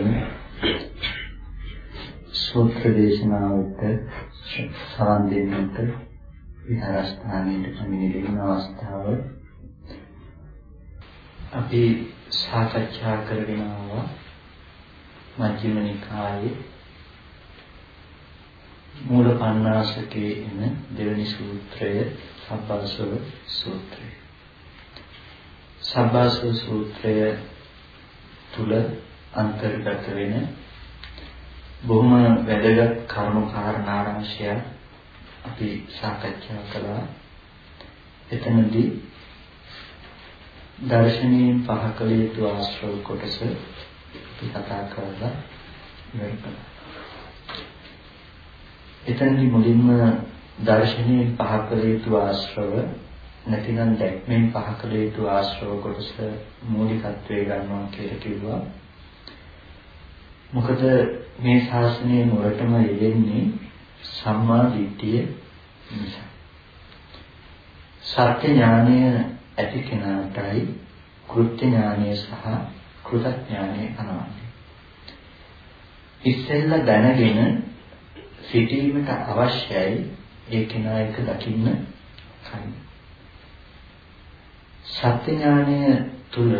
කරගෙන ලබන සූත්‍ර දේශනාවට සවන් දෙන්නට විහාරස්ථානයේ පැමිණෙන අවස්ථාව අපි සාකච්ඡා කරගෙන ආවා මජ්ක්‍ධිම නිකායේ මූල පණ්ණාසකේ එන දෙවනි සූත්‍රය සබ්බාසව සූත්‍රය. සබ්බාසව සූත්‍රය තුල අන්තර්ගත වෙන බොහොම වැදගත් කරුණු කාරණා රාශියක් අපි සාකච්ඡා කළා. එතනදී දර්ශනීය පහ කළ යුතු ආශ්‍රව කොටස අපි කතා කරලා ඉවර කළා. එතනදි මුලින්ම දර්ශනීය පහ කළ යුතු ආශ්‍රව නැතිනම් දැක්මෙන් පහ කළ යුතු ආශ්‍රව කොටස මූලිකත්වයේ ගන්නවා කියලා කිව්වා. මොකද මේ ශාසනයේ මුලටම යෙදෙන්නේ සම්මා දිට්ඨිය නිසා. සත්‍ය ඥානය ඇති කෙනාටයි කෘත්‍ය ඥානය සහ කෘතඥානය අනවන්නේ. ඉස්සෙල්ල දැනගෙන සිටීමට අවශ්‍යයි ඒ කෙනා එක දකින්න කලින්. සත්‍ය ඥානය තුල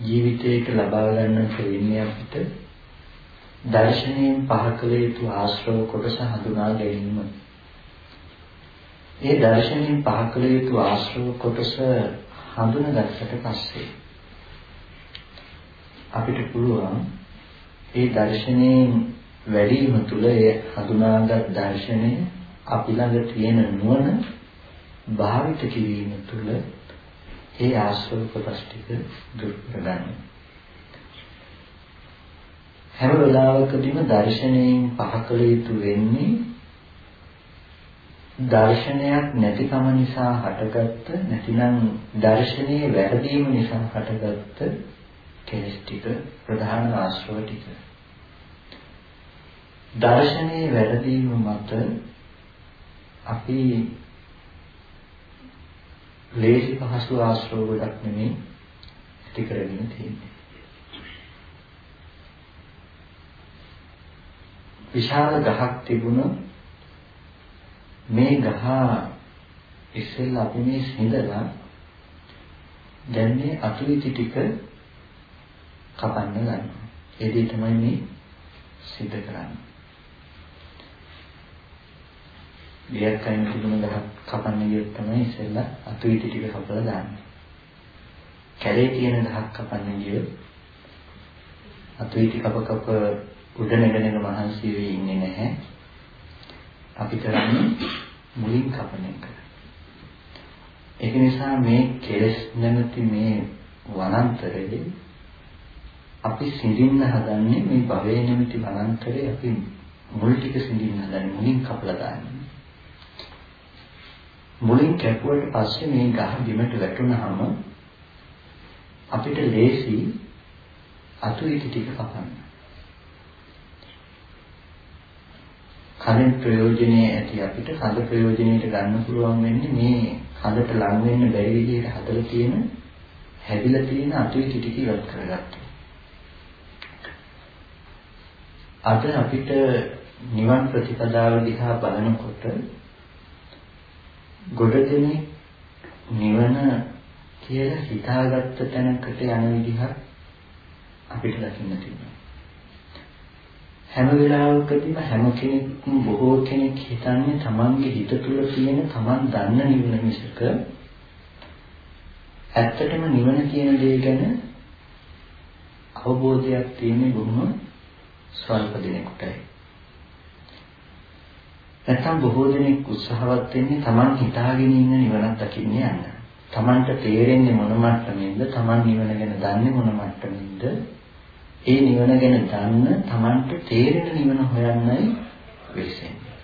ජීවිතයක ලබා ගන්නට වෙන්නේ අපිට දර්ශනයෙන් පහ කළ යුතු ආශ්‍රව කොටස හඳුනා ගැනීම. ඒ දර්ශනයෙන් පහ කළ යුතු ආශ්‍රව කොටස හඳුනගත්තට පස්සේ අපිට පුළුවන් ඒ දර්ශනයෙන් වැඩිම තුල ඒ හඳුනාගත් දර්ශනය අපි ළඟ තියෙන නුවණ භාවිත කිරීම තුළ ඒ ආශ්‍රව කොටස් ටික දුරු කරගන්න. හැම වෙලාවකදීම දර්ශනයෙන් පහකල යුතු වෙන්නේ දර්ශනයක් නැතිකම නිසා හටගත්ත නැතිනම් දර්ශනයේ වැරදීම නිසා හටගත්ත කෙලස් ටික ප්‍රධාන ආශ්‍රව ටික දර්ශනයේ වැරදීම මත අපි ලේසි පහසු ආශ්‍රව ගොඩක් නෙමෙයි ඇති කරගෙන තියෙන්නේ විශාල ගහක් තිබුණොත් මේ ගහ ඉස්සෙල්ලා අපි මේ සිඳලා දැන් මේ අතුවිති ටික කපන්න ගන්නවා. ඒ දේ තමයි මේ සිද්ධ කරන්නේ. ගියක් අයින් තිබුණ ගහ කපන්න ගියොත් තමයි ඉස්සෙල්ලා අතුවිති ටික කපලා දාන්නේ. කැලේ තියෙන ගහක් කපන්න ගියොත් අතුවිති කප කප උඩ නැගෙන මහන්සි වෙන්නේ ඉන්නේ නැහැ. අපි කරන්නේ මුලින් කපන එක. ඒක නිසා මේ කෙලස් නැමැති මේ වනාන්තරයේ අපි සිඳින්න හදන්නේ මේ භවයේ නැමැති වනාන්තරයේ අපි මුල් ටික සිඳින්න හදන්නේ මුලින් කපලා දාන්නේ. මුලින් කැපුවට පස්සේ මේ ගහ බිමට වැටුනහම අපිට ලේසි අතු ඉති ටික කපන්න. කලින් ප්‍රයෝජනයේ ඇති අපිට කඳ ප්‍රයෝජනෙට ගන්න පුළුවන් වෙන්නේ මේ කඳට ලං වෙන්න බැරි විදිහට හදලා තියෙන හැදිලා තියෙන අතුයි ටික ඉවත් කරගත්තා. අද අපිට නිවන් ප්‍රතිපදාව දිහා බලනකොට ගොඩදෙනේ නිවන කියලා හිතාගත්ත තැනකට යන විදිහක් අපිට දකින්න තියෙනවා. හැම වෙලාවකදීම හැම කෙනෙක්ම බොහෝ කෙනෙක් හිතන්නේ තමන්ගේ හිත තුළ තියෙන තමන් දන්න නිවන මිසක ඇත්තටම නිවන කියන දේ ගැන අවබෝධයක් තියෙන්නේ බොහොම ස්වල්ප දිනෙකටයි. නැත්තම් බොහෝ දෙනෙක් උත්සාහවත් වෙන්නේ Taman හිතාගෙන ඉන්න නිවනක් දකින්න යන්න. Tamanට තේරෙන්නේ මොන මට්ටමින්ද? Taman නිවන ගැන දන්නේ මොන මට්ටමින්ද? ඒ නිවන ගැන දන්න Tamanට තේරෙන නිවන හොයන්නයි වෙසෙන්නේ.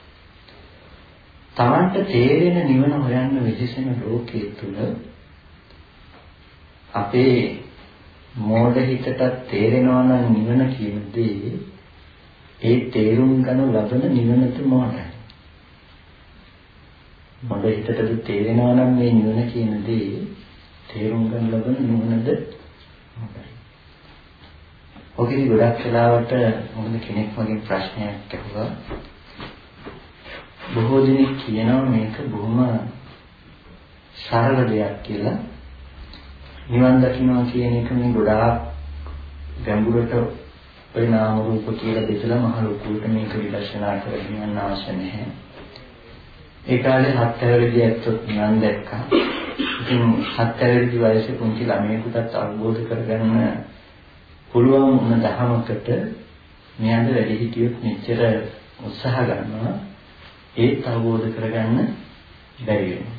Tamanට තේරෙන නිවන හොයන්න වෙසෙන ලෝකයේ තුල අපේ මෝඩ හිතට තේරෙනවා නම් නිවන කියන දේ ඒ තේරුම් ගන්න ලබන නිවනට මොනයි මොඩ හිතටද තේරෙනවා නම් මේ නිවන කියන දේ තේරුම් ගන්න ලබන නිවනද හොඳයි. ඔකේ ගොඩක් වෙලාවට මොකද කෙනෙක් වගේ ප්‍රශ්නයක් අහුවා. බොහෝ දෙනෙක් කියනවා මේක බොහොම සරල දෙයක් කියලා. නිවන් දකින්නවා කියන එක මේ ගොඩාක් ගැඹුරට ඔය නාම රූප කියලා බෙදලා මහ ලොකුවට මේක විදර්ශනා කරගෙන යන්න අවශ්‍ය නැහැ. ඒ කාලේ හත් හැවිරිදි ඇත්තොත් මම දැක්කා. ඉතින් හත් හැවිරිදි වයසේ පුංචි ළමයෙකුටත් අවබෝධ කරගන්න පුළුවන් වුණ දහමකට මෙයාට වැඩි හිටියොත් මෙච්චර උත්සාහ ගන්නවා ඒත් අවබෝධ කරගන්න බැරි වෙනවා.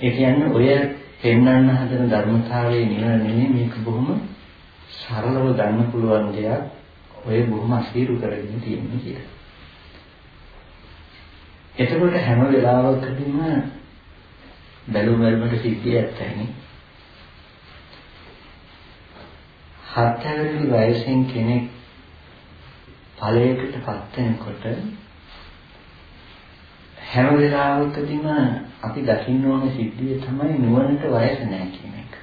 ඒ කියන්නේ ඔය පෙන්වන්න හදන ධර්මතාවයේ නිවන නෙමෙයි මේක බොහොම සරලව ගන්න පුළුවන් දෙයක්. ඔය බොහොම අසීරු කරගෙන තියෙන්නේ කියලා. එතකොට හැම වෙලාවකදීම බැලු බැලමට සිද්ධිය ඇත්තයි. හත් හැවිරි වයසෙන් කෙනෙක් ඵලයකට පත් වෙනකොට හැම වෙලාවකදීම අපි දකින්න ඕන සිද්ධිය තමයි නුවණට වයස නැහැ කියන එක.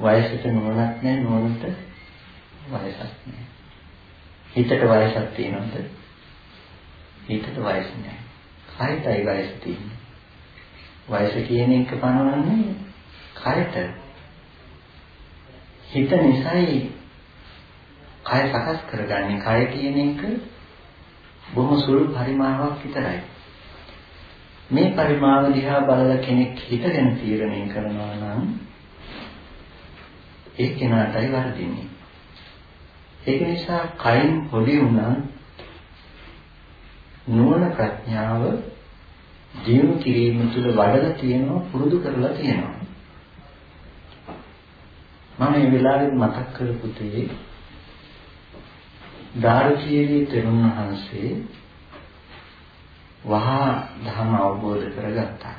වයසට නුවණක් නැහැ නුවණට වයසක් නැහැ. හිතට වයසක් තියෙනවද? හිතට වයස නැහැ. කයටයි වයස තියෙන්නේ. වයස කියන එක පනවන්නේ කයට. හිත නිසායි කය සකස් කරගන්නේ. කය කියන එක බොහොම සුළු පරිමාණයක් විතරයි. මේ පරිමාණ දිහා බලලා කෙනෙක් හිතගෙන තීරණය කරනවා නම් ඒ කෙනාටයි වර්ධින්නේ. ඒක නිසා කයින් පොඩි වුණා නුවණ ප්‍රඥාව දියුණු කිරීම තුළ වඩලා තියෙනවා පුරුදු කරලා තියෙනවා. මම මේ වෙලාවේ මතක් කරපු තේ ධාර්මීය තෙරුන් වහන්සේ වහා ධර්ම අවබෝධ කරගත්තා.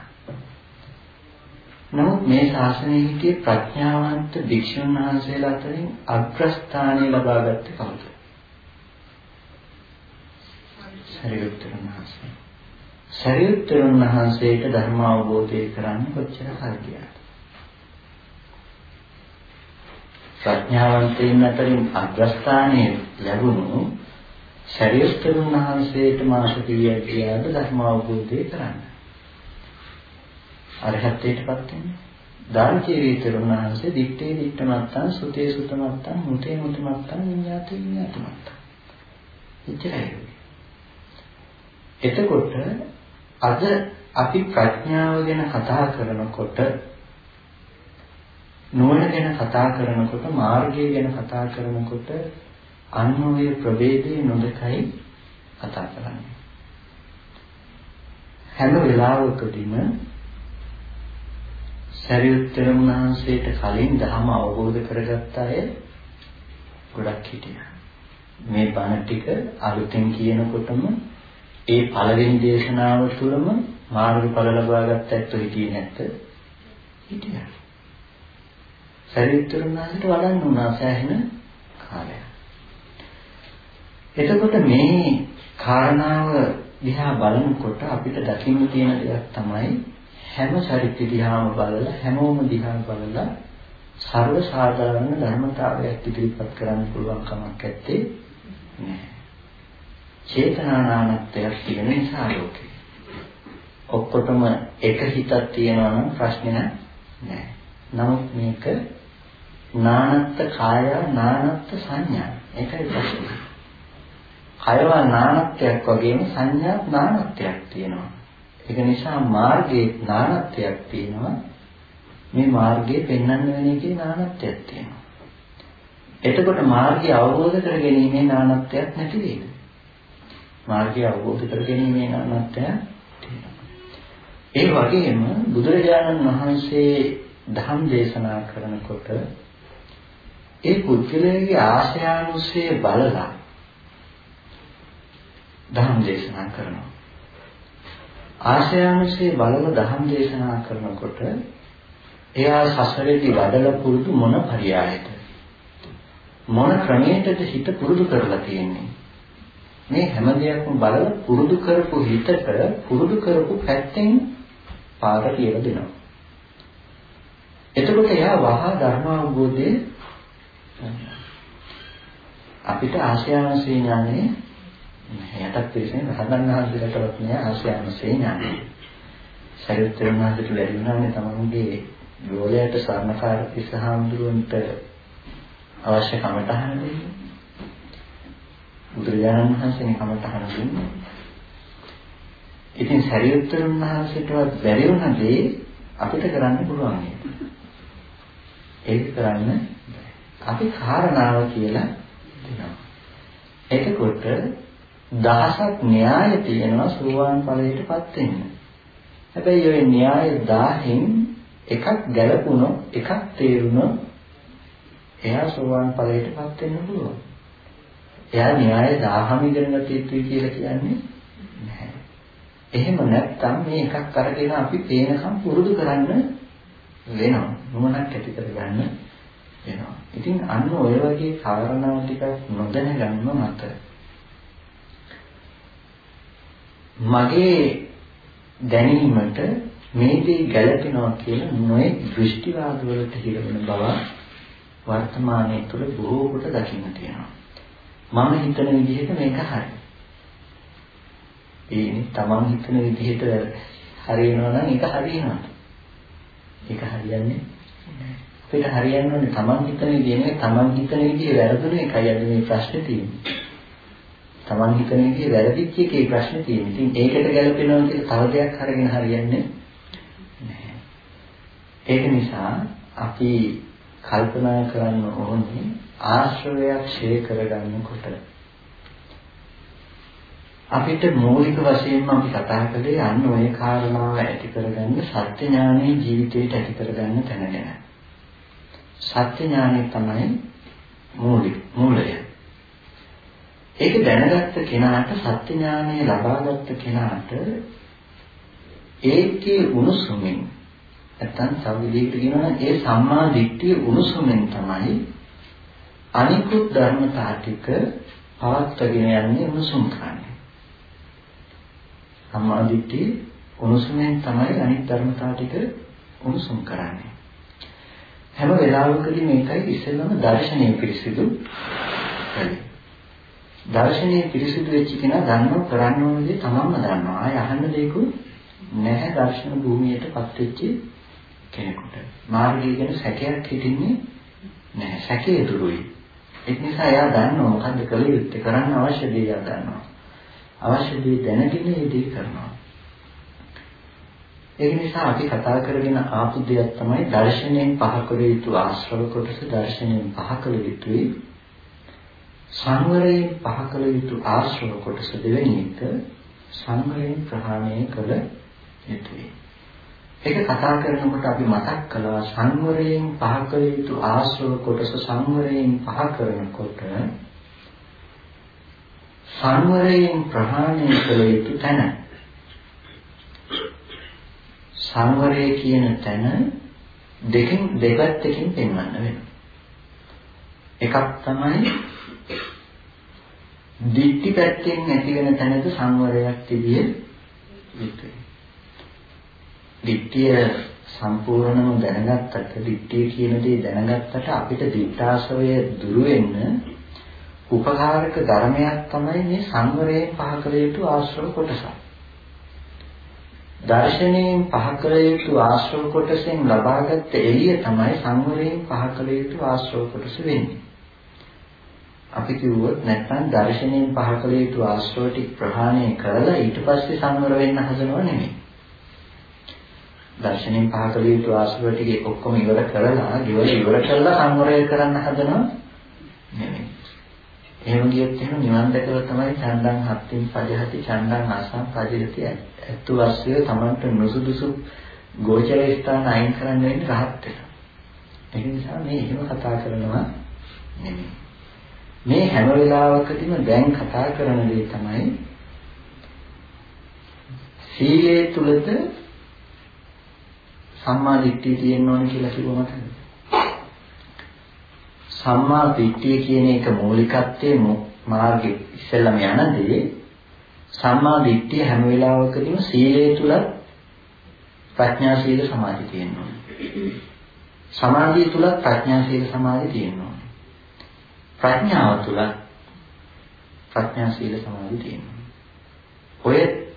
නමුත් මේ ශාසනයේ හිටිය ප්‍රඥාවන්ත භික්ෂුන් වහන්සේලා අතරින් අග්‍රස්ථානය ලබා ගත්තේ කවුද? සරියුත්තර මහසෙ. සරියුත්තර මහසේට ධර්ම අවබෝධය කරන්න කොච්චර කල් ගියාද? ප්‍රඥාවන්තයින් අතරින් අග්‍රස්ථානයේ ලැබුණු සරියුත්තර මහසේට මාස කීයක් ගියාද ධර්ම අවබෝධය කරන්න? අරහත්ත්වයටපත් වෙන්නේ. දාර්ශනිකීතර මහසේ දිත්තේ දිත්තමත්තන් සුතේ සුතමත්තන් මුතේ මුතමත්තන් විඤ්ඤාතේ විඤ්ඤාතමත්තන්. එච්චරයි. එතකොට අද අපි ප්‍රඥාව ගැන කතා කරනකොට නුවණ ගැන කතා කරනකොට මාර්ගය ගැන කතා කරනකොට අන්වය ප්‍රවේදයේ නොදකයි කතා කරන්නේ. හැම වෙලාවකදීම සරියුත්තර මහන්සේට කලින් ධර්ම අවබෝධ කරගත්ත අය ගොඩක් හිටියා. මේ බණ ටික අලුතෙන් කියනකොටම ඒ පළවෙනි දේශනාව තුළම මාර්ගඵල ලබා ගත්ත ඇත්තෝ හිටියේ නැත්ද? හිටියා. සරියුත්තරුණාන්ට වඩන්න උනා සෑහෙන කාලයක්. එතකොට මේ කාරණාව දිහා බලනකොට අපිට දකින්න තියෙන දෙයක් තමයි හැම චරිත දිහාම බලලා හැමෝම දිහා බලලා සර්ව සාධාරණ ධර්මතාවයක් ඉදිරිපත් කරන්න පුළුවන් කමක් නැත්තේ නෑ. චේතනානානත්වයක් තියෙන නිසා ලෝකේ. ඔක්කොටම එක හිතක් තියෙනවා නම් ප්‍රශ්නේ නැහැ. නමුත් මේක නානත්ත් කාය නානත්ත් සංඥා. ඒකයි ප්‍රශ්නේ. කයවා නානත්වයක් වගේම සංඥා නානත්වයක් තියෙනවා. ඒක නිසා මාර්ගයේ නානත්වයක් තියෙනවා. මේ මාර්ගයේ පෙන්වන්න වෙන එකේ නානත්වයක් තියෙනවා. එතකොට මාර්ගය අවබෝධ කර ගැනීමේ නානත්වයක් නැති වේද? මාර්ගය අවබෝධ කර ගැනීමේ නානත්වයක් තියෙනවා. ඒ වගේම බුදුරජාණන් වහන්සේ ධම් දේශනා කරනකොට ඒ පුද්ගලයාගේ ආශයානුසය බලලා ධම් දේශනා කරනවා. ආශයානුසය බලව ධම් දේශනා කරනකොට එයා සසරේදී වඩලා පුරුදු මොන පරියායද මොන ක්‍රමයකද හිත පුරුදු කරලා තියෙන්නේ මේ හැම දෙයක්ම බලලා පුරුදු කරපු හිතට පුරුදු කරපු පැත්තෙන් පාර කියලා දෙනවා එතකොට එයා වහා ධර්ම අවබෝධයේ අපිට ආශ්‍රයාංශේ ඥානෙ යටත් පිළිසෙන් රහතන් වහන්සේලාටවත් නෑ ආශ්‍රයාංශේ ඥානෙ. සරියුත්තර මහත්තයට ලැබි වුණානේ තමන්ගේ ගෝලයට සර්ණකාර තිසහාමුදුරන්ට අවශ්‍ය කමටහන දෙන්නේ. බුදුරජාණන් වහන්සේනේ කමටහන දුන්නේ. ඉතින් සරියුත්තර මහත්තයටවත් බැරි වුණාදී අපිට කරන්න පුළුවන් ඒක කරන්න අපි කාරණාව කියලා දෙනවා. එතකොට දහසක් න්‍යාය තියෙනවා සෝවාන් ඵලයටපත් වෙන්න. හැබැයි ওই න්‍යාය 10න් එකක් ගැලපුණොත් එකක් තේරුණොත් එයා සෝවාන් ඵලයටපත් වෙන්න පුළුවන්. එයා න්‍යාය 1000ම ඉගෙන ගත යුතුයි කියලා කියන්නේ නැහැ. එහෙම නැත්නම් මේ එකක් අරගෙන අපි පේනකම් පුරුදු කරන්න වෙනවා. නුවණක් ඇති කරගන්න වෙනවා. ඉතින් අන්න ඔය වගේ කාරණා ටිකක් නොදැනගන්න මත මගේ දැනීමට මේ දේ ගැළපෙනවා කියලා නොයේ දෘෂ්ටිවාද වලට හිරවන බව වර්තමානයේ තුල බොහෝ කොට දකින්න තියෙනවා. මම හිතන විදිහට මේක හරි. ඒනේ තමන් හිතන විදිහට හරියනවා නම් ඒක හරියනවා. ඒක හරියන්නේ නැහැ. අපිට හරියන්න ඕනේ තමන් හිතන විදිහ නෙවෙයි තමන් හිතන විදිහ වැරදුන එකයි අද මේ ප්‍රශ්නේ තියෙන්නේ. තමන් හිතන විදිහ වැරදිච්ච එකේ ප්‍රශ්නේ තියෙන්නේ. ඉතින් ඒකට ගැලපෙනවා කියලා තව දෙයක් අරගෙන හරියන්නේ නැහැ. ඒක නිසා අපි කල්පනා කරන්න ඕනේ ආශ්‍රවයක් ෂේ කරගන්නකොට අපිට මූලික වශයෙන්ම අපි කතා කළේ අන්න ওই කාරණාව ඇති කරගන්න සත්‍ය ඥානයේ ජීවිතයට ඇති කරගන්න තැන ගැන. සත්‍ය ඥානය තමයි මූලික මූලය. ඒක දැනගත්ත කෙනාට සත්‍ය ඥානය ලබාගත්ත කෙනාට ඒකේ උණුසුමින් නැත්තම් සවිදේකට කියනවා ඒ සම්මා දිට්ඨිය උණුසුමින් තමයි අනිකුත් ධර්මතා ටික පවත්වාගෙන යන්නේ උණුසුම් කරන්නේ. සම්මා දිට්ඨිය උණුසුමෙන් තමයි අනිත් ධර්මතා ටික උණුසුම් කරන්නේ. හැම වෙලාවකදී මේකයි ඉස්සෙල්ලම දර්ශනීය පිරිසිදු කරන්නේ. දර්ශනීය පිරිසිදු වෙච්ච කෙනා දන්නව කරන්න ඕන දේ තමන්ම දන්නවා. ආය අහන්න දෙයක්වත් නැහැ දර්ශන භූමියටපත් වෙච්ච කෙනෙකුට. මාර්ගය ගැන සැකයක් හිටින්නේ නැහැ. සැකේ දුරුයි. ඒ නිසා එයා දන්නවා මොකද්ද කළ යුත්තේ කරන්න අවශ්‍ය දේ එයා දන්නවා. අවශ්‍ය දේ දැනගෙන ඒ දේ කරනවා. ඒක නිසා අපි කතා කරගෙන ආපු දෙයක් තමයි දර්ශනයෙන් පහ කළ යුතු ආශ්‍රව කොටස දර්ශනයෙන් පහ කළ යුතුයි සංවරයෙන් පහ කළ යුතු ආශ්‍රව කොටස දෙවෙනි එක සංවරයෙන් ප්‍රහාණය කළ යුතුයි ඒක කතා කරනකොට අපි මතක් කළා සංවරයෙන් පහ කළ යුතු ආශ්‍රව කොටස සංවරයෙන් පහ කරනකොට සංවරයෙන් ප්‍රහාණය කළ යුතු තැන සංවරය කියන තැන දෙකෙන් දෙපැත්තකින් පෙන්වන්න වෙනවා. එකක් තමයි දික්ටි පැත්තෙන් ඇති වෙන තැනක සංවරයක් තිබිය යුතුයි. දික්තිය සම්පූර්ණම දැනගත්තට දික්තිය කියන දේ දැනගත්තට අපිට දික්තාශවය දුරු වෙන්න උපකාරක ධර්මයක් තමයි මේ සංවරයෙන් පහ කළ යුතු ආශ්‍රව කොටසක්. දර්ශනයෙන් පහ කළ යුතු ආශ්‍රව කොටසෙන් ලබාගත් එළිය තමයි සංවරයෙන් පහ කළ යුතු ආශ්‍රව කොටස වෙන්නේ. අපි කිව්වොත් නැත්නම් දර්ශනයෙන් පහ කළ යුතු ආශ්‍රව ටික ප්‍රහාණය කරලා ඊට පස්සේ සංවර වෙන්න හදනව නෙමෙයි. දර්ශනයෙන් පහ කළ යුතු ආශ්‍රව ටික ඔක්කොම ඉවර කරලා, ඉවර ඉවර කරලා සංවරය කරන්න හදනව නෙමෙයි. එහෙම ගියොත් එහෙම නිවන් දැකලා තමයි චන්දං හත්තින් පජහති චන්දං ආසං පජහති ඇත්තු වස්තුව Tamanට නුසුදුසු ගෝචර ස්ථාන අයින් කරන්න වෙන්නේ රහත් වෙනවා. ඒ නිසා මේ එහෙම කතා කරනවා නෙමෙයි. මේ හැම වෙලාවකදීම දැන් කතා කරන දේ තමයි සීලයේ තුලද සම්මා දිට්ඨිය තියෙන්න ඕන කියලා කිව්ව මතකද? සම්මා දිට්ඨිය කියන එක මූලිකත්වයේ මාර්ගෙ ඉස්සෙල්ලම යනදී සම්මා දිට්ඨිය හැම වෙලාවකදීම සීලය තුල ප්‍රඥා සීල සමාධි තියෙන්න ඕනේ. සමාධිය තුල ප්‍රඥා සීල සමාධි තියෙන්න ඕනේ. ප්‍රඥාව තුල ප්‍රඥා සීල සමාධි තියෙන්න ඕනේ. ඔය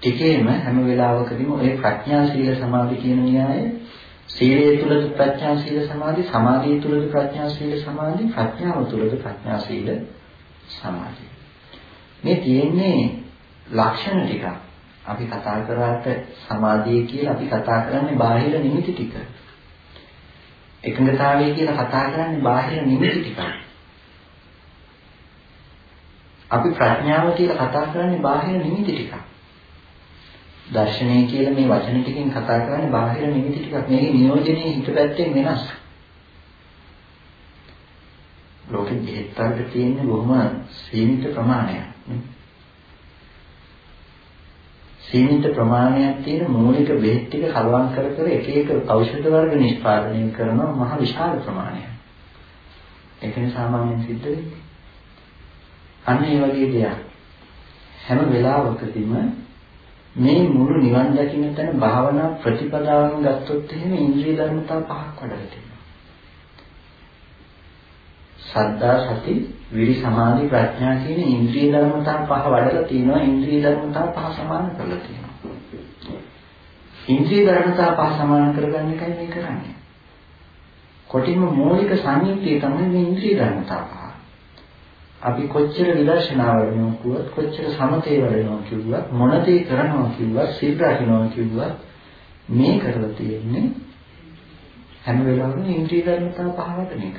ටිකේම හැම වෙලාවකදීම ඔය ප්‍රඥා සීල සමාධි කියන න්‍යාය සීලය තුලද ප්‍රඥා සීල සමාධි සමාධිය තුලද ප්‍රඥා සීල සමාධි ප්‍රඥාව තුලද ප්‍රඥා සීල සමාධි. මේ තියෙන්නේ ලක්ෂණ ටික අපි කතා කරාට සමාධිය කියලා අපි කතා කරන්නේ බාහිර නිමිති ටික. එකඟතාවය කියලා කතා කරන්නේ බාහිර නිමිති ටික අපි ප්‍රඥාව කියලා කතා කරන්නේ බාහිර නිමිති ටිකක්. දර්ශනය කියලා මේ වචන ටිකෙන් කතා කරන්නේ බාහිර නිමිති ටිකක්. මේකේ නියෝජනයේ හිත පැත්තෙන් වෙනස්. ලෝකෙ දෙහෙත්තරක තියෙන බොහොම සීමිත ප්‍රමාණයක්. සීමිත ප්‍රමාණයක් තියෙන මූලික බෙහෙත් ටික කලවම් කර කර එක එක ඖෂධ වර්ග නිෂ්පාදනය කරන මහ විශාල ප්‍රමාණයක්. ඒකනේ සාමාන්‍යයෙන් සිද්ධ වෙන්නේ. අන්න ඒ වගේ දෙයක් හැම වෙලාවකදීම මේ මුළු නිවන් දකින්න තැන භාවනා ප්‍රතිපදාවෙන් ගත්තොත් එහෙම ඉන්ද්‍රිය ධර්මතා පහක් වඩලා තියෙනවා. සද්ධා සති විරි සමාධි ප්‍රඥා කියන ඉන්ද්‍රිය ධර්මතා පහ වඩලා තියෙනවා. ඉන්ද්‍රිය ධර්මතා පහ සමාන කරලා තියෙනවා. ඉන්ද්‍රිය ධර්මතා පහ සමාන කරගන්න එකයි මේ කරන්නේ. කොටින්ම මූලික සංයුක්තිය තමයි මේ ඉන්ද්‍රිය ධර්මතා පහ. අපි කොච්චර විදර්ශනා වඩනවා කිව්වත් කොච්චර සමතේ වඩනවා කිව්වත් මොන දේ කරනවා කිව්වත් සිල් රකින්නවා කිව්වත් මේ කරලා තියෙන්නේ හැම වෙලාවෙම ඉන්ද්‍රිය ධර්මතා පහවටන එක.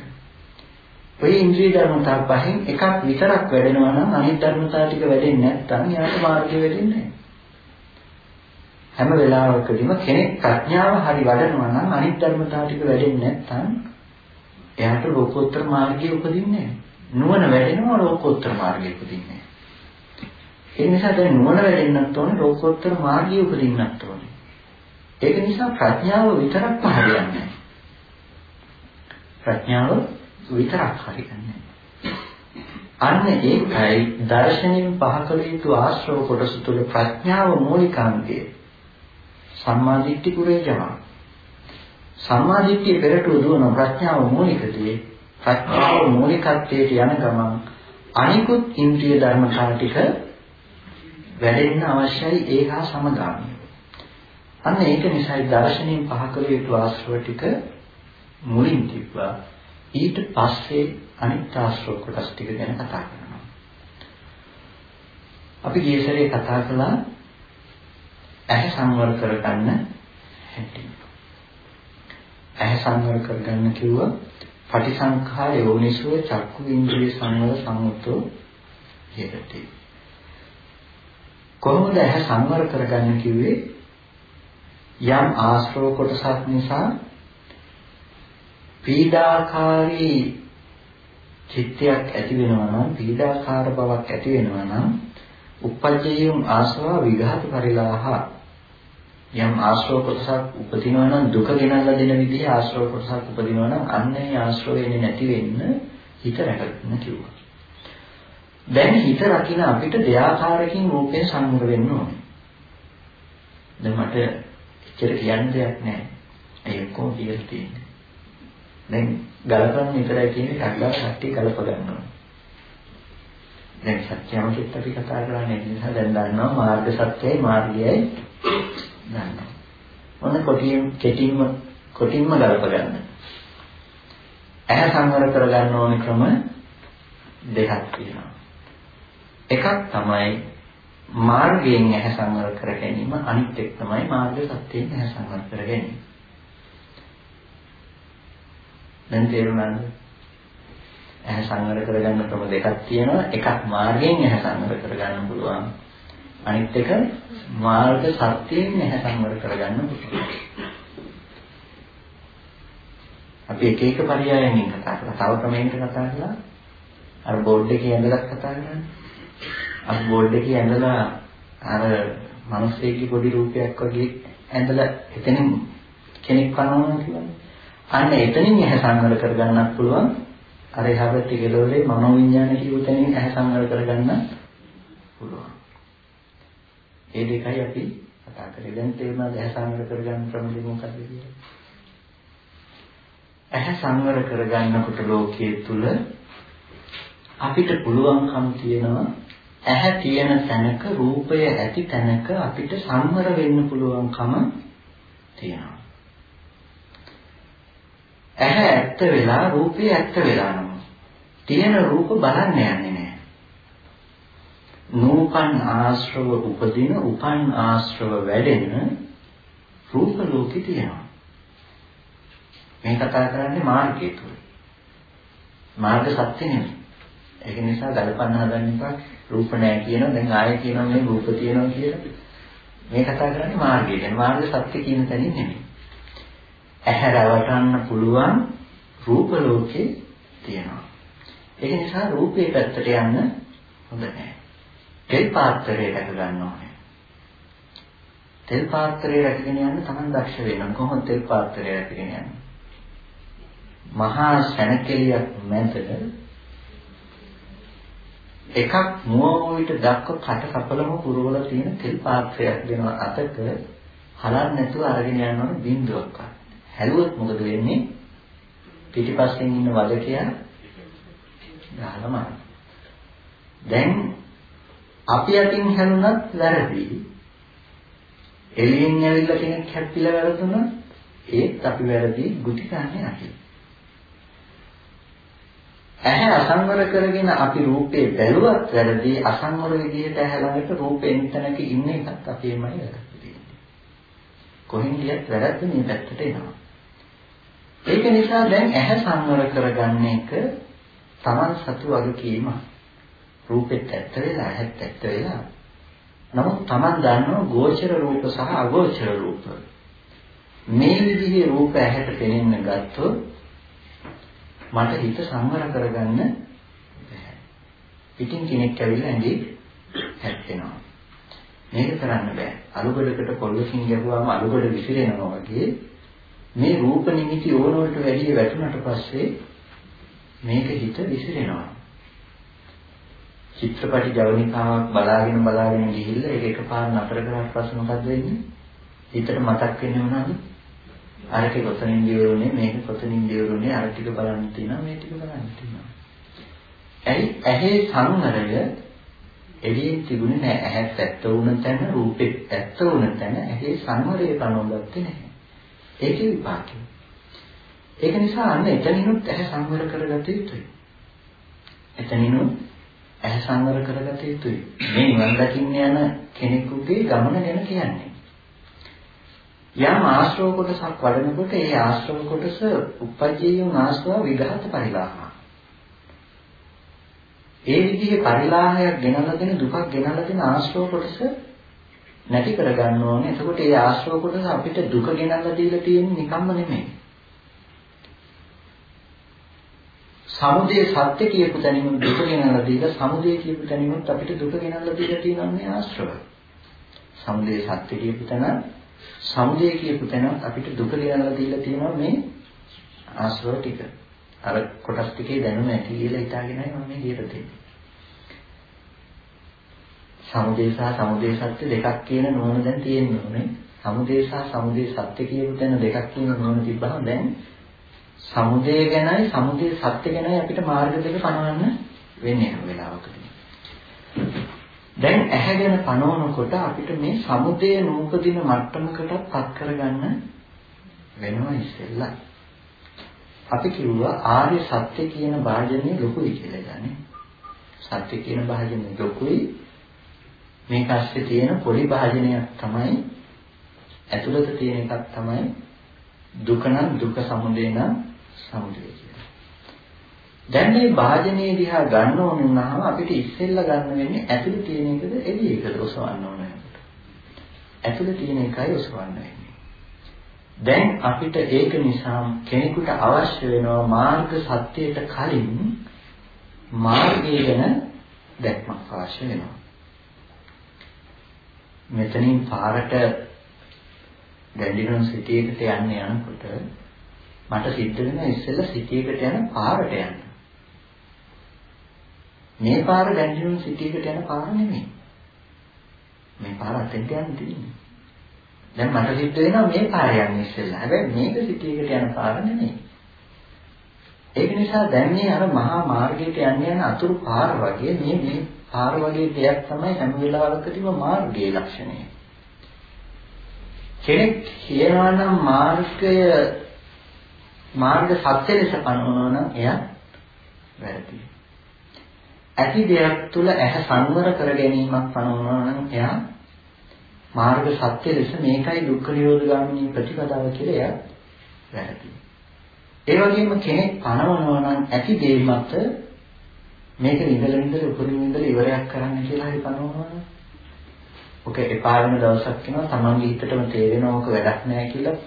ඔය ඉන්ද්‍රිය ධර්මතා පහෙන් එකක් විතරක් වැඩෙනවා නම් අනිත් ධර්මතා ටික වැඩෙන්නේ නැත්නම් යාට මාර්ගය වෙදෙන්නේ හැම වෙලාවකදීම කෙනෙක් ප්‍රඥාව හරි වඩනවා නම් අනිත් ධර්මතා ටික වැඩෙන්නේ නැත්නම් එයාට ලෝකෝත්තර මාර්ගය උපදින්නේ නැහැ. නුවණ වැඩෙනවා ලෝකෝත්තර මාර්ගයේ උපදින්නේ. ඒ නිසා දැන් නුවණ වැඩෙන්නත් ඕනේ ලෝකෝත්තර මාර්ගයේ උපදින්නත් ඕනේ. ඒක නිසා ප්‍රඥාව විතරක් පහරියන්නේ ප්‍රඥාව විතරක් හරියන්නේ අන්න ඒකයි දර්ශනයෙන් පහකල යුතු ආශ්‍රව කොටස තුළ ප්‍රඥාව මූලිකාංගය. සම්මාදිට්ඨි කුරේජම. සම්මාදිට්ඨිය පෙරටුව දුවන ප්‍රඥාව මූලිකදී ප්‍රඥාව මූලිකත්වයට යන ගමන් අනිකුත් ඉන්ද්‍රිය ධර්මතා ටික වැඩෙන්න අවශ්‍යයි ඒ හා සමගාමීව. අන්න ඒක නිසායි දර්ශනයෙන් පහ කළ යුතු ආශ්‍රව ටික මුලින් තිබ්බා. ඊට පස්සේ අනිත් ආශ්‍රව කොටස් ටික ගැන කතා කරනවා. අපි ගියසරේ කතා කළා ඇහැ සංවර කරගන්න හැටි. ඇහැ සංවර කරගන්න කිව්වා පටිසංඛා යෝනිසෝ චක්කු ඉන්ද්‍රිය සංවර සම්මුතෝ හේතති. කොහොමද ඇහැ සංවර කරගන්න කිව්වේ? යම් ආශ්‍රව කොටසක් නිසා පීඩාකාරී චිත්තයක් ඇති වෙනවා නම් පීඩාකාර බවක් ඇති වෙනවා නම් උපජ්ජයුම් ආසවා විඝාත පරිලාහ යම් ආශ්‍රව කොටසක් උපදිනවා නම් දුක ගෙනල්ලා දෙන විදිහේ ආශ්‍රව කොටසක් උපදිනවා නම් අන්න ඒ ආශ්‍රවයනේ නැති වෙන්න හිත රැකගන්න කිව්වා. දැන් හිත රකින්න අපිට දෙආකාරකින් රූපයෙන් සම්මුඛ වෙන්න ඕනේ. දැන් මට එච්චර කියන්න දෙයක් නැහැ. ඒ ඔක්කොම කියලා තියෙන්නේ. දැන් ගලපන්න විතරයි කියන්නේ ටක්ලා කට්ටිය ගලප ගන්නවා. දැන් සත්‍යමකිට අපි කතා කරන්නේ ඒ නිසා දැන් දන්නවා මාර්ග සත්‍යයි මාර්ගයයි දන්නවා. මොන කොටියෙන් කෙටින්ම කොටින්ම ගලප ගන්න. ඇහැ සංවර කරගන්න ඕන ක්‍රම දෙකක් තියෙනවා. එකක් තමයි මාර්ගයෙන් ඇහැ සංවර කර ගැනීම අනිත් එක තමයි මාර්ග සත්‍යයෙන් ඇහැ සංවර කර ගැනීම. දැන් තේරුණාද? ඇහැ සංවර කරගන්න ක්‍රම දෙකක් තියෙනවා. එකක් මාර්ගයෙන් ඇහැ සංවර කරගන්න පුළුවන්. අනිත් එක මාර්ග සත්‍යයෙන් ඇහැ සංවර කරගන්න පුළුවන්. අපි එක එක පරයයන්ගෙන් කතා කරලා තව ක්‍රමයකට කතා කරලා අර බෝඩ් එකේ ඇඳලා කතා කරන්නේ. අපි බෝඩ් එකේ ඇඳලා අර මිනිස්සෙක්ගේ පොඩි රූපයක් වගේ ඇඳලා එතනින් කෙනෙක් කනවා කියන්නේ. අන්න එතනින් ඇහැ සංවර කරගන්නත් පුළුවන්. අර එහා පැත්තේ ගෙදරේ මනෝවිඤ්ඤාණ කියු තැනින් ඇහැ සංවර කරගන්න පුළුවන්. ඒ දෙකයි අපි කතා කරේ. දැන් තේරුණාද ඇහැ සංවර කරගන්න ක්‍රම දෙක මොකක්ද කියලා? ඇහැ සංවර කරගන්නකොට ලෝකයේ තුල අපිට පුළුවන්කම් තියෙනවා ඇහැ තියෙන තැනක රූපය ඇති තැනක අපිට සංවර වෙන්න පුළුවන්කම තියෙනවා. ඇහැ ඇත්ත වෙලා රූපය ඇත්ත වෙලා නම් තියෙන රූප බලන්න යන්නේ නැහැ. නූපන් ආශ්‍රව උපදින උපන් ආශ්‍රව වැඩෙන රූප ලෝකෙ තියෙනවා. මේ කතා කරන්නේ මාර්ගය තුල. මාර්ග සත්‍ය නෙමෙයි. ඒක නිසා ගලපන්න හදන්න එපා. රූප නැහැ කියනවා. දැන් ආයෙ කියනවා මේ රූප තියෙනවා කියලා. මේ කතා කරන්නේ මාර්ගය ගැන. මාර්ග සත්‍ය කියන තැනින් නෙමෙයි. ඇහැ රවටන්න පුළුවන් රූප ලෝකේ තියෙනවා. ඒක නිසා රූපේ පැත්තට යන්න හොඳ නැහැ. තෙල් පාත්‍රය රැක ගන්න ඕනේ. තෙල් පාත්‍රය රැකගෙන යන්න තමන් දක්ෂ වෙන්න කොහොමද තෙල් පාත්‍රය රැකගෙන යන්නේ? මහා සැනකෙලියක් මැද එකක් මුවමොවිට දක්ව කට කපලම පුරවලා තියෙන තෙල් පාත්‍රයක් දෙන අතක හලන්න නැතුව අරගෙන යනවනේ බින්දුවක් ගන්න. හැලුවොත් මොකද වෙන්නේ? පිටිපස්සෙන් ඉන්න වදකයා ගහලා මරන. දැන් අපි අතින් හැලුණත් වැරදි. එළියෙන් ඇවිල්ලා කෙනෙක් හැප්පිලා වැරදුනොත් ඒත් අපි වැරදි ගුටි ගන්න අපි. ඇහැ අසංවර කරගෙන අපි රූපේ බැලුවත් වැරදි අසංවර විදිහට ඇහැ ළඟට රූපෙන් තැනක ඉන්න එකත් අපේමයි වැරද්ද තියෙන්නේ. කොහෙන් ගියත් වැරද්ද මේ පැත්තට එනවා. ඒක නිසා දැන් ඇහැ සංවර කරගන්න එක Taman සතු වගකීම. රූපෙත් ඇත්ත වෙලා ඇහත් ඇත්ත වෙලා. නමුත් Taman දන්නවා ගෝචර රූප සහ අගෝචර රූප. මේ විදිහේ රූප ඇහැට පෙනෙන්න ගත්තොත් මට හිත සංවර කරගන්න බැහැ. පිටින් කෙනෙක් ඇවිල්ලා ඇඟේ හැප්පෙනවා. මේක කරන්න බෑ. අලුගඩකට පොල්ලකින් ගැහුවාම අලුගඩ විසිරෙනවා වගේ මේ රූප නිමිති ඕනෝට වැඩි වැටුණට පස්සේ මේක හිත විසිරෙනවා. චිත්‍රපටි ජවනිකාවක් බලාගෙන බලාගෙන ගිහිල්ලා ඒක එකපාර නතර කරාට පස්සේ මොකද වෙන්නේ? හිතට මතක් වෙන්නේ මොනවද? අරක කොතනින් දියුරුනේ මේක කොතනින් දියුරුනේ අර ටික බලන්න තියෙනවා මේ ටික බලන්න තියෙනවා. ඇයි ඇහි සංවරය එළියෙන් තිබුණේ නැහැ. ඇහත් ඇත්ත වුණ තැන රූපෙත් ඇත්ත වුණ තැන ඇහි සංවරය කනොගත්තේ නැහැ. ඒකේ විපාකය. ඒක නිසා අන්න එතනිනුත් ඇහැ සංවර කරගත යුතුයි. එතනිනුත් ඇහැ සංවර කරගත යුතුයි. මේ නිවන් දකින්න යන කෙනෙකුගේ ගමන ගැන කියන්නේ. යම් ආශ්‍රව කොටසක් වඩනකොට ඒ ආශ්‍රව කොටස උපජ්ජේයුන් ආශ්‍රව විඝාත පරිලාහ. ඒ විදිහේ පරිලාහයක් ගෙනලා දෙන දුකක් ගෙනලා දෙන ආශ්‍රව කොටස නැති කරගන්න ඕනේ. එතකොට ඒ ආශ්‍රව කොටස අපිට දුක ගෙනල්ලා දීලා තියෙන්නේ නිකම්ම නෙමෙයි. සමුදේ සත්‍ය කියපු තැනින් දුක ගෙනල්ලා දීලා සමුදේ කියපු තැනින් අපිට දුක ගෙනල්ලා දීලා තියෙනවා මේ ආශ්‍රව. සමුදේ සත්‍ය කියපු තැන සමුදේ කියපු තැන අපිට දුක ගෙනල්ලා දීලා තියෙනවා මේ ආශ්‍රව ටික. අර කොටස් ටිකේ දැනුම ඇති කියලා හිතාගෙනයි මම මේ කියලා තියෙන්නේ. සමුදේ සහ සමුදේ සත්‍ය දෙකක් කියන නෝන දැන් තියෙන්න ඕනේ. සමුදේ සහ සමුදේ සත්‍ය කියපු තැන දෙකක් කියන නෝන තිබ්බහම දැන් සමුදේ ගැනයි සමුදේ සත්‍ය ගැනයි අපිට මාර්ග දෙක පනවන්න වෙන්නේ හැම වෙලාවකදී. දැන් ඇහැගෙන පනවනකොට අපිට මේ සමුදය නූපදින මට්ටමකටත් පත් කරගන්න වෙනවා ඉස්සෙල්ලා. අපි කිව්වා ආර්ය සත්‍ය කියන වාජනේ ලොකුයි කියලා ගන්නේ. සත්‍ය කියන වාජනේ ලොකුයි. මේක ඇස්සේ තියෙන පොඩි වාජනයක් තමයි ඇතුළත තියෙන එකක් තමයි දුක නම් දුක සමුදය නම් සමුදය කියලා. දැන් මේ වාජනේ දිහා ගන්න ඕන වුණාම අපිට ඉස්සෙල්ලා ගන්න වෙන්නේ ඇතුළේ තියෙන එකද එළියේකද ඔසවන්න ඕන. ඇතුළේ තියෙන එකයි ඔසවන්න වෙන්නේ. දැන් අපිට ඒක නිසා කෙනෙකුට අවශ්‍ය වෙනවා මාර්ග සත්‍යයට කලින් මාර්ගය ගැන දැක්මක් අවශ්‍ය වෙනවා. මෙතනින් පාරට ගැඩිනොන් සිටි එකට යන්න යනකොට මට සිද්ධ වෙනවා ඉස්සෙල්ලා සිටි එකට යන පාරට යන්න. මේ පාර ගැඩිනොන් සිටි එකට යන පාර නෙමෙයි. මේ පාර අතෙන්ට යන්න තියෙන්නේ. දැන් මට සිද්ධ වෙනවා මේ පාර යන්නේ ඉස්සෙල්ලා. හැබැයි මේක සිටියකට යන පාර නෙමෙයි. ඒක නිසා දැන් මේ අර මහා මාර්ගයට යන්න යන අතුරු පාර වගේ මේ මේ පාර වගේ දෙයක් තමයි හැම වෙලාවකදීම මාර්ගයේ ලක්ෂණය. කෙනෙක් කියනවා නම් මාර්ගය මාර්ග සත්‍ය ලෙස පනවනවා නම් එයා වැරදි. ඇති දෙයක් තුල ඇහැ සංවර කර ගැනීමක් පනවනවා නම් එයා මාර්ග සත්‍ය ලෙස මේකයි දුක්ඛ නිරෝධ ගාමිනී ප්‍රතිපදාව කියලා එයා වැරදි. ඒ වගේම කෙනෙක් පනවනවා නම් ඇති දේ මත මේක ඉඳලා ඉඳලා උපරිම ඉඳලා ඉවරයක් කරන්න කියලා හරි පනවනවා නම් ඔක එපා වෙන දවසක් එනවා තමන්ගේ හිතටම තේරෙනවා ඔක වැඩක් නෑ කියලා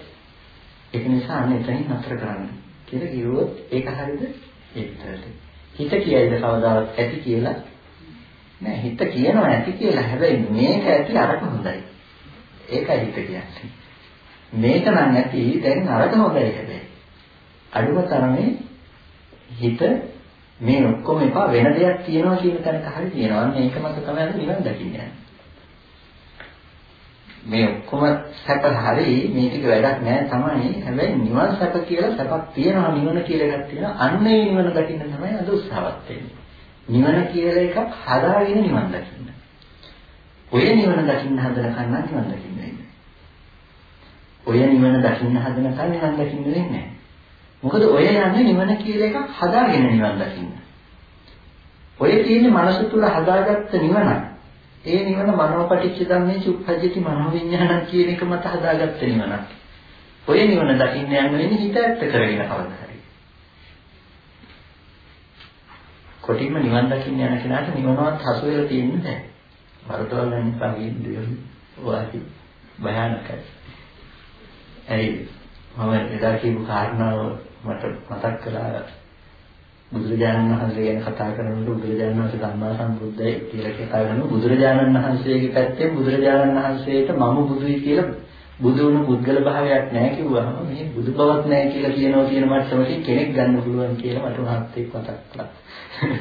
ඒක නිසා අන්න එතනින් නතර කරන්න කියලා කිව්වොත් ඒක හරියද ඒකට හිත කියයිද කවදාවත් ඇති කියලා නෑ හිත කියනවා ඇති කියලා හැබැයි මේක ඇති අරක හොඳයි ඒකයි හිත කියන්නේ. මේක නම් නැති දැන් අරක හොඳයි හැබැයි. අඩුම තරමේ හිත මේ ඔක්කොම එපා වෙන දෙයක් තියනවා කියන තැනක හරි තියෙනවා. අන්න ඒක මත තමයි නිවන් දකින්නේ. මේ ඔක්කොම සැප හරි මේ ටික වැඩක් නෑ තමයි. හැබැයි නිවන් සැප කියලා සැපක් තියෙනවා නිවන කියලා එකක් තියෙනවා. අන්න ඒ නිවන දකින්න තමයි අද උත්සාහවත් වෙන්නේ. නිවන කියලා එකක් හදාගෙන නිවන් දකින්න. ඔය නිවන දකින්න හදන කන්නා නිවන් දකින්න වෙන්නේ. ඔය නිවන දකින්න හදන කන් නිවන් දකින්න වෙන්නේ මොකද ඔය යන්නේ නිවන කියලා එකක් හදාගෙන නිවන් දකින්න. ඔය තියෙන්නේ මනස තුල හදාගත්ත නිවන. ඒ නිවන මනෝපටිච්ච ධම්මේ චුප්පජ්ජති මනෝවිඤ්ඤාණ කියන එක මත හදාගත්ත නිවනක්. ඔය නිවන දකින්න යන වෙන්නේ හිත ඇත්ත කරගෙන කවදා හරි. කොටින්ම නිවන් දකින්න යන කෙනාට නිවනවත් හසු වෙලා තියෙන්නේ නැහැ. වරදවලන් පරිද්දේ වාසි භයානකයි. ඇයි මම එදා කියපු කාරණාව මට මතක් කළා බුදුරජාණන් වහන්සේ ගැන කතා කරනකොට බුදුරජාණන් වහන්සේ ධම්මා සම්බුද්ධයි කියලා කතා කරනවා බුදුරජාණන් වහන්සේගේ පැත්තෙන් බුදුරජාණන් වහන්සේට මම බුදුයි කියලා බුදු වුණු පුද්ගල භාවයක් නැහැ කිව්වහම මේ බුදු බවක් නැහැ කියලා කියනවා කියන මට්ටමකින් කෙනෙක් ගන්න පුළුවන් කියලා මට මහත්ෙක් මතක් කළා.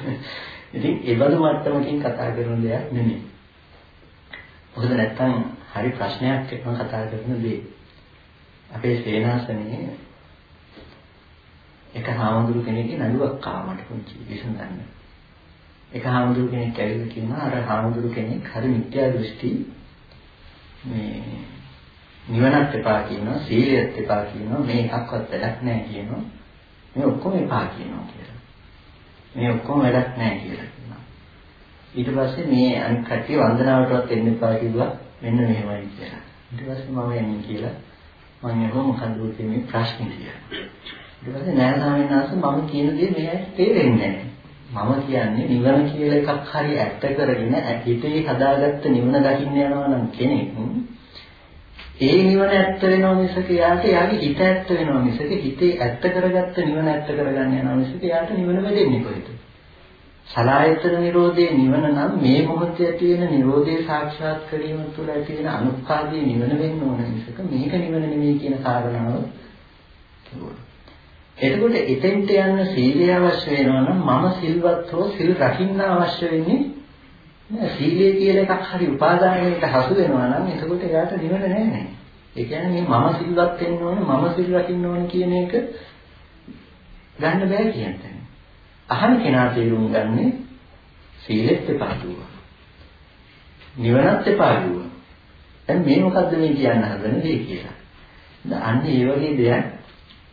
ඉතින් ඒ බඳු මට්ටමකින් කතා කරන දෙයක් නෙමෙයි. මොකද නැත්තම් හරි ප්‍රශ්නයක් එක්කම කතා කරන දේ. අපේ සේනාසනේ එක හාමුදුරු කෙනෙක්ගේ නළුවක් ආවමට පුංචි විසඳන්න. එක හාමුදුරු කෙනෙක් ඇවිල්ලා කියනවා අර හාමුදුරු කෙනෙක් හරි මිත්‍යා දෘෂ්ටි මේ නිවනත් එපා කියනවා සීලයත් එපා කියනවා මේ එකක්වත් වැඩක් නැහැ කියනවා මේ ඔක්කොම එපා කියනවා කියලා. මේ ඔක්කොම වැඩක් නැහැ කියලා. ඊට පස්සේ මේ අනිත් කට්ටිය වන්දනාවටවත් එන්න එපා කිව්වා මෙන්න මෙහෙමයි කියලා. ඊට පස්සේ මම එන්නේ කියලා මම එහොම මොකද මේ ප්‍රශ්නේ කියලා. ඊට පස්සේ නෑ ස්වාමීන් වහන්සේ මම කියන දේ මෙයාට තේරෙන්නේ නැහැ. මම කියන්නේ නිවන කියලා එකක් හරි ඇත්ත කරගෙන හිතේ හදාගත්ත නිවන දකින්න යනවා නම් කෙනෙක් ඒ නිවන ඇත්ත වෙනවා මිසක යාට යාගේ හිත ඇත්ත වෙනවා මිසක හිතේ ඇත්ත කරගත්ත නිවන ඇත්ත කරගන්න යනවා මිසක යාට නිවන වෙදෙන්නේ කොහෙද? සලායතන නිරෝධයේ නිවන නම් මේ මොහොතේ ඇති වෙන නිරෝධය සාක්ෂාත් කිරීම තුළ ඇති වෙන අනුත්පාදී නිවන වෙන්න ඕන මිසක මේක නිවන නෙමෙයි කියන කාරණාව කිව්වා. එතකොට එතෙන්ට යන්න සීලය අවශ්‍ය වෙනවා නම් මම සිල්වත් හෝ සිල් රකින්න අවශ්‍ය වෙන්නේ නෑ සීලය කියලා එකක් හරි උපාදානයකට හසු වෙනවා නම් එතකොට එයාට නිවන නෑ නේ. ඒ කියන්නේ මම සිල්වත් වෙන්න ඕන මම සිල් රකින්න ඕන කියන එක ගන්න බෑ කියන්නේ. අහන කෙනා තේරුම් ගන්නේ සීලෙත් එපා කිව්වා. නිවනත් එපා කිව්වා. දැන් මේ මොකද්ද මේ කියන්න හදන දේ කියලා. දැන් අන්න ඒ වගේ දෙයක්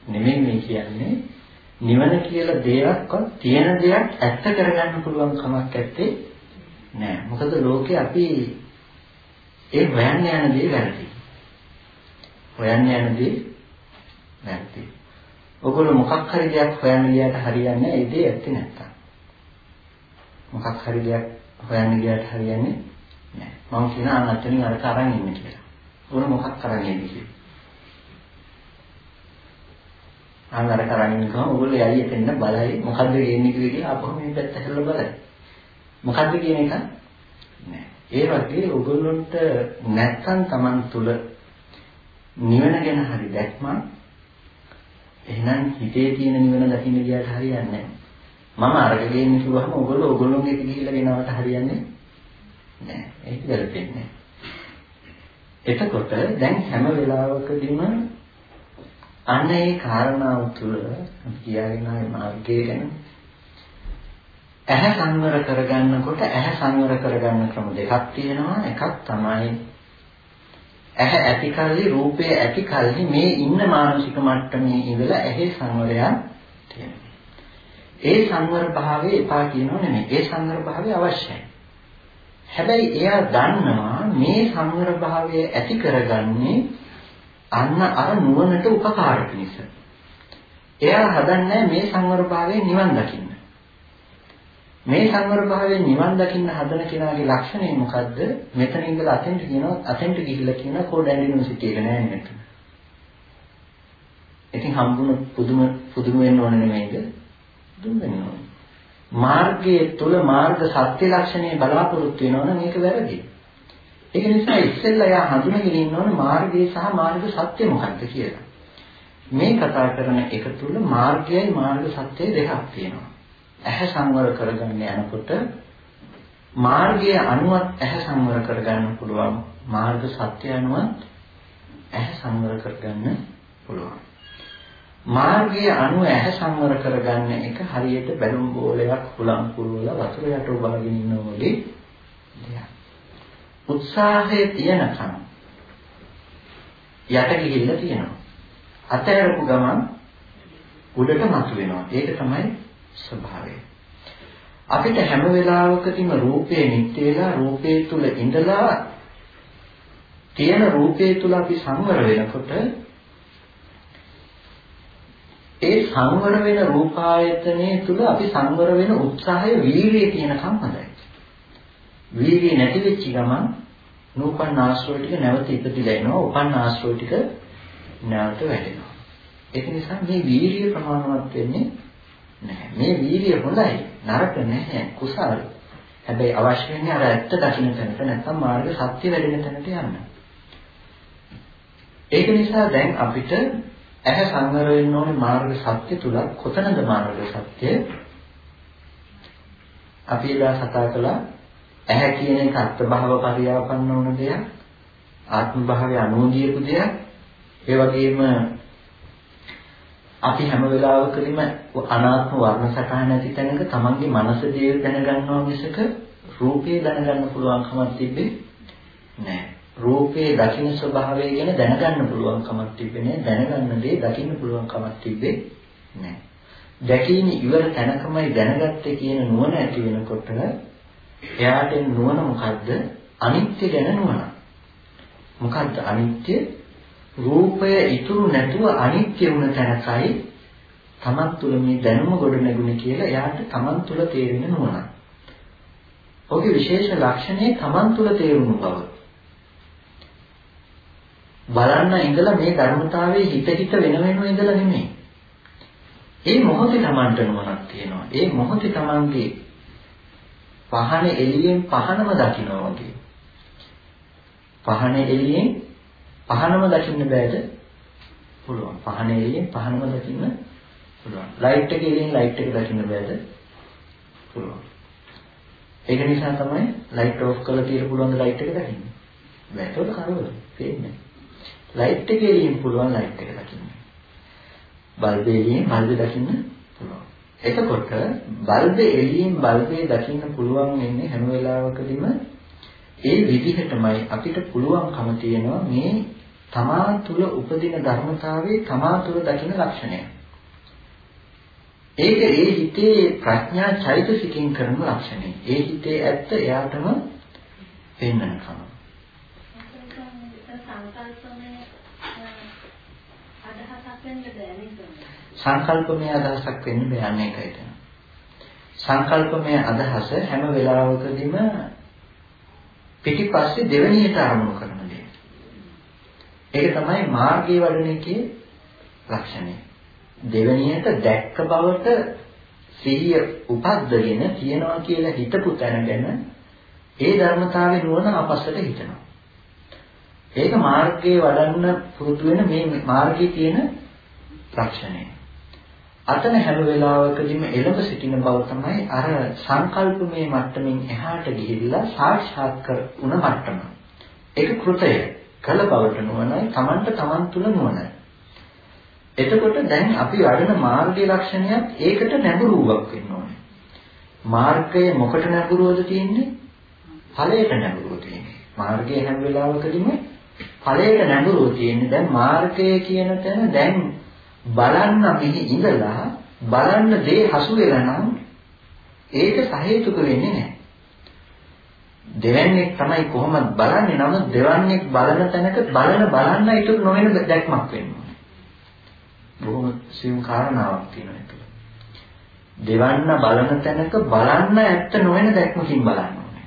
නෙමෙයි මේ කියන්නේ. නිවන කියලා දෙයක්වත් තියෙන දෙයක් ඇත්ත කරගන්න පුළුවන් කමක් නැත්තේ නෑ. මොකද ලෝකේ අපි ඒ හොයන්න යන දේ වැරදි. හොයන්න යන දේ වැරදි. ඔගොල්ලෝ මොකක් හරි දෙයක් හොයන්න ගියාට හරියන්නේ නැහැ. ඒ දේ ඇත්තේ නැත්තම්. මොකක් හරි දෙයක් හොයන්න ගියාට හරියන්නේ නැහැ. මම කියන අනත්තනින් අරක අරන් ඉන්න කියලා. ඕන මොකක් අරන් ඉන්නේ කියලා. අංගර කරන් ඉන්නකම ඔයගොල්ලෝ යයි එතෙන්න බලයි මොකද්ද කියන්නේ කියලා අපහම මේ පැත්ත හැරලා බලයි. මොකද්ද කියන එක නෑ. ඒ වගේ ඔයගොල්ලන්ට නැත්තම් Taman තුල නිවන ගැන හරි දැක්මක් එහෙනම් හිතේ තියෙන නිවන දකින්න ගියාට හරියන්නේ නැහැ. මම අරගෙන ඉන්නේ කිව්වහම ඔයගොල්ලෝ ඔයගොල්ලෝගේ ගිහිල්ලා ගෙනවට හරියන්නේ නැහැ. ඒක වැරදෙන්නේ එතකොට දැන් හැම වෙලාවකදීම අන්න ඒ කාරණාව තුළ අපි කියාගෙන ආයේ මාර්ගය ගැන ඇහැ සංවර කරගන්නකොට ඇහැ සංවර කරගන්න ක්‍රම දෙකක් තියෙනවා. එකක් තමයි ඇහැ ඇති කල්හි රූපය ඇති කල්හි මේ ඉන්න මානසික මට්ටමේ ඉඳලා ඇහි සංවරයක් තියෙනවා. ඒ සංවර භාවය එපා කියනෝ නෙමෙයි. ඒ සංවර භාවය අවශ්‍යයි. හැබැයි එයා දන්නවා මේ සංවර භාවය ඇති කරගන්නේ අන්න අර නුවණට උපකාර පිණිස. එයා හදන්නේ මේ සංවර භාවයෙන් නිවන් දකින්න. මේ සංවර භාවයෙන් නිවන් දකින්න හදන කෙනාගේ ලක්ෂණය මොකද්ද? මෙතන ඉඳලා අතෙන්ට කියනවා අතෙන්ට ගිහිල්ලා කියනවා කෝඩන් යුනිවර්සිටි එක නෑ නේද? ඉතින් හම්බුන පුදුම පුදුම වෙන්න ඕනේ නෙමෙයිද? දුම් වෙන්න ඕනේ. මාර්ගයේ තුල මාර්ග සත්‍ය ලක්ෂණේ බලාපොරොත්තු වෙනවනම් මේක වැරදි. ඒක නිසා ඉස්සෙල්ලා යා හඳුනගෙන ඉන්න ඕනේ මාර්ගය සහ මාර්ග සත්‍ය මොකක්ද කියලා. මේ කතා කරන එක තුල මාර්ගයයි මාර්ග සත්‍යයි දෙකක් තියෙනවා. ඇහැ සංවර කරගන්න යනකොට මාර්ගය අනුවත් ඇහැ සංවර කරගන්න පුළුවන්. මාර්ග සත්‍ය අනුවත් ඇහැ සංවර කරගන්න පුළුවන්. මාර්ගයේ අනුව ඇහැ සංවර කරගන්න එක හරියට බැලුම් බෝලයක් හුලම් පුරවලා වතුර යට උබලගෙන ඉන්නවා වගේ දෙයක්. උත්සාහය තියනකම් යට ගිහිල්ලා තියෙනවා. අතහැරපු ගමන් උඩට මතුවෙනවා. ඒක තමයි ස්වභාවය. අපිට හැම වෙලාවකදීම රූපේ නිත්‍ය වෙලා රූපේ තුල ඉඳලා තියෙන රූපේ තුල අපි සංවර වෙනකොට ඒ සංවර වෙන රූපායතනයේ තුල අපි සංවර වෙන උත්සාහය වීර්යය තියෙනකම් හොඳයි. වීර්යය නැති වෙච්ච ගමන් නූපන් ආශ්‍රව ටික නැවත ඉපදිලා එනවා. උපන් ආශ්‍රව ටික නැවත වැඩෙනවා. ඒක නිසා මේ වීර්යය ප්‍රමාණවත් වෙන්නේ නැහැ. මේ වීර්යය හොඳයි. නරක නැහැ. කුසල. හැබැයි අවශ්‍ය වෙන්නේ අර ඇත්ත දකින්න තැනට නැත්නම් මාර්ග සත්‍ය වැඩෙන තැනට යන්න. ඒක නිසා දැන් අපිට ඇහැ සංවර වෙන්න ඕනේ මාර්ග සත්‍ය තුල කොතනද මාර්ග සත්‍ය? අපි එදා කතා කළා ඇහැ කියන එක අත්භාව පරියාපන්න වුණ දෙයක් ආත්ම භාවය අනුෝදීයපු දෙයක් ඒ වගේම අපි හැම වෙලාවකදීම අනාත්ම වර්ණ සටහන ඇති තැනක තමන්ගේ මනස දේ දැනගන්නවා මිසක රූපේ දැනගන්න පුළුවන් කමක් තිබෙන්නේ නැහැ. රූපේ දකින්න ස්වභාවය ගැන දැනගන්න පුළුවන් කමක් තිබෙන්නේ දැනගන්න දේ දකින්න පුළුවන් කමක් තිබෙන්නේ නැහැ. දැකීම ඉවර තැනකමයි දැනගත්තේ කියන නුවණ ඇති වෙනකොට එයාට නුවණ මොකද්ද? අනිත්‍ය ගැන නුවණ. මොකද්ද අනිත්‍ය? රූපය ඉතුරු නැතුව අනිත්‍ය වුණ තැනකයි තමන් තුළ මේ දැනුම ගොඩ නැගුණේ කියලා එයාට තමන් තුළ තේරෙන නුවණ. ඔහුගේ විශේෂ ලක්ෂණය තමන් තුළ තේරුණු බව. බලන්න ඉඳලා මේ ධර්මතාවයේ හිත හිත වෙන වෙනම ඉඳලා නෙමෙයි. ඒ මොහොතේ තමන්ට නුවණක් තියෙනවා. ඒ මොහොතේ තමන්ගේ පහන එළියෙන් පහනම දකින්නවා වගේ. පහන එළියෙන් පහනම දකින්න බෑද? පුළුවන්. පහන එළියෙන් පහනම දකින්න පුළුවන්. ලයිට් එක එළියෙන් ලයිට් එක දකින්න බෑද? පුළුවන්. ඒක නිසා තමයි ලයිට් ඕෆ් කරලා තියලා පුළුවන් ලයිට් එක දකින්න. බෑ ඒක කරවල පේන්නේ. ලයිට් එක එළියෙන් පුළුවන් ලයිට් එක දකින්න. බල්බ් එළියෙන් බල්බ් දකින්න පුළුවන්. එතකොට බල්බේ එළියෙන් බල්බේ දකින්න පුළුවන් වෙන්නේ හැම වෙලාවකදීම ඒ විදිහටමයි අපිට පුළුවන්කම තියෙනවා මේ තමා තුළ උපදින ධර්මතාවයේ තමා තුළ දකින ලක්ෂණය. ඒක ඒ හිතේ ප්‍රඥා චෛතසිකින් කරන ලක්ෂණය. ඒ හිතේ ඇත්ත එයාටම පෙන්වනකම. සංකල්පමය අදහසක් වෙන්න බෑනේ ඒකයි තමයි. සංකල්පමය අදහස හැම වෙලාවකදීම පිටිපස්සේ දෙවෙනියට ආරම්භ කරන දේ. ඒක තමයි මාර්ගයේ වඩන එකේ ලක්ෂණය. දෙවෙනියට දැක්ක බවට සිහිය උපද්දගෙන තියනවා කියලා හිතපු තැන ගැන ඒ ධර්මතාවේ නුවණ අපස්සට හිතනවා. ඒක මාර්ගයේ වඩන්න පුරුදු වෙන මේ මාර්ගයේ තියෙන ලක්ෂණය. අතන හැම වෙලාවකදීම එළඹ සිටින බව තමයි අර සංකල්පමේ මට්ටමින් එහාට ගිහිල්ලා සාක්ෂාත් කරුණ මට්ටම. ඒක කෘතය. කළ බවට නුවණයි Tamanට Taman තුල නුවණයි. එතකොට දැන් අපි වඩන මාර්ගයේ ලක්ෂණයක් ඒකට නැඹුරුවක් වෙන්න ඕනේ. මාර්ගය මොකට නැඹුරුවද තියෙන්නේ? ඵලයට නැඹුරුව තියෙන්නේ. මාර්ගයේ හැම වෙලාවකදීම ඵලයට නැඹුරුව තියෙන්නේ. දැන් මාර්ගය කියන තැන දැන් බලන්න මෙහි ඉඳලා බලන්න දේ හසු වෙලා නම් ඒක සහේතුක වෙන්නේ නැහැ. දෙවන්නේක් තමයි කොහොමද බලන්නේ නමුත් දෙවන්නේක් බලන තැනක බලන බලන්න ඊට නොවන දැක්මක් වෙනවා. බොහොම සියුම් කාරණාවක් තියෙනවා ඒක. දෙවන්න බලන තැනක බලන්න ඇත්ත නොවන දැක්මකින් බලන්න ඕනේ.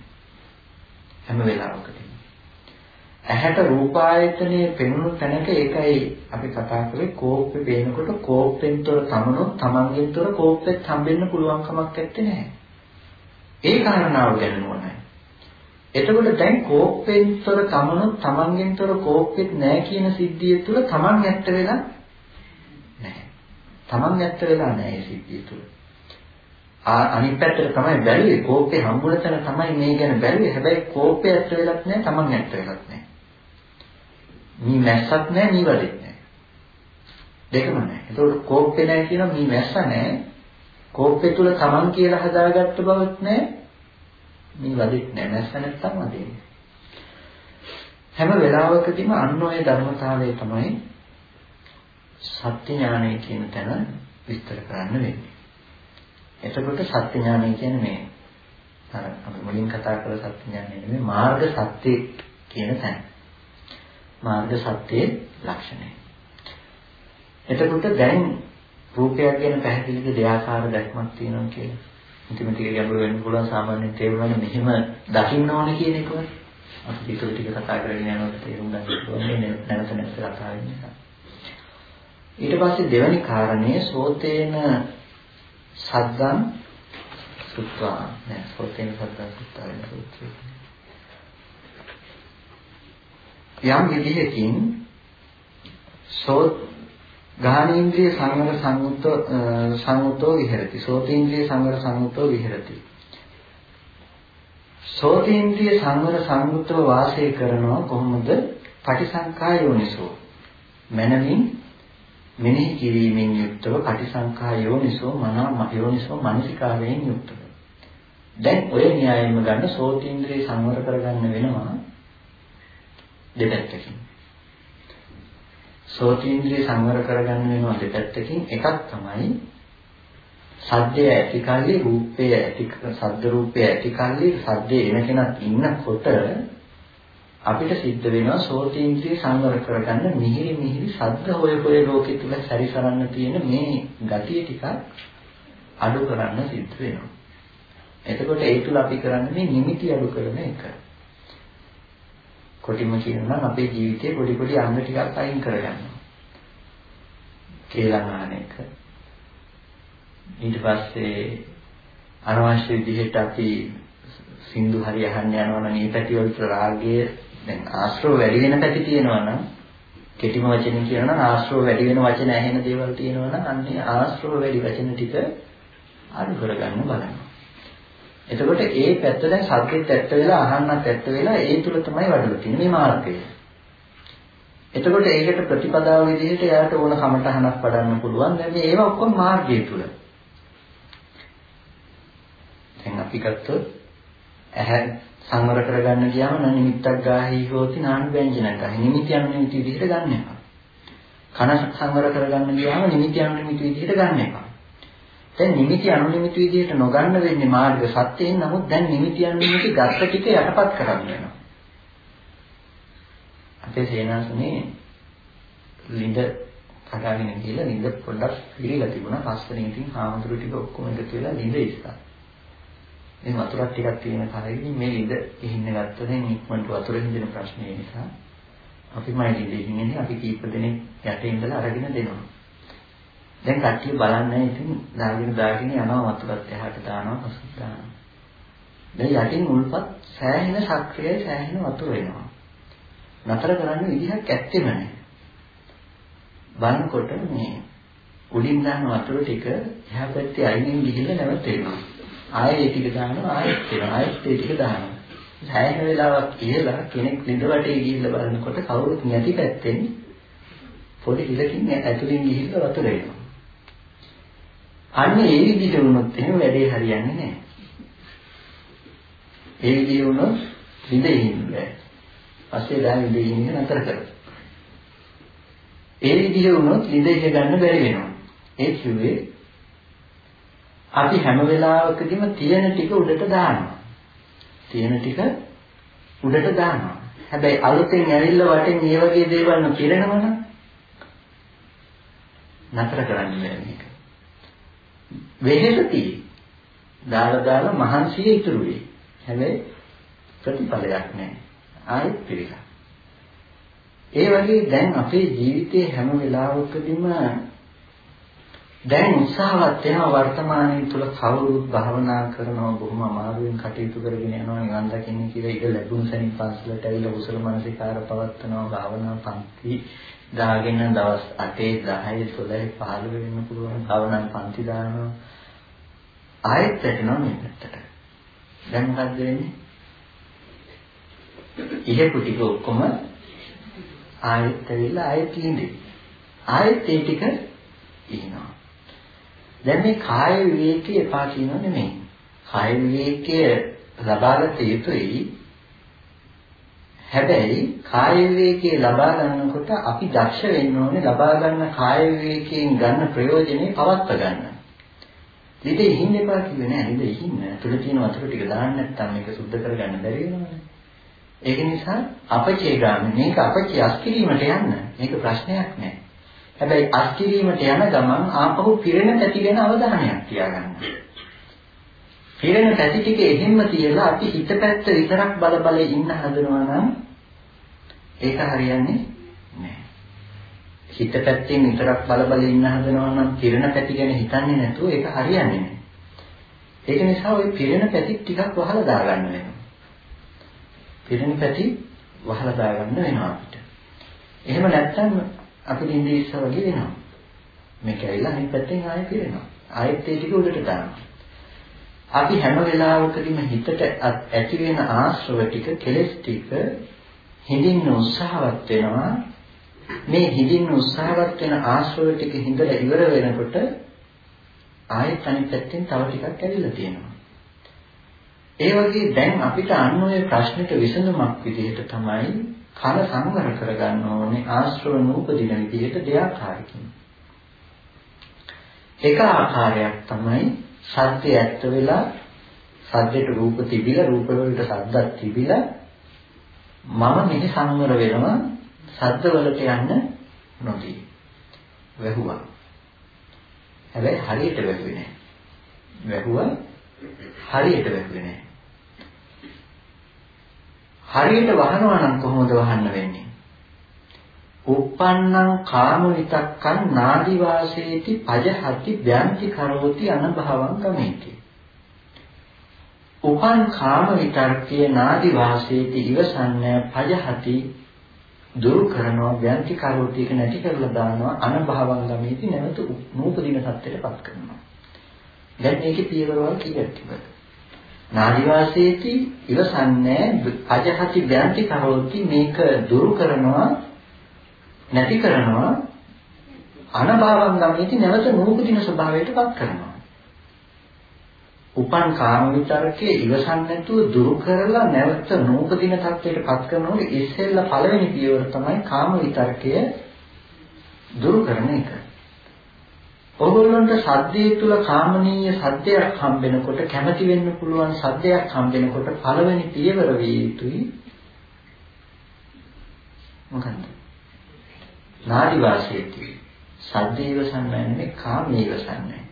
හැම වෙලාවකදී ඇහැට රූපායතනයේ පෙනුණු තැනක ඒකයි අපි කතා කරේ කෝප්පේ පේනකොට කෝප්පෙන්තර තමනොත් තමන්ගෙන්තර කෝප්පෙත් හම්බෙන්න පුළුවන් කමක් නැත්තේ නෑ. ඒ කාරණාව ගැනනෝනයි. එතකොට දැන් කෝප්පෙන්තර තමනොත් තමන්ගෙන්තර කෝප්පෙත් නෑ කියන සිද්ධිය තුළ තමන් ඇත්ත වෙලා නැහැ. තමන් ඇත්ත වෙලා නැහැ ඒ සිද්ධිය තුළ. අනිත් පැත්තට තමයි බැලුවේ කෝපේ හම්බුන තැන තමයි මේ ගැන බැලුවේ. හැබැයි කෝපේ ඇත්ත වෙලත් නැහැ, තමන් ඇත්ත වෙලත් නැහැ. මී මැස්සක් නැහැ, මී වදෙත් නැහැ. දෙකම නැහැ. ඒතකොට කෝප්පේ නැහැ කියනවා මී මැස්ස නැහැ. කෝප්පේ තුල තමන් කියලා හදාගත්ත බවක් නැහැ. මී වදෙත් නැහැ. මැස්ස නැත්තම් වදේ. හැම වෙලාවකදීම අන්න ඔය ධර්මතාවය තමයි සත්‍ය ඥානය කියන තැන විස්තර කරන්න වෙන්නේ. එතකොට සත්‍ය ඥානය කියන්නේ මේ අර අපි මුලින් කතා කරලා සත්‍ය ඥානය නෙමෙයි මාර්ග සත්‍ය කියන තැන. මාර්ග සත්‍යයේ ලක්ෂණය. එතකොට දැන් රූපයක් ගැන පැහැදිලිව දෙආකාර දැක්මක් තියෙනවා කියලා. ඉතින් ටික ගැඹුරු වෙන්න පුළුවන් සාමාන්‍යයෙන් තේරුණානේ මෙහෙම දකින්න ඕනේ කියන එකවත්. අපි ටික ටික කතා කරගෙන යනකොට තේරුම් ගන්න ඕනේ නැවත නැවත කතා වෙන නිසා. ඊට පස්සේ දෙවැනි කාරණේ සෝතේන සද්දං සුත්වා නෑ සෝතේන සද්දං සුත්වා වෙන සූත්‍රය. යම් විදිහකින් සෝ ගාහනේන්ද්‍රිය සංවර සංයුත්තෝ සංයුත්තෝ විහෙරති. සෝතේන්ද්‍රිය සංවර සංයුත්තෝ විහෙරති. සෝතේන්ද්‍රිය සංවර සංයුත්තව වාසය කරනවා කොහොමද? පටිසංකා යෝනිසෝ. මනමින් මෙනෙහි කිරීමෙන් යුක්තව පටිසංකා යෝනිසෝ මනා යෝනිසෝ මනසිකාරයෙන් යුක්තව. දැන් ඔය න්‍යායෙම ගන්න සෝතේන්ද්‍රිය සංවර කරගන්න වෙනවා දෙපැත්තකින්. සෝතීන්ද්‍රිය සංවර කරගන්න වෙනවා දෙපැත්තකින් එකක් තමයි සද්දය ඇති කල්ලි රූපය ඇති සද්ද රූපය ඇති කල්ලි සද්දේ එන කෙනක් ඉන්නකොට අපිට සිද්ධ වෙනවා සෝතීන්ද්‍රිය සංවර කරගන්න මිහිරි මිහිරි සද්ද හොය හොය ලෝකෙ තුල සැරිසරන්න තියෙන මේ ගතිය ටිකක් අඩු කරන්න සිද්ධ වෙනවා. එතකොට ඒ තුල අපි කරන්නේ මේ නිමිති අඩු කරන එක. කොටිම කියනවා අපේ ජීවිතේ පොඩි පොඩි අංග ටිකක් අයින් කරගන්නවා. කේලම් ආන එක. ඊට පස්සේ අනවශ්‍ය විදිහට අපි සින්දු හරි අහන්න යනවා නම් මේ පැති වලට රාගය දැන් ආශ්‍රව වැඩි වෙන පැති තියෙනවා නම් කෙටිම වචනෙන් කියනවා නම් ආශ්‍රව වැඩි වෙන වචන ඇහෙන දේවල් තියෙනවා නම් අන්නේ ආශ්‍රව වැඩි වචන ටික අඩු කරගන්න බලන්න. එතකොට ඒ පැත්ත දැන් සත්‍යෙත් ඇත්ත වෙලා අහන්නත් ඇත්ත වෙලා ඒ තුල තමයි වඩලා තියෙන්නේ මේ මාර්ගය. එතකොට ඒකට ප්‍රතිපදාව විදිහට එයාට ඕන කමටහනක් වඩන්න පුළුවන්. දැන් මේ ඒවා ඔක්කොම මාර්ගය තුල. දැන් අපි ගත්තොත් ඇහැ සංවර කරගන්න ගියාම නම් නිමිත්තක් ගාහි හොති නාන ව්‍යංජනක් ගාහි. නිමිති යන නිමිති විදිහට ගන්න එපා. කන සංවර කරගන්න ගියාම නිමිති යන නිමිති විදිහට ගන්න එපා. දැන් නිමිති අනුනිමිති විදිහට නොගන්න වෙන්නේ මාර්ග සත්‍යයෙන් නමුත් දැන් නිමිති අනුනිමිති ගත්ත ටික යටපත් කරන්න වෙනවා. අපේ සේනාසනේ ලිඳ කඩාගෙන ගිහලා ලිඳ පොඩ්ඩක් පිළිලා තිබුණා. පස්සේ ඉතින් හාමුදුරු ටික ඔක්කොම එකතු වෙලා ලිඳ ඉස්සා. මේ වතුරක් ටිකක් තියෙන කාලෙදී මේ ලිඳ ඉහින්න ගත්ත දැන් ඉක්මනට වතුර හින්දෙන ප්‍රශ්නේ නිසා අපිමයි ලිඳ ඉහින්නේ අපි කීප දෙනෙක් යටේ ඉඳලා අරගෙන දෙනවා. දැන් කට්ටිය බලන්නේ ඉතින් දාගෙන දාගෙන යනවා වතුරත් එහාට දානවා පස්සට දානවා. දැන් යටින් උල්පත් සෑහෙන සක්‍රියයි සෑහෙන වතුර එනවා. නතර කරන්න විදිහක් ඇත්තෙම නැහැ. බලනකොට මේ උඩින් දාන වතුර ටික එහා පැත්තේ අයිනෙන් ගිහිල්ලා නැවතෙනවා. ආයෙ ඒ ටික දානවා ආයෙත් එනවා ආයෙත් ඒ ටික දානවා. සෑහෙන වෙලාවක් කියලා කෙනෙක් නිද වටේ ගිහිල්ලා බලනකොට කවුරුත් නැති පැත්තෙන් පොඩි හිලකින් ඇතුලින් ගිහිල්ලා වතුර එනවා. අන්න ඒ විදිහට වුණොත් එහෙම වැඩේ හරියන්නේ නැහැ. ඒ විදිහ වුණොත් විදේ ඉන්නේ. පස්සේ දා විදේ ඉන්නේ නතර කරලා. ඒ විදිහ වුණොත් විදේ ගන්න බැරි වෙනවා. ඒ කිව්වේ අපි හැම වෙලාවකදීම තියෙන ටික උඩට දානවා. තියෙන ටික උඩට දානවා. හැබැයි අලුතෙන් ඇවිල්ලා වටෙන් මේ වගේ දේවල් නොකිරනවනම් නතර කරන්න බෑ මේක. වෙහෙස තියෙයි. දාලා දාලා මහන්සිය ඉතුරු වෙයි. හැබැයි ප්‍රතිඵලයක් නැහැ. ආයෙත් පිළිලා. ඒ වගේ දැන් අපේ ජීවිතයේ හැම වෙලාවකදීම දැන් උත්සාහවත් වෙනවා වර්තමානයේ තුල කවුරුත් භාවනා කරනවා බොහොම අමාරුවෙන් කටයුතු කරගෙන යනවා නිවන් දකින්න කියලා ඉඩ ලැබුණ සැනින් පන්සලට ඇවිල්ලා උසල මානසිකාර පවත්වනවා භාවනා පන්ති දාගෙන දවස් 8 10 12 15 වෙන්න පුළුවන් භාවනා පන්ති දානවා. ආයෙත් වැටෙනවා මේ පැත්තට. දැන් මොකද්ද වෙන්නේ? ඉහෙපු ටික ඔක්කොම ආයෙත් ඇවිල්ලා ආයෙත් ඉඳි. ආයෙත් ඒ ටික ඉනවා. දැන් මේ කාය විවේකී එපා කියනෝ නෙමෙයි. කාය විවේකයේ ලබාගත යුතුයි. හැබැයි කාය විවේකයේ ලබා ගන්නකොට අපි දක්ෂ වෙන්න ඕනේ ලබා ගන්න කාය විවේකයෙන් ගන්න ප්‍රයෝජනේ පවත්ව ගන්න. ලිදේ ඉහින්න එපා කිව්වේ නෑ ලිදේ ඉහින්න. තුල තියෙන වතුර ටික දාන්න නැත්නම් මේක සුද්ධ කරගන්න බැරි වෙනවනේ. ඒක නිසා අපචේ ගන්න මේක අපචේ අස්කිරීමට යන්න. මේක ප්‍රශ්නයක් නෑ. හැබැයි අස්කිරීමට යන ගමන් ආපහු පිරෙන පැති ගැන අවධානයක් තියාගන්න. පිරෙන පැති ටික එහෙම්ම තියලා අපි හිත පැත්ත විතරක් බල බල ඉන්න හදනවා නම් ඒක හරියන්නේ නැහැ. හිත පැත්තෙන් විතරක් බල බල ඉන්න හදනවා නම් පිරෙන පැති ගැන හිතන්නේ නැතුව ඒක හරියන්නේ නැහැ. ඒක නිසා ওই පිරෙන පැති ටිකක් වහලා දාගන්න වෙනවා. පිරෙන පැති වහලා දාගන්න වෙනවා අපිට. එහෙම නැත්නම් අපිට ඉන්නේ ඉස්ස වගේ වෙනවා. මේක ඇවිල්ලා අනිත් පැත්තෙන් ආයෙ පිරෙනවා. ආයෙත් ඒ ටික උඩට දානවා. අපි හැම වෙලාවකදීම හිතට ඇති වෙන ආශ්‍රව ටික කෙලස් ටික හිඳින්න උත්සාහවත් වෙනවා. මේ හිඳින්න උත්සාහවත් වෙන ආශ්‍රව ටික හිඳලා ඉවර වෙනකොට ආයෙත් අනිත් පැත්තෙන් තව ටිකක් ඇවිල්ලා තියෙනවා. ඒ වගේ දැන් අපිට අන්න ඔය ප්‍රශ්නෙට විසඳුමක් විදිහට තමයි කන සංවර කරගන්න ඕනේ ආශ්‍රව නූපදින විදිහට දෙආකාරකින් එක ආකාරයක් තමයි සද්දය ඇත්ත වෙලා සද්දයට රූප තිබිලා රූප වලට සද්දක් තිබිලා මම මෙහි සංවර වෙනවා සද්ද වලට යන්න නොදී. වැහුවා. හැබැයි හරියට වැහුවේ නෑ වැහුවා. හරියට වැහුවේ නෑ හරියට වහනවා නම් කොහොමද වහන්න වෙන්නේ? Uppannam කාම විතක්කං නාදි වාසේති පජහති ව්‍යන්ති කරෝති අනභවං ගමේති. උපන් කාම විතර්කයේ නාදි වාසේති ඉවසන්නේ පජහති දුරු කරනවා ව්‍යන්ති කරෝති එක නැති කරලා දානවා අනභවං ගමේති නැවත නූපදින සත්‍යයටපත් කරනවා. දැන් මේකේ පියවරවල් කීයක් තිබද? නාදි වාසේති ඉවසන්නේ පජහති ව්‍යන්ති කරෝති මේක දුරු කරනවා නැති කරනවා අනභවං ගමේදී නැවත නූපදින ස්වභාවයටපත් කරනවා. උපන් කාම විතරකේ ඉවසන් නැතුව දුරු කරලා නැවත නූපදින තත්ත්වයට පත් කරනකොට ඉස්සෙල්ලා පළවෙනි පියවර තමයි කාම විතරකය දුරු කරන එක. ඔයගොල්ලන්ට සද්දේ තුල කාමනීය සද්දයක් හම්බෙනකොට කැමති වෙන්න පුළුවන් සද්දයක් හම්බෙනකොට පළවෙනි පියවර විය යුතුයි මොකන්ද? නාඩි වාසයේදී සද්දේ ඉවසන්නේ නෙමෙයි කාමයේ ඉවසන්නේ.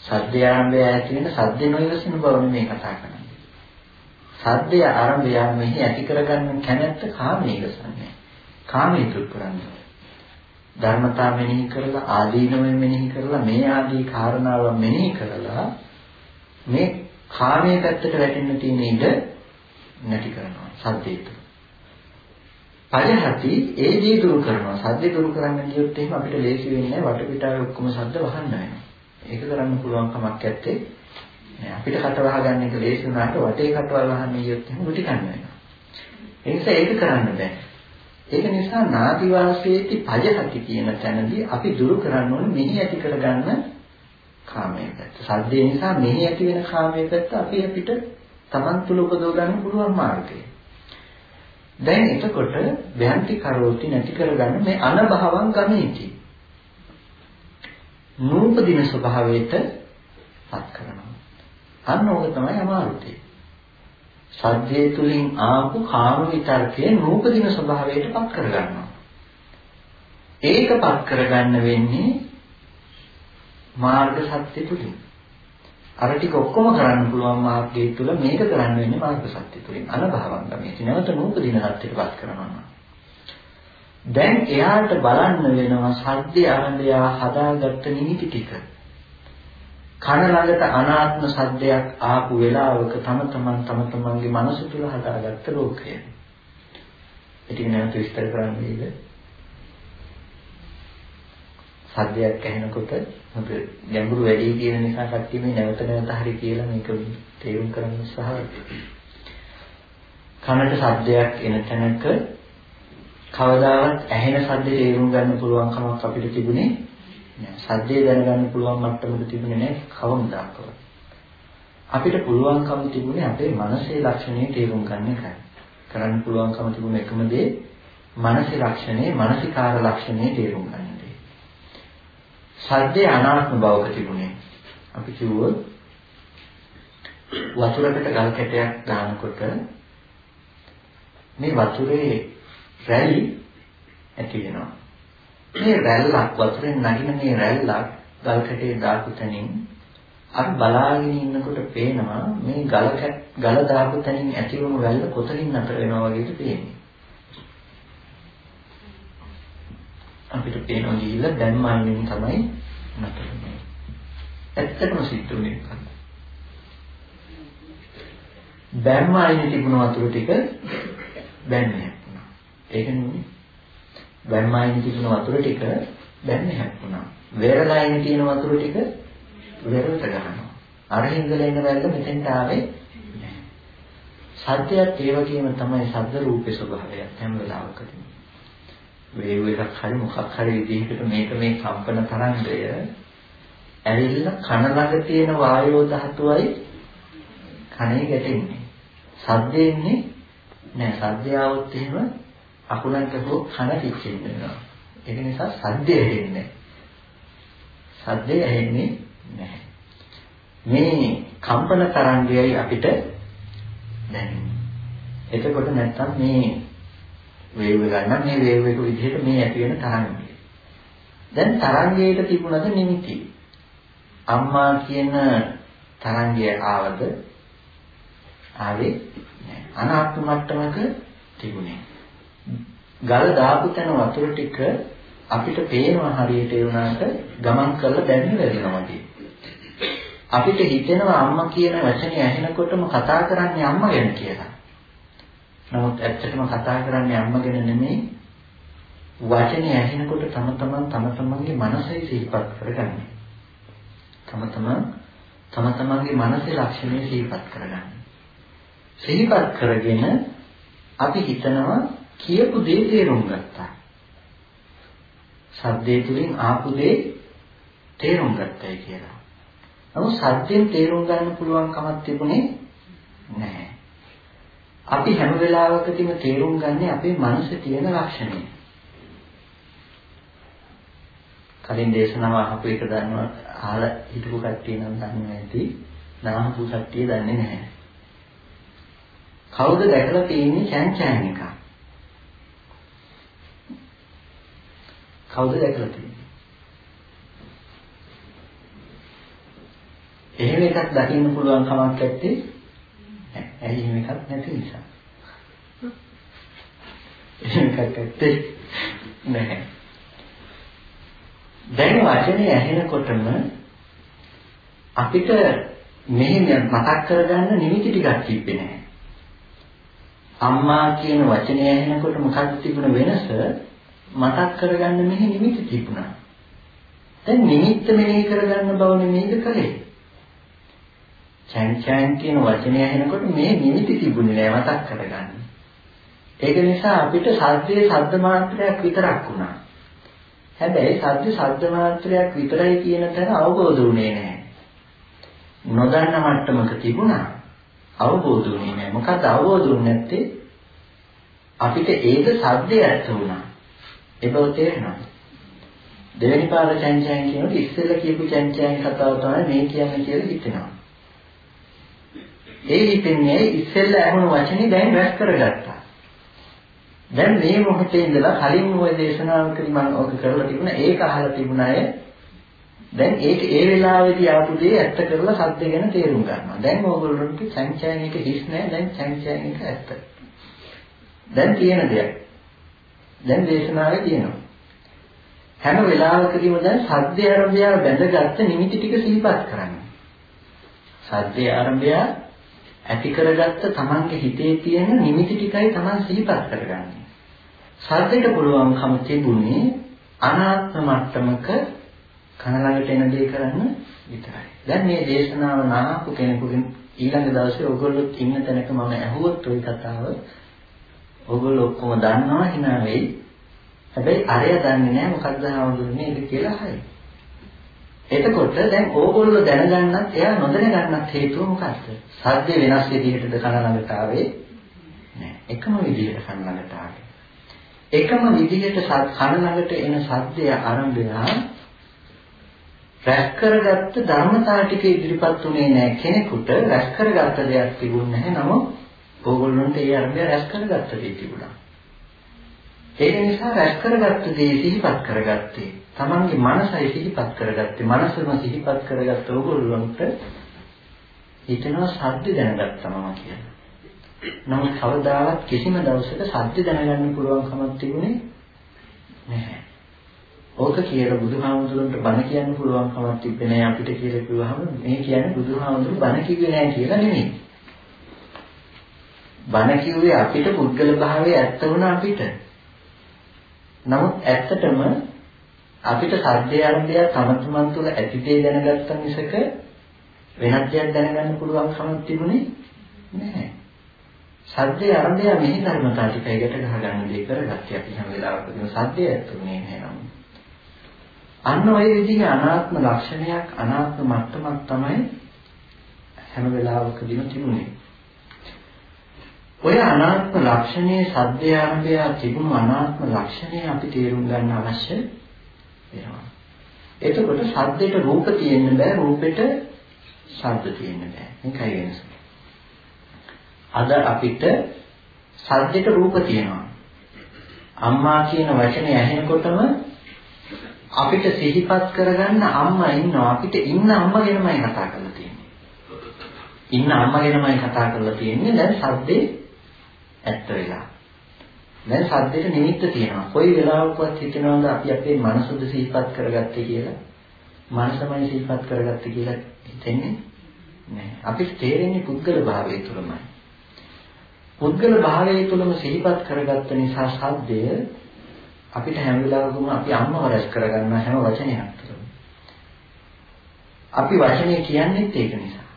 සද්දේ ආරම්භය ඇති වෙන සද්දේ නොයවසින බව නෙමෙයි කතා කරන්නේ. සද්දේ ආරම්භය මෙහි ඇති කරගන්න කැමැත්ත කාමයේ ඉවසන්නේ. කාමයේ දුක් කරන්නේ. ධර්මතා මෙනෙහි කරලා ආදීනවෙන් මෙනෙහි කරලා මේ ආදී කාරණාව මෙනෙහි කරලා මේ කාමයේ පැත්තට වැටෙන්න තියෙන ඉඩ නැති කරනවා සද්දේට. පජහති ඒ දේ දුරු කරනවා. සද්දේ දුරු කරන්න ගියොත් එහෙම අපිට ලේසි වෙන්නේ නැහැ වටපිටාවේ ඔක්කොම සද්ද වහන්න වෙනවා. ඒක කරන්න පුළුවන් කමක් නැත්තේ. අපිට කට වහගන්න එක ලේසි වුණාට වටේ කටවල් වහන්න ගියොත් එහෙම මුටි ගන්න වෙනවා. ඒ නිසා ඒක කරන්න බෑ. ඒක නිසා නාති වාසයේති පජහති කියන තැනදී අපි දුරු කරන්න ඕනේ මෙහි ඇති කරගන්න කාමයේ පැත්ත. සද්දේ නිසා මෙහි ඇති වෙන කාමයේ පැත්ත අපි අපිට Taman තුල උපදව ගන්න පුළුවන් මාර්ගය. දැන් එතකොට ව්‍යන්ති කරෝති නැති කරගන්න මේ අනභවං ගමේති. නූපදින ස්වභාවයට පත් කරනවා. අන්න ඕක තමයි අමාරුතේ. සද්දේ තුලින් ආපු කාම විතර්කයේ නූපදින ස්වභාවයට පත් කරගන්නවා. ඒකපත් කරගන්න වෙන්නේ මාර්ග සත්‍ය තුලින්. අර ටික ඔක්කොම කරන්න පුළුවන් මාර්ගය තුල මේක කරන්න වෙන්නේ මාර්ග සත්‍ය තුලින්. අනභවංග මේ නැවත නූපදින සත්‍යයටපත් කරනවා. දැන් එයාට බලන්න වෙනවා සද්දේ ආරම්භය හදාගත්ත නිමිති ටික. කන ළඟට අනාත්ම සද්දයක් ආපු වෙලාවක තම තමන් තම තමන්ගේ මනස තුල හදාගත්ත ලෝකය. ඉතින් නැවත විස්තර කරන්නේද? සද්දයක් ඇහෙනකොට මොකද ගැඹුරු වැඩි කියන නිසා කට්ටිය මේ නැවත නැවත හරි කියලා මේක තේරුම් කරන්න උත්සාහ කනට සද්දයක් එන තැනක කවදාවත් ඇහෙන සද්දේ තේරුම් ගන්න පුළුවන් කමක් අපිට තිබුණේ නෑ. සද්දේ දැනගන්න පුළුවන් මට්ටමක තිබුණේ නෑ කවමදාකවත්. අපිට පුළුවන්කම තිබුණේ අපේ මනසේ ලක්ෂණේ තේරුම් ගන්න එකයි. කරන්න පුළුවන්කම තිබුණ එකම දේ මනසේ ලක්ෂණේ, මානසිකාර ලක්ෂණේ තේරුම් ගන්න. සද්දේ අනාත්ම බවක තිබුණේ. අපි කිව්වොත් වතුරකට ගල් කැටයක් දානකොට මේ වතුරේ රැලි ඇති වෙනවා. මේ රැල්ලක් වතුරෙන් නගින මේ රැල්ලක් ගල් කැටේ දාපු තැනින් අර බලාගෙන ඉන්නකොට පේනවා මේ ගල ගල දාපු තැනින් ඇති වුණු රැල්ල කොතනින් නතර වෙනවා වගේද පේන්නේ. අපිට පේනවා ගිහිල්ලා දැන් මාන්නේ තමයි නතර වෙන්නේ. ඇත්තටම සිද්ධ වෙන්නේ මොකක්ද? බැම්ම අයිනේ තිබුණ වතුර ටික බැන්නේ හැප්පුණා. ඒක නෙමෙයි. බැම්ම අයිනේ තිබුණ වතුර ටික බැන්නේ හැප්පුණා. වේරලා අයිනේ තියෙන වතුර ටික වෙරළට ගන්නවා. අර හින්දලා ඉන්න වැල්ල මෙතෙන්ට ආවේ නැහැ. සත්‍යයත් ඒ වගේම තමයි සද්ද රූපේ ස්වභාවය හැම වෙලාවකදීම. වේව් එකක් හරි මොකක් හරි විදිහකට මේක මේ කම්පන තරංගය ඇවිල්ලා කන ළඟ තියෙන වායෝ ධාතුවයි කනේ ගැටෙන්නේ. සද්දෙන්නේ නෑ සද්දය આવොත් එහෙම අකුණන්ට හෝ කන පිච්චෙන්න වෙනවා. ඒක නිසා සද්දය ඇහෙන්නේ සද්දය ඇහෙන්නේ නැහැ. මේ කම්පන තරංගයයි අපිට දැනෙන්නේ. එතකොට නැත්තම් මේ වේව් එක ගන්න මේ වේව් එක විදිහට මේ ඇති වෙන තරංගය. දැන් තරංගයක තිබුණද නිමිති? අම්මා කියන තරංගය ආවද? ආවේ නැහැ. අනාත්ම මට්ටමක තිබුණේ. ගල දාපු තැන වතුර ටික අපිට පේනවා හරියට ඒ වුණාට ගමන් කරලා දැනෙන්න වැඩිනවා වගේ. අපිට හිතෙනවා අම්මා කියන වචනේ ඇහෙනකොටම කතා කරන්නේ අම්මා ගැන කියලා. නමුත් ඇත්තටම කතා කරන්නේ අම්මගෙන නෙමෙයි වචනේ ඇහෙනකොට තම තමන් තම තමන්ගේ මනසයි සිහිපත් කරගන්නේ. තම තමන් තම තමන්ගේ මනසේ ලක්ෂණය සිහිපත් කරගන්නේ. සිහිපත් කරගෙන අපි හිතනවා කියපු දේ තේරුම් ගත්තා. සද්දේ තුලින් ආපු දේ තේරුම් ගත්තයි කියලා. නමුත් සත්‍යයෙන් තේරුම් ගන්න පුළුවන් කමක් තිබුණේ නැහැ. අපි හැම වෙලාවකදීම තේරුම් ගන්නේ අපේ මනසේ තියෙන ලක්ෂණය. කලින් දේශනාව අහපු එක දන්නවා අහලා හිටපු කට්ටිය නම් දන්නේ නැති. නාමපු කට්ටිය දන්නේ නැහැ. කවුද දැකලා තියෙන්නේ චෑන් චෑන් එක? කවුද දැකලා තියෙන්නේ? එහෙම එකක් දකින්න පුළුවන් කමක් නැත්තේ. ඇයි එහෙම එකක් නැති නිසා. එහෙම එකක් නැත්තේ නැහැ. දැන් වචනේ ඇහෙනකොටම අපිට මෙහෙම මතක් කරගන්න නිමිති ටිකක් තිබ්බේ නැහැ. අම්මා කියන වචනේ ඇහෙනකොට මොකක්ද තිබුණ වෙනස මතක් කරගන්න මෙහි නිමිති තිබුණා. දැන් නිමිත්ත මෙනෙහි කරගන්න බව නෙමෙයිද කලේ. චැන් චැන් කියන වචනේ ඇහෙනකොට මේ නිමිති තිබුණේ නෑ මතක් කරගන්න. ඒක නිසා අපිට සද්දේ ශබ්ද මාත්‍රයක් විතරක් වුණා. හැබැයි සද්ද ශබ්ද මාත්‍රයක් විතරයි කියන තැන අවබෝධ වුණේ නැහැ. නොදන්න මට්ටමක තිබුණා. අවබෝධ වුණේ නැහැ. මොකද අවබෝධ වුනේ නැත්තේ අපිට ඒක සද්දේ ඇත්ත වුණා. ඒ බව තේරෙනවා. දෙවෙනි පාර චංචයන් කියනකොට ඉස්සෙල්ලා කියපු චංචයන් කතාව තමයි මේ කියන්නේ කියලා හිතෙනවා. ඒ හිතන්නේ ඉස්සෙල්ලා ඇහුණු වචනේ දැන් රැස් කරගත්තා. දැන් මේ මොහොතේ ඉඳලා කලින් ওই දේශනාවකදී මම ඔක කරලා තිබුණා ඒක අහලා තිබුණ අය දැන් ඒක ඒ වෙලාවේදී ආපු දේ ඇත්ත කරලා සත්‍ය ගැන තේරුම් ගන්නවා. දැන් ඕගොල්ලන්ට සංචයන එක හිස් නෑ දැන් සංචයන එක ඇත්ත. දැන් තියෙන දෙයක්. දැන් දේශනාවේ තියෙනවා. හැම වෙලාවකදීම දැන් සද්දේ ආරම්භය බැඳගත්ත නිමිති ටික සිහිපත් කරන්න. සද්දේ ආරම්භය ඇති කරගත්ත තමන්ගේ හිතේ තියෙන නිමිති ටිකයි තමන් සිහිපත් කරගන්නේ. සද්දෙට පුළුවන්කම තිබුණේ අනාත්ම මට්ටමක කන ළඟට එන දේ කරන්න විතරයි. දැන් මේ දේශනාව නාහපු කෙනෙකුගෙන් ඊළඟ දවසේ ඔයගොල්ලෝ ඉන්න තැනක මම ඇහුවොත් ওই කතාව ඔයගොල්ලෝ ඔක්කොම දන්නවා hina වෙයි. හැබැයි අරය දන්නේ නැහැ මොකක්ද ආවඳුන්නේ ඒක කියලා හරි. එතකොට දැන් ඕගොල්ලෝ දැනගන්නත් එයා නොදැනගන්නත් හේතුව මොකක්ද? සද්ද වෙනස් විදිහටද කන ළඟට ආවේ? නෑ. එකම විදිහට කන ළඟට ආවේ. එකම විදිහට කන ළඟට එන සද්දය ආරම්භය රැස් කරගත්ත ධර්මතාව ටික ඉදිරිපත් උනේ නැහැ කෙනෙකුට රැස් කරගත්ත දෙයක් තිබුණ නැහැ නමුත් ඕගොල්ලන්ට ඒ අර්ථය රැස් කරගත්ත දේ තිබුණා ඒක නිසා රැස් කරගත්ත දේ සිහිපත් කරගත්තේ Tamange මනසයි සිහිපත් කරගත්තේ මනසම සිහිපත් කරගත්ත ඕගොල්ලන්ට හිතනවා සද්ද දැනගත්තම කියලා නමුත් කවදාවත් කිසිම දවසක සද්ද දැනගන්න පුළුවන් කමක් තිබුණේ නැහැ ඕක කියලා බුදුහාමුදුරන්ට බණ කියන්න පුළුවන් කමක් තිබෙන්නේ නැහැ අපිට කියලා කිව්වහම මේ කියන්නේ බුදුහාමුදුරු බණ කිව්වේ නැහැ කියලා නෙමෙයි. බණ කිව්වේ අපිට පුද්ගල භාවයේ ඇත්ත වුණා අපිට. නමුත් ඇත්තටම අපිට සත්‍ය අර්ථය තම තමන් තුළ ඇතිදේ දැනගත්ත මිසක වෙනත් දෙයක් දැනගන්න පුළුවන් කමක් තිබුණේ නැහැ. සත්‍ය අර්ථය මෙහි ධර්මතාව ටිකකට ගහගන්න දෙයක් කරගත්තේ අපි හැම වෙලාවකදීම සත්‍ය ඇතුනේ නැහැ නමුත් අන්න ওই විදිහේ අනාත්ම ලක්ෂණයක් අනාත්ම මට්ටමක් තමයි හැම වෙලාවකදීම තිබුණේ. ඔය අනාත්ම ලක්ෂණයේ සද්දේ ආරම්භය තිබුණු අනාත්ම ලක්ෂණය අපි තේරුම් ගන්න අවශ්‍ය වෙනවා. එතකොට සද්දෙට රූප තියෙන්න බෑ රූපෙට ශබ්ද තියෙන්න බෑ. මේකයි වෙනස. අද අපිට සද්දෙට රූප තියෙනවා. අම්මා කියන වචනේ ඇහෙනකොටම අපිට සිහිපත් කරගන්න අම්මා ඉන්නවා. අපිට ඉන්න අම්මා ගැනමයි කතා කරලා තියෙන්නේ. ඉන්න අම්මා ගැනමයි කතා කරලා තියෙන්නේ. දැන් සද්දේ ඇත්ත වෙලා. දැන් සද්දේට නිමිත්ත තියෙනවා. කොයි වෙලාවකවත් හිතනවද අපි අපේ මනසද සිහිපත් කරගත්තේ කියලා? මනසමයි සිහිපත් කරගත්තේ කියලා හිතෙන්නේ නැහැ. අපිට තේරෙන්නේ පුද්ගල භාවය තුළමයි. පුද්ගල භාවය තුළම සිහිපත් කරගත්ත නිසා සද්දය අපිට හැම වෙලාවෙම අපි අම්මව රැස් කරගන්න හැම වචනයක් තුළම. අපි වචනේ කියන්නේත් ඒක නිසා.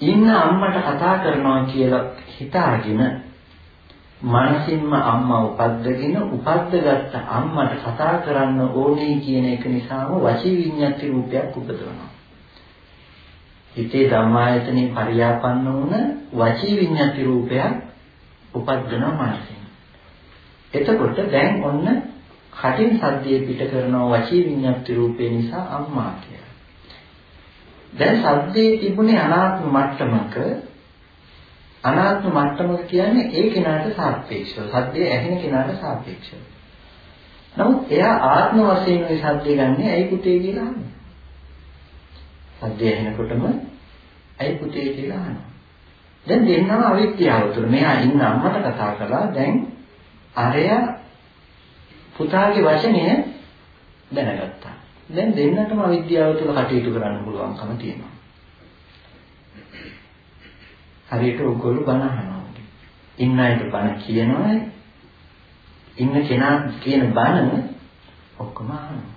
ඉන්න අම්මට කතා කරනවා කියලා හිතාගෙන මනසින්ම අම්මා උපද්දගෙන උපද්දගත්ත අම්මට කතා කරන්න ඕනේ කියන එක නිසාම වචී විඤ්ඤාති රූපයක් උපදවනවා. හිතේ ධම්මායතනේ පරියාපන්න වුණ වචී විඤ්ඤාති රූපයක් උපද්දන මානසින්. එතකොට දැන් ඔන්න කටින් සද්දේ පිට කරනවා වචී විඤ්ඤාති රූපේ නිසා අම්මා කියලා. දැන් සද්දේ තිබුණේ අනාත්ම මට්ටමක අනාත්ම මට්ටමක කියන්නේ ඒ කෙනාට සාපේක්ෂව සද්දේ ඇහෙන කෙනාට සාපේක්ෂව. නමුත් එයා ආත්ම වශයෙන් ওই සද්දේ ගන්න ඇයි පුතේ කියලා අහනවා. සද්දේ ඇහෙනකොටම ඇයි පුතේ කියලා අහනවා. දැන් දෙන්නම අවිද්‍යාව තුළ මෙයා ඉන්න අම්මට කතා කළා දැන් අරයා පුතාගේ වචනය දැනගත්තා. දැන් දෙන්නටම අවිද්‍යාව තුළ කටයුතු කරන්න පුළුවන්කම තියෙනවා. හරියට ඔයගොල්ලෝ බණ අහනවා. ඉන්න අයට බණ කියනවා. ඉන්න කෙනා කියන බණ ඔක්කොම අහනවා.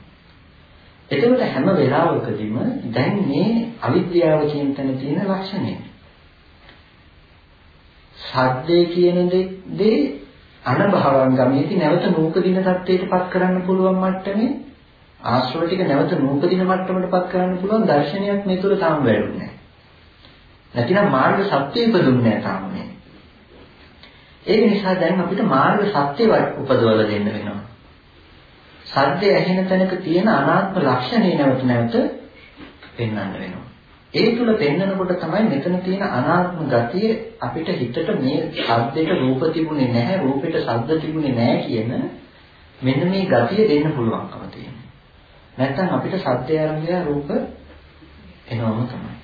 එතකොට හැම වෙලාවකදීම දැන් මේ අවිද්‍යාව කියන තැන තියෙන ලක්ෂණය. සද්දේ කියන දේ අනභවංගමේදී නැවත නූපදින තත්ත්වයටපත් කරන්න පුළුවන් මට්ටමේ ආශ්‍රව ටික නැවත නූපදින මට්ටමටපත් කරන්න පුළුවන් දර්ශනයක් මේ තුල තාම වැළුන්නේ නැතිනම් මාර්ග සත්‍ය ඉපදුන්නේ නැහැ තාම මේ. ඒක නිසා දැන් අපිට මාර්ග සත්‍ය උපදවලා දෙන්න වෙනවා. සද්දය ඇහෙන තැනක තියෙන අනාත්ම ලක්ෂණේ නැවත නැවත පෙන්වන්න වෙනවා. ඒ තුල පෙන්වනකොට තමයි මෙතන තියෙන අනාත්ම ගතිය අපිට හිතට මේ ශබ්දයට රූප තිබුණේ නැහැ, රූපෙට ශබ්ද තිබුණේ නැහැ කියන මෙන්න මේ ගතිය දෙන්න පුළුවන්කම තියෙනවා. නැත්තම් අපිට ශබ්දය ආරම්භය රූප එනවම තමයි.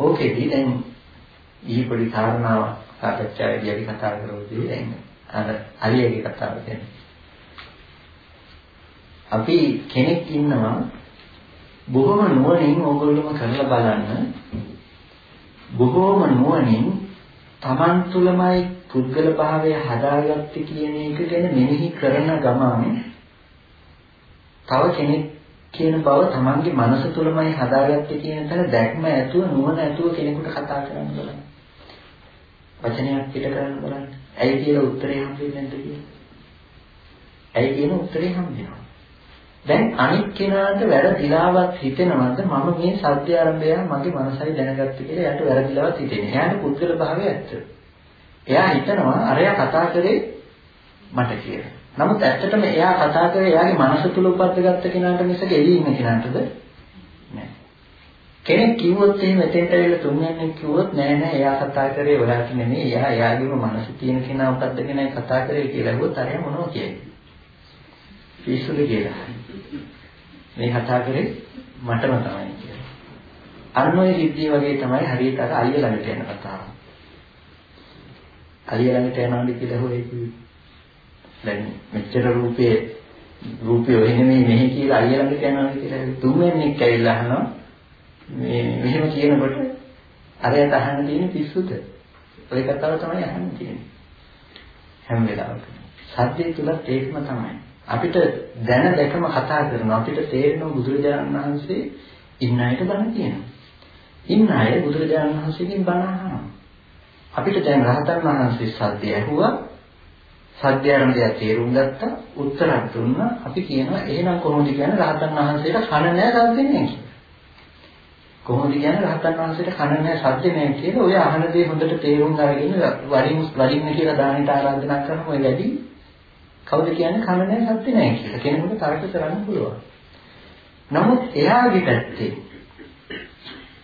ඕකේදී දැන් ඊ පොඩි කාරණාවක් සාකච්ඡාවේදී අපි කතා කරවදී දැන් අර අලියගේ කතාව කියන්නේ. අපි කෙනෙක් ඉන්නවා බොහොම නුවණින් ඕගොල්ලෝම කරලා බලන්න බොහොම නුවණින් Taman තුලමයි පුද්ගල භාවය හදාගත්තේ කියන එක ගැන මෙනෙහි කරන ගමන් තව කෙනෙක් කියන බව Tamanගේ මනස තුලමයි හදාගත්තේ කියන තැන දැක්ම ඇතුව නුවණ ඇතුව කෙනෙකුට කතා කරන්න බලන්න. වචනයක් පිට කරන්න බලන්න. ඇයි කියලා උත්තරේ හම්බෙන්නේ නැද්ද කියලා? ඇයි කියන උත්තරේ හම්බෙනවා. දැන් අනිත් කෙනාට වැරදිලාවත් හිතෙනවද මම මේ සත්‍ය ආරම්භය මගේ මනසයි දැනගත්තේ කියලා එයාට වැරදිලාවත් හිතෙන්නේ. එයාට පුද්ගල භාවය ඇත්ත. එයා හිතනවා අරයා කතා කරේ මට කියලා. නමුත් ඇත්තටම එයා කතා කරේ එයාගේ මනස තුල උපද්දගත්ත කෙනාට මිසක එළි ඉන්න කෙනාටද නෑ. කෙනෙක් කිව්වොත් එහෙම එතෙන්ට ඇවිල්ලා තුන්වෙනෙක් කිව්වොත් නෑ නෑ එයා කතා කරේ ඔයාට නෙමෙයි එයා එයාගේම මනස තියෙන කෙනා උපද්දගෙනයි කතා කරේ කියලා හුවොත් අරයා මොනවා කියයි? පිස්සුද කියලා. මේ කතා කරේ මටම තමයි කියලා. අන්න ඔය සිද්ධිය වගේ තමයි හරියට අර අලිය ළඟට යන කතාව. අලිය ළඟට යනවාද කියලා හොය කිව්වේ. දැන් මෙච්චර රූපේ රූපය ඔය නෙමෙයි මෙහි කියලා අලිය ළඟට යනවාද කියලා තුන්වෙනෙක් ඇවිල්ලා අහනවා. මේ මෙහෙම කියනකොට අරයට අහන්න තියෙන පිස්සුද? ඔය කතාව තමයි අහන්න තියෙන්නේ. හැම වෙලාවකම. සත්‍යය තුලත් ඒකම තමයි. අපිට දැන දැකම කතා කරනවා අපිට තේරෙනවා බුදුරජාණන් වහන්සේ ඉන්න අයට බණ කියනවා. ඉන්න අය බුදුරජාණන් වහන්සේගෙන් බණ අහනවා. අපිට දැන් රහතන් වහන්සේ සද්දය ඇහුවා සද්ද ආරම්භය තේරුම් ගත්තා උත්තරක් දුන්නා අපි කියනවා එහෙනම් කොහොමද කියන්නේ රහතන් වහන්සේට කන නැහැ සද්ද නැහැ කියලා. කොහොමද කියන්නේ රහතන් වහන්සේට කන නැහැ සද්ද නැහැ කියලා ඔය අහන දේ හොඳට තේරුම් අරගෙන වරින් වරින් කියලා දානෙට ආරාධනා කරන ඔය වැඩි කවුද කියන්නේ කන නැහැ සත්‍ය නැහැ කියලා. කෙනෙකුට තර්ක කරන්න පුළුවන්. නමුත් එයාගේ පැත්තේ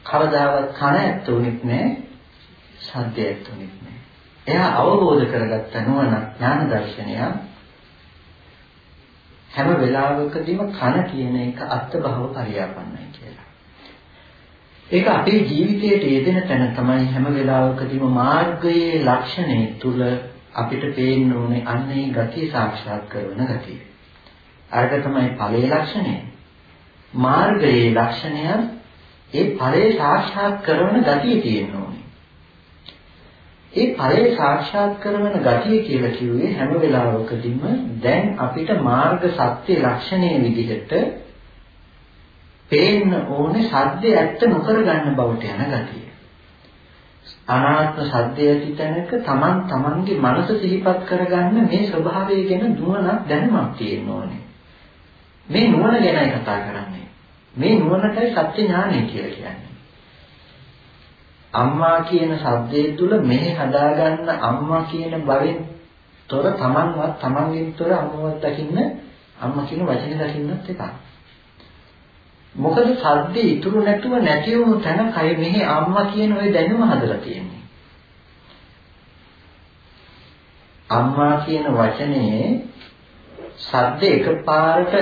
කවදාවත් කන ඇත්තුනෙත් නැහැ, සද්ද ඇත්තුනෙත් නැහැ. එයා අවබෝධ කරගත්ත නුවණ ඥාන දර්ශනය හැම වෙලාවකදීම කන කියන එක අත්භව පරියාපන්නයි කියලා. ඒක අපේ ජීවිතයේ යෙදෙන තැන තමයි හැම වෙලාවකදීම මාර්ගයේ ලක්ෂණය තුල අපිට පේන්න ඕනේ අන්න ඒ ගතිය සාක්ෂාත් කරන ගතිය. අරක තමයි ඵලයේ ලක්ෂණය. මාර්ගයේ ලක්ෂණය ඒ ඵලයේ සාක්ෂාත් කරන ගතිය තියෙන්න ඕනේ. ඒ ඵලයේ සාක්ෂාත් කරන ගතිය කියලා කිව්වේ හැම වෙලාවකදීම දැන් අපිට මාර්ග සත්‍ය ලක්ෂණයේ විදිහට පේන්න ඕනේ සද්ද ඇත්ත නොකර ගන්න බවට යන ගතිය. අනාත්ම සද්දය ඇති තැනක Taman Tamanගේ මනස සිහිපත් කරගන්න මේ ස්වභාවය ගැන නුවණක් දැනුමක් තියෙන්න ඕනේ. මේ නුවණ ගැනයි කතා කරන්නේ. මේ නුවණටයි සත්‍ය ඥානය කියලා කියන්නේ. අම්මා කියන සද්දේ තුල මෙහි හදාගන්න අම්මා කියන බවෙන් තොර තමන්වත් තමන්ගෙන් තොර අම්මවත් දකින්න අම්මා කියන වචනේ දකින්නත් එකක්. මොකද සද්දේ ඉතුරු නැතුව නැති වුණු තැන කය මෙහි අම්මා කියන ওই දැනුම හදලා තියෙන්නේ. අම්මා කියන වචනේ සද්ද එකපාරට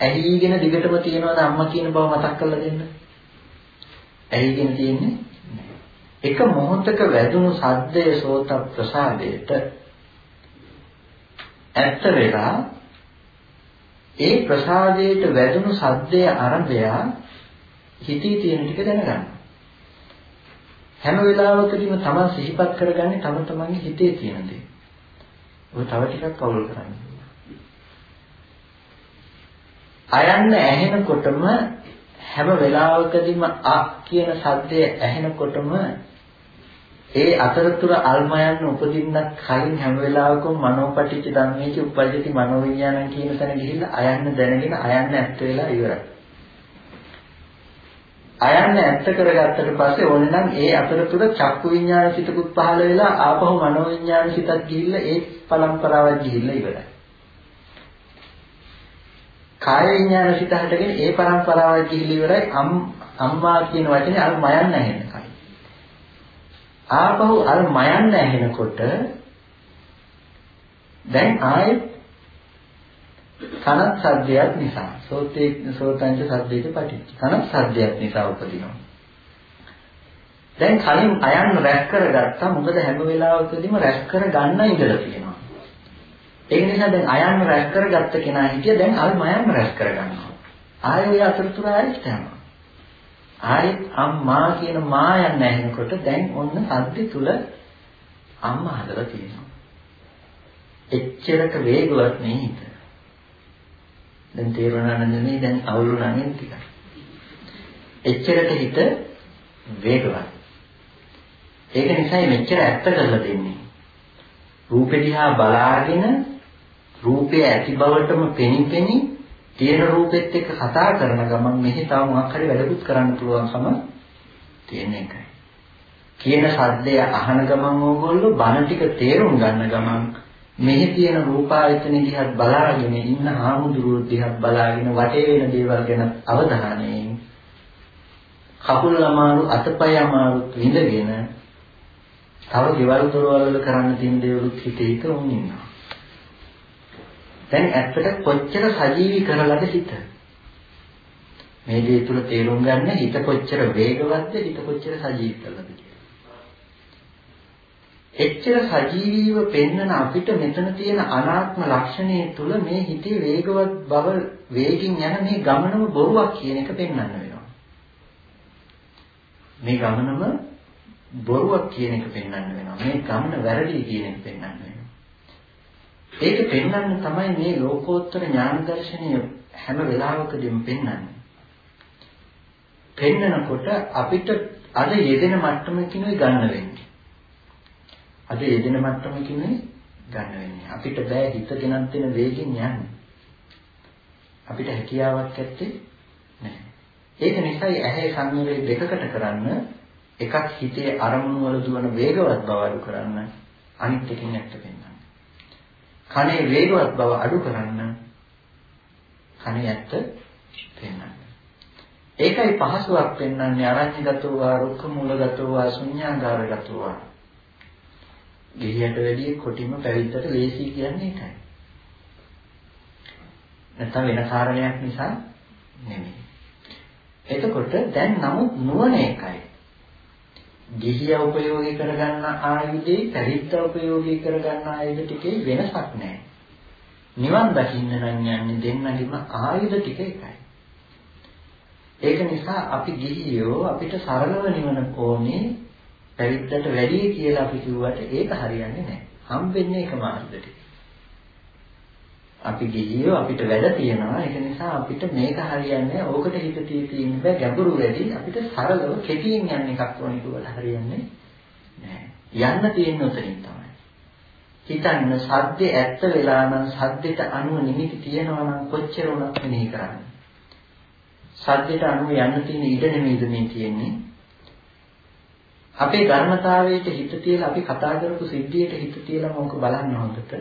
ඇහිගෙන දිගටම තියෙනවද අම්මා කියන බව මතක් කරලා දෙන්න. ඇහිගෙන තියෙන්නේ එක මොහොතක වැදුණු සද්දය සෝත ප්‍රසාදයට ඇත්ත වෙලා ඒ ප්‍රසාදයට වැදුණු සද්දය අරබය හිතේ තියෙන ටික දැනගන්න. හැම වෙලාවකදීම තමන් සිහිපත් කරගන්නේ තම තමන්ගේ හිතේ තියෙන දේ. ඔය තව ටිකක් අවුල් කරන්න. අයන්න ඇහෙනකොටම හැම වෙලාවකදීම අ කියන සද්දය ඇහෙනකොටම ඒ අතරතුර අල්මයන් උපදින්නත් කලින් හැම වෙලාවකම මනෝපටිච්ච ධම්මේච උපජ්ජති මනෝවිඥානං කියන තැන ගිහිල්ලා අයන්න දැනගෙන අයන්න ඇත්ත වෙලා ඉවරයි. අයන්න ඇත්ත කරගත්තට පස්සේ ඕනේ නම් ඒ අතරතුර චක්කු විඥාන සිතකුත් පහළ වෙලා ආපහු මනෝවිඥාන සිතක් ගිහිල්ලා ඒ පරම්පරාවක් ගිහිල්ලා ඉවරයි. කාය විඥාන සිත හටගෙන ඒ පරම්පරාවක් ගිහිල්ලා ඉවරයි අම්මා කියන වචනේ අර මයන්න ඇහෙනකයි. ආපහු අර මයන්න ඇහෙනකොට දැන් ආයෙත් කනත් සද්දයක් නිසා. සෝතේ සෝතංච සද්දේට පටිච්ච. කනත් සද්දයක් නිසා උපදිනවා. දැන් කලින් අයන්න රැස් කරගත්තා. මොකද හැම වෙලාවකදීම රැස් කර ගන්න ඉඳලා තියෙනවා. ඒ නිසා දැන් අයන්න රැස් කරගත්ත කෙනා හිටිය. දැන් අර මයන්න රැස් කරගන්නවා. ආයෙ ඔය අතරතුර ආයෙත් යනවා. ආයෙත් අම්මා කියන මා යන්න ඇහෙනකොට දැන් ඔන්න සද්ද තුල අම්මා හදලා තියෙනවා. එච්චරක වේගවත් නේද? දැන් තේරුණා නේද දැන් අවුලුණා නේද ටිකක්. එච්චරට හිත වේගවත්. ඒක නිසා මෙච්චර ඇත්ත කරලා දෙන්නේ. රූපෙ දිහා බලාගෙන රූපය ඇති බවටම පෙනිපෙනි තියෙන රූපෙත් එක්ක කතා කරන ගමන් මෙහි තව මොකක් හරි වැඩකුත් කරන්න පුළුවන්කම තියෙන එකයි. කියන සද්දය අහන ගමන් ඕගොල්ලෝ බණ ටික තේරුම් ගන්න ගමන් මෙහි තියෙන රූපායතන දිහත් බලාගෙන ඉන්න හාමුදුරුවෝ දිහත් බලාගෙන වටේ වෙන දේවල් ගැන අවධානයෙන් කකුල් අමාරු අතපය අමාරු විඳගෙන තව ගෙවල් දොරවල් වල කරන්න තියෙන දේවලුත් හිතේ හිත උන් ඉන්නවා. දැන් ඇත්තට කොච්චර සජීවී කරලාද හිත? මේ දේ තුල තේරුම් ගන්න හිත කොච්චර වේගවත්ද හිත කොච්චර සජීවී කරලාද එච්චර සජීවීව පෙන්වන අපිට මෙතන තියෙන අනාත්ම ලක්ෂණය තුල මේ හිතේ වේගවත් බව වේගින් යන මේ ගමනම බොරුවක් කියන එක පෙන්වන්න වෙනවා. මේ ගමනම බොරුවක් කියන එක පෙන්වන්න වෙනවා. මේ ගමන වැරදි කියන එක පෙන්වන්න වෙනවා. ඒක පෙන්වන්න තමයි මේ ලෝකෝත්තර ඥාන දර්ශනය හැම වෙලාවකදීම පෙන්වන්නේ. පෙන්නකොට අපිට අද යෙදෙන මට්ටමකිනුයි ගන්න වෙන්නේ. අද යෙදෙන මට්ටමකිනුයි ගන්න වෙන්නේ. අපිට බෑ හිත ගෙනත් දෙන වේගෙන් යන්න. අපිට හැකියාවක් ඇත්තේ නැහැ. ඒක නිසායි ඇහැ සංවරය දෙකකට කරන්න එකක් හිතේ අරමුණු වල දුවන වේගවත් බව අඩු කරන්න අනිත් එකකින් ඇත්ත පෙන්වන්න. කනේ වේගවත් බව අඩු කරන්න කනේ ඇත්ත පෙන්වන්න. ඒකයි පහසුවක් පෙන්වන්නේ අරඤ්‍යගතෝ වා රුක්ඛ මූලගතෝ වා ශුඤ්ඤාගාරගතෝ වා. ගිහියට වැඩිය කොටිම පැවිද්දට ලේසි කියන්නේ ඒකයි. නැත්නම් වෙන කාරණයක් නිසා නෙමෙයි. එතකොට දැන් නමුත් නුවණ එකයි. ගිහිය උපයෝගී කරගන්න ආයුධේ පැවිද්ද උපයෝගී කරගන්න ආයුධ ටිකේ වෙනසක් නැහැ. නිවන් දකින්න නම් යන්නේ දෙන්නගෙම ආයුධ ටික එකයි. ඒක නිසා අපි ගිහියෝ අපිට සරලව නිවන ඕනේ පැවිද්දට වැඩි කියලා අපි කිව්වට ඒක හරියන්නේ නැහැ. හම්බෙන්නේ එක මාර්ගයකට. අපි ගිහියෝ අපිට වැඩ තියෙනවා. ඒක නිසා අපිට මේක හරියන්නේ ඕකට හිත තිය තියෙන බෑ. ගැඹුරු වැඩි. අපිට සරලව කෙටියෙන් යන්න එකක් ඕනේ කියලා හරියන්නේ නෑ යන්න තියෙන උතනින් තමයි. හිතන්න සද්ද ඇත්ත වෙලා නම් සද්දෙට අනුව නිමිති තියෙනවා නම් කොච්චර උනත් මෙනෙහි කරන්නේ. සද්දයට අනුව යන්න තියෙන ඉඩ නෙමෙයිද මේ තියෙන්නේ? අපේ ධර්මතාවයට හිත තියලා අපි කතා කරපු සිද්ධියට හිත තියලා මොකක් බලන්න හොඳට.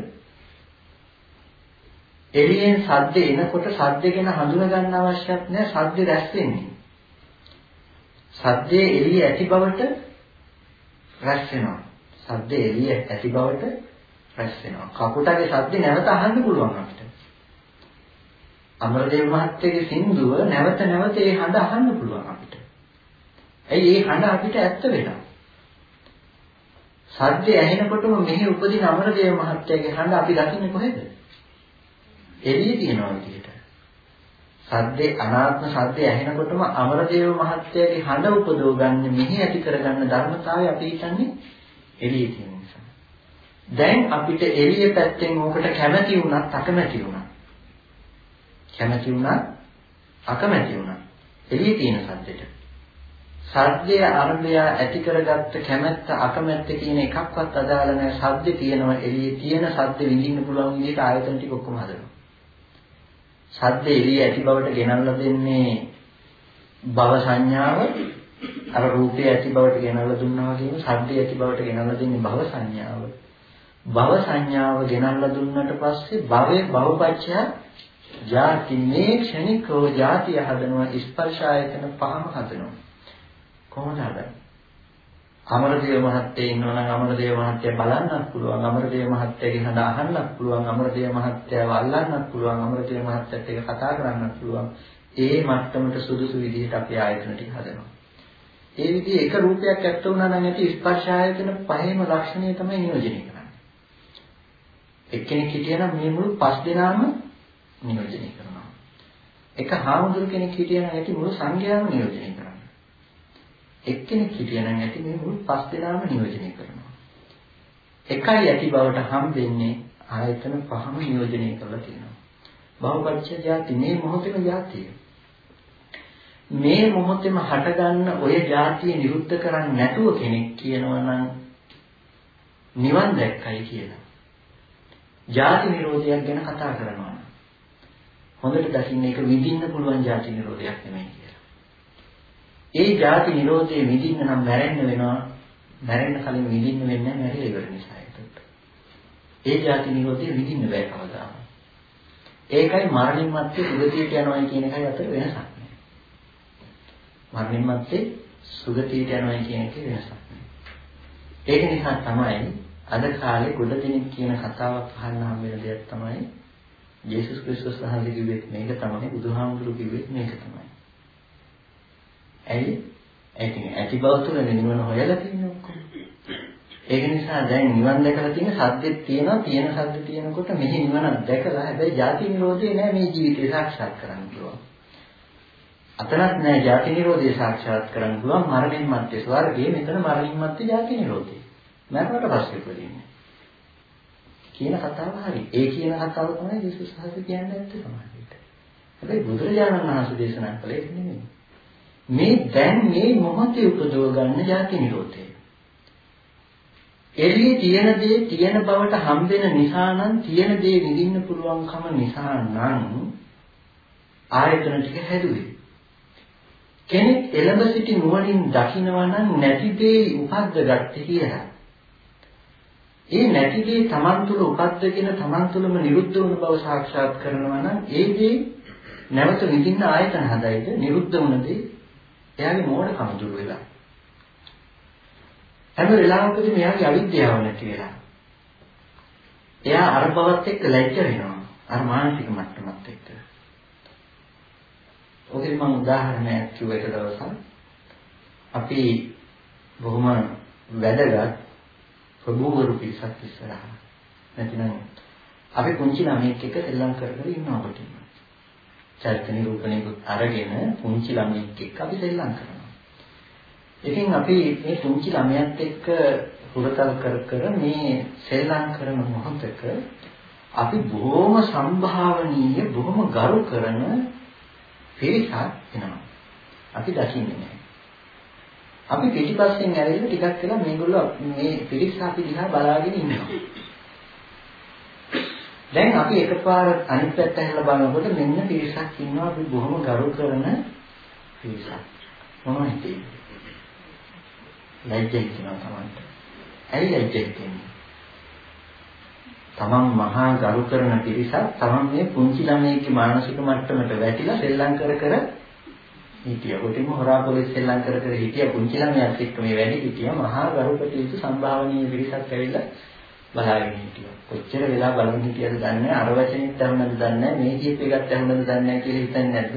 එළියෙන් සද්ද එනකොට සද්ද ගැන හඳුනා ගන්න අවශ්‍යත් නැහැ සද්ද රැස් වෙන්නේ. සද්දේ එළිය ඇති බවට රැස් වෙනවා. සද්දේ එළිය ඇති බවට රැස් වෙනවා. කපුටගේ සද්ද නැවත අහන්න පුළුවන් අපිට. අමරදේව මහත්තයාගේ සින්දුව නැවත නැවත ඒ හඬ අහන්න පුළුවන් අපිට. ඇයි ඒ හඬ අපිට ඇත්ත වෙනවා. සද්දේ ඇහෙනකොටම මෙහි උපදින අමරදේව මහත්තයාගේ හඬ අපි දකින්නේ කොහෙද? එළියේ තියෙනවා විදිහට. සද්දේ අනාත්ම සද්දේ ඇහෙනකොටම අමරදේව මහත්තයාගේ හඬ උපදව ගන්න මෙහි ඇති කරගන්න ධර්මතාවය අපි හිතන්නේ එළියේ තියෙන නිසා. දැන් අපිට එළිය පැත්තෙන් ඕකට කැමැති වුණත් අකමැති වුණත් කැමැති වුණත් අකමැති වුණත් එළියේ තියෙන සද්දෙට. සද්දය අරබය ඇති කරගත්ත කැමැත්ත අකමැත්ත කියන එකක්වත් අදාළ නැහැ. සද්දේ තියෙනවා එළියේ තියෙන සද්ද විඳින්න පුළුවන් විදිහට ආයතන ටික ඔක්කොම හදනවා. සද්ද එළිය ඇති බවට ගෙනල්ලා දෙන්නේ භව සංඥාව අර රූපය ඇති බවට ගෙනල්ලා දුන්නා වගේම සද්ද ඇති බවට ගෙනල්ලා දෙන්නේ භව සංඥාව. භව සංඥාව ගෙනල්ලා දුන්නට පස්සේ භවයේ භවපච්චය ಜಾති මේ ක්ෂණිකව ಜಾතිය හදනවා ස්පර්ශ ආයතන පහම හදනවා. කොහොමද හදන්නේ? අමරදේව මහත්තයා ඉන්නවනම් අමරදේව මහත්තයා බලන්නත් පුළුවන්. අමරදේව මහත්තයාගේ හඬ අහන්නත් පුළුවන්. අමරදේව මහත්තයාව අල්ලන්නත් පුළුවන්. අමරදේව මහත්තයත් එක්ක කතා කරන්නත් පුළුවන්. ඒ මට්ටමට සුදුසු විදිහට අපි ආයතන ටික හදනවා. ඒ විදිහේ එක රූපයක් ඇත්ත වුණා නම් ඇති ස්පර්ශ ආයතන පහේම ලක්ෂණය තමයි නියෝජනය කරන්නේ. එක්කෙනෙක් හිටියනම් මේ මුළු පස් දෙනාම නියෝජනය කරනවා. එක හාමුදුරු කෙනෙක් හිටියනම් ඇති මුළු සංඝයාම නියෝජනය කරනවා. එක්කෙනෙක් හිටියනම් ඇති මේ මුළු පස් දෙනාම නියෝජනය කරනවා. එකයි ඇති බවට හම් වෙන්නේ ආයතන පහම නියෝජනය කරලා තියෙනවා. බහුපක්ෂ ಜಾති මේ මොහොතේම ಜಾතිය. මේ මොහොතේම හටගන්න ඔය ಜಾතිය නිරුද්ධ කරන්නේ නැතුව කෙනෙක් කියනවා නම් නිවන් දැක්කයි කියලා. ಜಾති නිරෝධයක් ගැන කතා කරනවා. හොඳට දකින්න ඒක විඳින්න පුළුවන් ಜಾති නිරෝධයක් නෙමෙයි. ඒ ಜಾති නිරෝධයේ විඳින්න නම් මැරෙන්න වෙනවා. මැරෙන්න කලින් විඳින්න වෙන්නේ නැහැ මැරිලා ඉවර නිසා ඒකට. ඒ ಜಾති නිරෝධයේ විඳින්න බෑ කවදාම. ඒකයි මරණින් මත්තේ සුගතියට යනවා කියන එකයි අතර වෙනසක් නෑ. මරණින් මත්තේ සුගතියට යනවා කියන එකේ වෙනසක් නෑ. ඒක නිසා තමයි අද කාලේ ගොඩ දෙනෙක් කියන කතාවක් අහන්න හම් වෙන දෙයක් තමයි යේසුස් ක්‍රිස්තුස් වහන්සේ කිව්වෙත් මේක තමයි බුදුහාමුදුරු කිව්වෙත් මේක තමයි. ඇයි? ඒක ඇති බව තුළ නිවන හොයලා තියෙන්නේ ඔක්කොම. ඒක නිසා දැන් නිවන් දැකලා තියෙන සද්දෙත් තියෙනවා තියෙන සද්ද තියෙනකොට මෙහි නිවනක් දැකලා හැබැයි ජාති නිරෝධේ නෑ මේ ජීවිතේ සාක්ෂාත් කරන්න පුළුවන්. අතනත් නෑ ජාති නිරෝධේ සාක්ෂාත් කරන්න පුළුවන් මරණින් මත්තේ ස්වර්ගයේ මෙතන මරණින් මත්තේ ජාති නිරෝධේ. මරණයට පස්සේ උපදින්නේ. කියන කතාව හරි. ඒ කියන කතාව තමයි යේසුස් වහන්සේ කියන්නේ නැත්තේ තමයි. හැබැයි බුදුරජාණන් වහන්සේ දේශනා කළේ නෙමෙයි. මේ දැන් මේ මොහොතේ උපදව ගන්න ජාති නිරෝධය. එළියේ තියෙන දේ තියෙන බවට හම්බෙන නිසා නම් තියෙන දේ විඳින්න පුළුවන්කම නිසා නම් ආයතන ටික හැදුවේ. කෙනෙක් එළඹ සිටි නුවණින් දකිනවා නම් නැති දේ උපද්දගත්තේ කියලා. ඒ නැති දේ Taman තුල උපද්දගෙන Taman තුලම නිරුද්ධ වුණ බව සාක්ෂාත් කරනවා නම් ඒ දේ නැවත විඳින්න ආයතන හදයිද නිරුද්ධ වුණ දේ එයාගේ මෝඩකම දුර වෙලා. හැම වෙලාවකදී මෙයාගේ අවිද්‍යාව නැති වෙලා. එයා අර බවත් එක්ක ලැජ්ජ වෙනවා. අර මානසික මට්ටමත් එක්ක. ඔකේ මම උදාහරණයක් කිව්ව එක දවසක් අපි බොහොම වැදගත් ප්‍රභූවරු පිරිසක් ඉස්සරහා නැතිනම් අපි පුංචි ළමයෙක් එක්ක සෙල්ලම් කර කර ඉන්නවා කොටින්. චරිත නිරූපණයකුත් අරගෙන පුංචි ළමයෙක් එක්ක අපි සෙල්ලම් කරනවා. ඉතින් අපි මේ පුංචි ළමයාත් එක්ක හුරතල් කර කර මේ සෙල්ලම් කරන මොහොතක අපි බොහොම සම්භාවනීය බොහොම ගරු කරන පිරිසක් එනවා. අපි දකින්නේ නැහැ. අපි පිටිපස්සෙන් ඇවිල්ලා ටිකක් වෙලා මේගොල්ලෝ මේ පිරිස අපි දිහා බලාගෙන ඉන්නවා. දැන් අපි එකපාර අනිත් පැත්ත හැරලා බලනකොට මෙන්න පිරිසක් ඉන්නවා අපි බොහොම ගරු කරන පිරිසක්. මොනවද හිතේ? ලැජ්ජ හිතෙනවා Tamanට. ඇයි ලැජ්ජ හිතෙන්නේ? තමන් මහා ගරු කරන පිරිසක් තමන් මේ පුංචි ළමයෙක්ගේ මානසික මට්ටමට වැටිලා සෙල්ලම් කර කර හිටියා. කොටිම හොරා පොලිස් සෙල්ලම් කර කර හිටියා පුංචි ළමයාත් එක්ක මේ වැඩි හිටියා මහා ගරුකටයුතු සම්භාවනීය පිරිසක් ඇවිල්ලා බලාගෙන හිටියා. කොච්චර වෙලා බලන් හිටියද දන්නේ නැහැ. අර වචනෙත් ඇහුණද දන්නේ නැහැ. මේ කීප එකත් ඇහුණද දන්නේ නැහැ කියලා හිතන්නේ නැද්ද?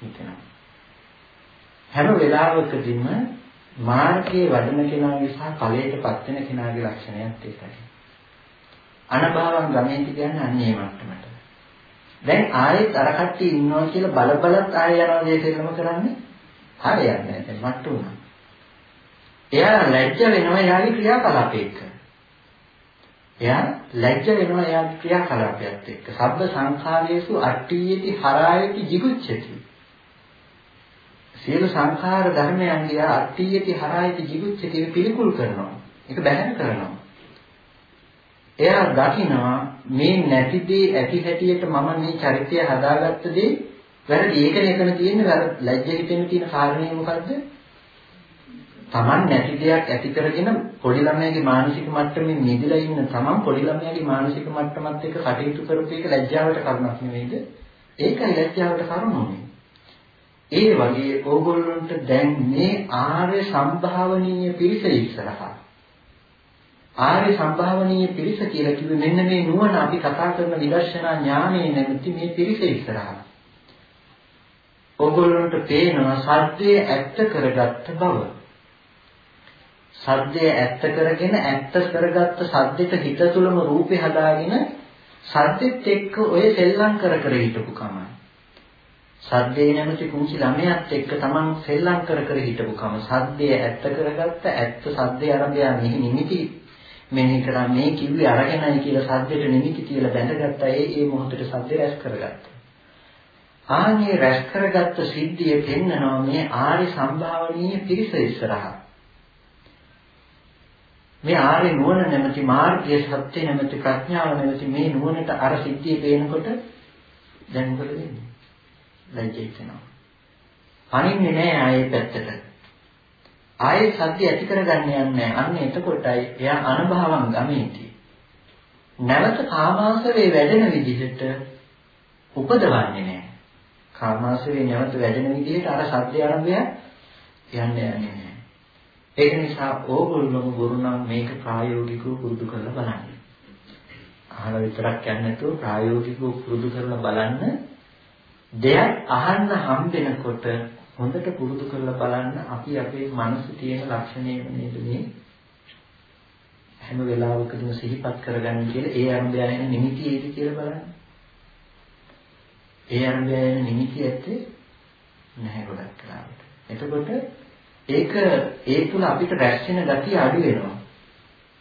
හිතනවා. හැම වෙලාවකදීම මාර්ගයේ වඩන කෙනාගේ සහ ඵලයටපත් වෙන කෙනාගේ ලක්ෂණයත් ඒකයි. අනභවං ගමේති කියන්නේ අන්නේ මට්ටමට. දැන් ආයෙත් අර කට්ටිය ඉන්නවා කියලා බල බලත් ආයෙ යනවා දේශෙන්නම කරන්නේ හරියන්නේ නැහැ. දැන් මට්ට උනා. එයා ලැජ්ජ වෙනවා එයාගේ ක්‍රියාකලාපයක. එයා ලැජ්ජ වෙනවා එයාගේ ක්‍රියාකලාපයත් එක්ක. සබ්බ සංඛාරයේසු අට්ඨියති හරායති jigucchati. සියලු සංඛාර ධර්මයන්ගේ අට්ඨියති හරායති jigucchati පිළිකුල් කරනවා. ඒක බැහැර කරනවා. එයා දකිනවා මේ නැති දේ ඇති හැටියට මම මේ චරිතය හදාගත්ත දේ වැරදි. ඒකනේ එතන තියෙන්නේ ලැජ්ජ හිතෙන්න තියෙන කාරණේ මොකද්ද? Taman නැති දෙයක් ඇති කරගෙන පොඩි ළමයාගේ මානසික මට්ටමින් නිදිලා ඉන්න Taman පොඩි ළමයාගේ මානසික මට්ටමත් එක්ක කටයුතු කරපු එක ලැජ්ජාවට කරුණක් නෙවෙයිද? ඒකයි ලැජ්ජාවට කරුණුනේ. ඒ වගේ ඕගොල්ලන්ට දැන් මේ ආර්ය සම්භාවනීය පිරිස ඉස්සරහා ආර්ය සම්භාවනීය පිරිස කියලා කිව්වේ මෙන්න මේ නුවණ අපි කතා කරන විදර්ශනා ඥානයේ නැමැති මේ පිරිස ඉස්සරහා. ඕගොල්ලන්ට පේනවා සද්දේ ඇත්ත කරගත්ත බව. සද්දේ ඇත්ත කරගෙන ඇත්ත කරගත්ත සද්දෙට හිත තුළම රූපේ හදාගෙන සද්දෙත් එක්ක ඔය සෙල්ලම් කර කර හිටපු කමයි. සද්දේ නැමැති කුංචි ළමයාත් එක්ක තමන් සෙල්ලම් කර කර හිටපු කම. සද්දේ ඇත්ත කරගත්ත ඇත්ත සද්දේ ආරම්භය නිමිති මෙනෙහි කරා මේ කිව්වේ අරගෙනයි කියලා සද්දෙට නිමිති කියලා බැඳගත්තා ඒ ඒ මොහොතේ සද්දේ රැස් කරගත්තා. ආන්නේ රැස් කරගත්ත සිද්ධිය පෙන්නනවා මේ ආර්ය සම්භාවනීය පිරිස ඉස්සරහා. මේ ආර්ය නුවණ නැමැති මාර්ගයේ සත්‍ය නැමැති ප්‍රඥාව නැමැති මේ නුවණට අර සිද්ධිය පේනකොට දැන් මොකද වෙන්නේ? ලැජ්ජ වෙනවා. අනින්නේ නැහැ ආයේ පැත්තට. ආයේ සත්‍ය ඇති කරගන්න යන්නේ අන්න එතකොටයි එයා අනුභවං ගමේති. නැවත කාමාශරේ වැඩෙන විදිහට උපදවන්නේ නැහැ. කාමාශරේ නැවත වැඩෙන විදිහට අර සත්‍ය ආරම්භය යන්නේ නැහැ. ඒක නිසා ඕගොල්ලෝම ගුරුනම් මේක ප්‍රායෝගිකව පුරුදු කරලා බලන්න. අහලා විතරක් යන්නේ නැතුව ප්‍රායෝගිකව පුරුදු කරලා බලන්න දෙයක් අහන්න හම්බෙනකොට හොඳට පුරුදු කරලා බලන්න අපි අපේ මනසේ තියෙන ලක්ෂණය නේද මේ හැම වෙලාවකදීම සිහිපත් කරගන්න කියලා ඒ අරඹය යන නිමිති ඒද කියලා බලන්න. ඒ අරඹය යන නිමිති ඇත්තේ නැහැ ගොඩක් කාලෙට. එතකොට ඒක ඒ තුල අපිට රැස් වෙන gati අඩු වෙනවා.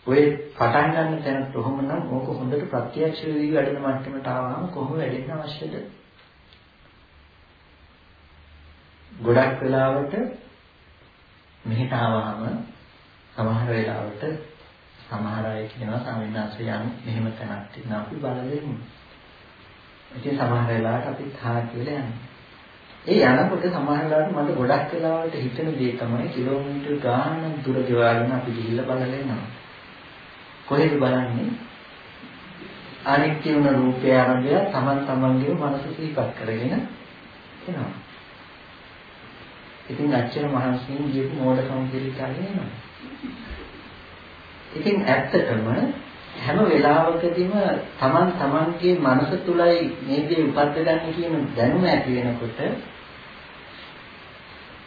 ඔය පටන් ගන්න තැනත් කොහොමනම් ඕක හොඳට ප්‍රත්‍යක්ෂ වෙවි වැඩෙන මට්ටමට ආවම කොහොම වැඩෙන්න අවශ්‍යද? ගොඩක් වෙලාවට මෙහෙට ආවහම සමහර වෙලාවට සමහර අය කියනවා සාමිනාසයන් මෙහෙම තැනක් තියෙනවා අපි බලලෙමු. ඉතින් සමහර වෙලාවට අපි තා කියලා යනවා. ඒ යනකොට සමහර වෙලාවට මට ගොඩක් වෙලාවට හිතෙන දේ තමයි කිලෝමීටර් ගානක් දුර ගෙවාගෙන අපි ගිහිල්ලා බලලා එනවා. කොහෙද බලන්නේ? අනිත්‍ය වුණ රූපය ආරම්භය තමන් තමන්ගේ මනස සිහිපත් කරගෙන එනවා. ඉතින් අච්චර මහන්සියෙන් ගියපු මෝඩකම් කියලා කියනවා. ඉතින් ඇත්තටම හැම වෙලාවකදීම Taman Tamanගේ මනස තුලයි මේ දේ උපද්දගන්නේ කියන දැනුම ඇති වෙනකොට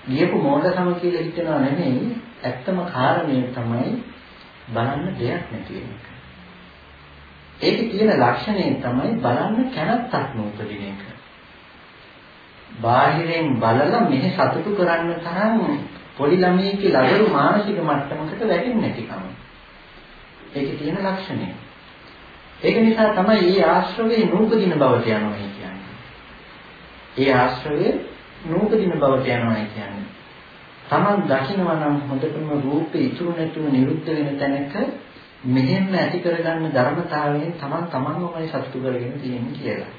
ගියපු මෝඩකම කියලා හිතනවා නෙමෙයි ඇත්තම කාරණය තමයි බලන්න දෙයක් නැති වෙන එක. ඒකේ තියෙන ලක්ෂණය තමයි බලන්න කැමැත්තක් නූපදින එක. බාහිරෙන් බලලා මෙහි සතුටු කරන්න තරම් පොඩි ළමයෙක්ගේ ලදරු මානසික මට්ටමකට වැටෙන්නේ නැතිකම. ඒකේ තියෙන ලක්ෂණය. ඒක නිසා තමයි මේ ආශ්‍රවේ නූපදින බවට යනවා කියන්නේ. ඒ ආශ්‍රවේ නූපදින බවට යනවා කියන්නේ. Taman දකිනවා නම් හොඳටම රූපේ ඉතුරු නැතුව නිරුද්ධ වෙන තැනක මෙහෙම ඇති කරගන්න ධර්මතාවයෙන් Taman Tamanමයි සතුටු කරගෙන තියෙන්නේ කියලා.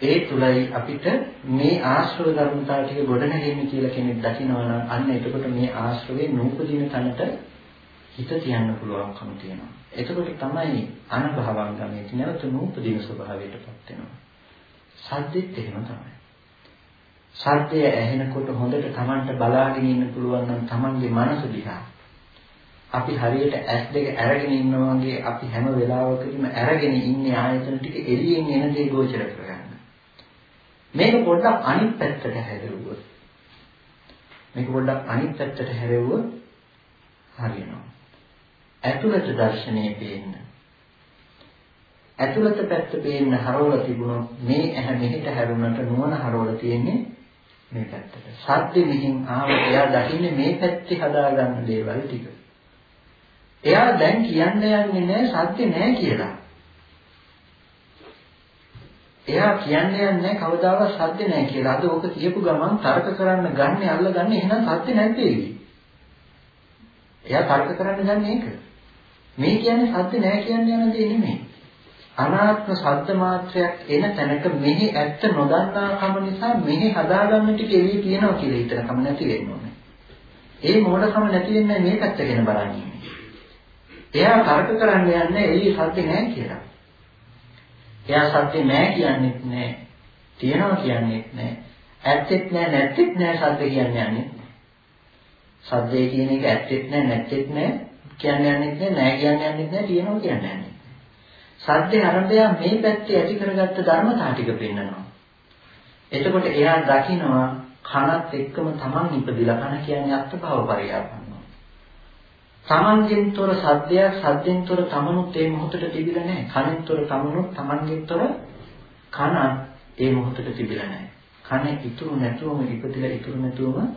ඒ තුලයි අපිට මේ ආශ්‍රව ධර්මතාව ටික ගොඩනගෙන්නේ කියලා කෙනෙක් දකිනවා නම් අන්න එතකොට මේ ආශ්‍රවේ නූපදින තැනට හිත තියන්න පුළුවන්කම තියෙනවා. එතකොට තමයි අනභවංගමයේ නැවත නූපදින ස්වභාවයටපත් වෙනවා. සද්දෙත් එහෙම තමයි. සද්දය ඇහෙනකොට හොඳට Tamanට බලාගෙන ඉන්න පුළුවන් නම් Tamanගේ මනස දිහා අපි හරියට ඇස් දෙක අරගෙන ඉන්නවා වගේ අපි හැම වෙලාවකදීම අරගෙන ඉන්නේ ආයතන ටික එළියෙන් එන දේ ගෝචර කරගන්න. මේක පොඩ්ඩක් අනිත් පැත්තට හැරෙවුවොත් මේක පොඩ්ඩක් අනිත් පැත්තට හැරෙවුවොත් හරියනවා. ඇතුළත දර්ශනය පේන්න. ඇතුළත පැත්ත පේන්න හරවලා තිබුණොත් මේ ඇහැ මෙහෙට හැරුණට නුවණ හරවලා තියෙන්නේ මේ පැත්තට. සද්ද මෙහින් ආව එයා දකින්නේ මේ පැත්තේ හදාගන්න දේවල් ටික. එයා දැන් කියන්න යන්නේ නැහැ සද්ද නැහැ කියලා. එයා කියන්නේ නැහැ කවදාවත් සද්ද නැහැ කියලා. අද ඕක කියපු ගමන් තර්ක කරන්න ගන්න අල්ලගන්නේ එහෙනම් සද්ද නැද්ද එයා තර්ක කරන්න ගන්න ඒක. මේ කියන්නේ සද්ද නැහැ කියන්නේ යන දේ නෙමෙයි. අනාත්ම ශබ්ද මාත්‍රයක් එන තැනක මෙහි ඇත්ත නොදන්නාකම නිසා මෙහි හදාගන්න ටික එළිය තියෙනවා කියලා හිතනකම නැති වෙන්න ඕනේ. ඒ මොඩකම නැති වෙන්නේ මේ පැත්ත ගැන බලන්නේ. එයා තර්ක කරන්න යන්නේ එළිය සත්‍ය නැහැ කියලා. එයා සත්‍ය නැහැ කියන්නේත් නැහැ. තියනවා කියන්නේත් නැහැ. ඇත්තෙත් නැහැ නැත්තෙත් නැහැ සත්‍ය කියන්නේ යන්නේ. සද්දේ කියන එක ඇත්තෙත් නැහැ නැත්තෙත් නැහැ කියන්නේ යන්නේත් නැහැ නැහැ කියන්නේ යන්නේත් නැහැ තියනවා කියන්නේ යන්නේ. සද්දේ අරබය මේ පැත්තේ ඇති කරගත්ත ධර්මතා ටික පෙන්නනවා. එතකොට එයා දකිනවා කනත් එක්කම Taman ඉපදිලා කන කියන්නේ අත්භව පරියාපන්නවා. Tamanගෙන් තොර සද්දයක් සද්දෙන් තොර Tamanුත් ඒ මොහොතට තිබිලා නැහැ. කනෙන් තොර Tamanුත් Tamanගෙන් තොර කන ඒ මොහොතට තිබිලා නැහැ. කන ඉතුරු නැතුවම ඉපදිලා ඉතුරු නැතුවම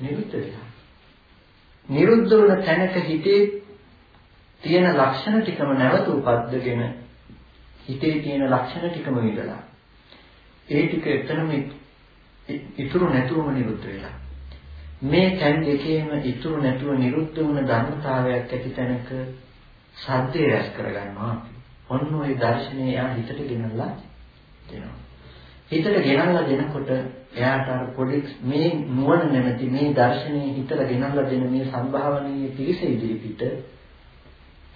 නිරුද්ධ වෙනවා. නිරුද්ධ වුණ තැනක හිතේ තියෙන ලක්ෂණ ටිකම නැවත උපද්දගෙන හිතේ තියෙන ලක්ෂණ ටිකම විදලා ඒ ටික එතනම ඉතුරු නැතුවම නිරුද්ධ වෙලා. මේ තැන් දෙකේම ඉතුරු නැතුව නිරුද්ධ වුණ ධර්මතාවයක් ඇති තැනක සද්දේ රැස් කරගන්නවා ඔන්න ඔය දර්ශනය යා හිතට ගෙනල්ලා දෙනවා. හිතට ගෙනල්ලා දෙනකොට එයාට අර පොඩි මේ නුවණ නැමැති මේ දර්ශනය හිතට ගෙනල්ලා දෙන මේ සම්භාවනීය පිරිස ඉදිරිපිට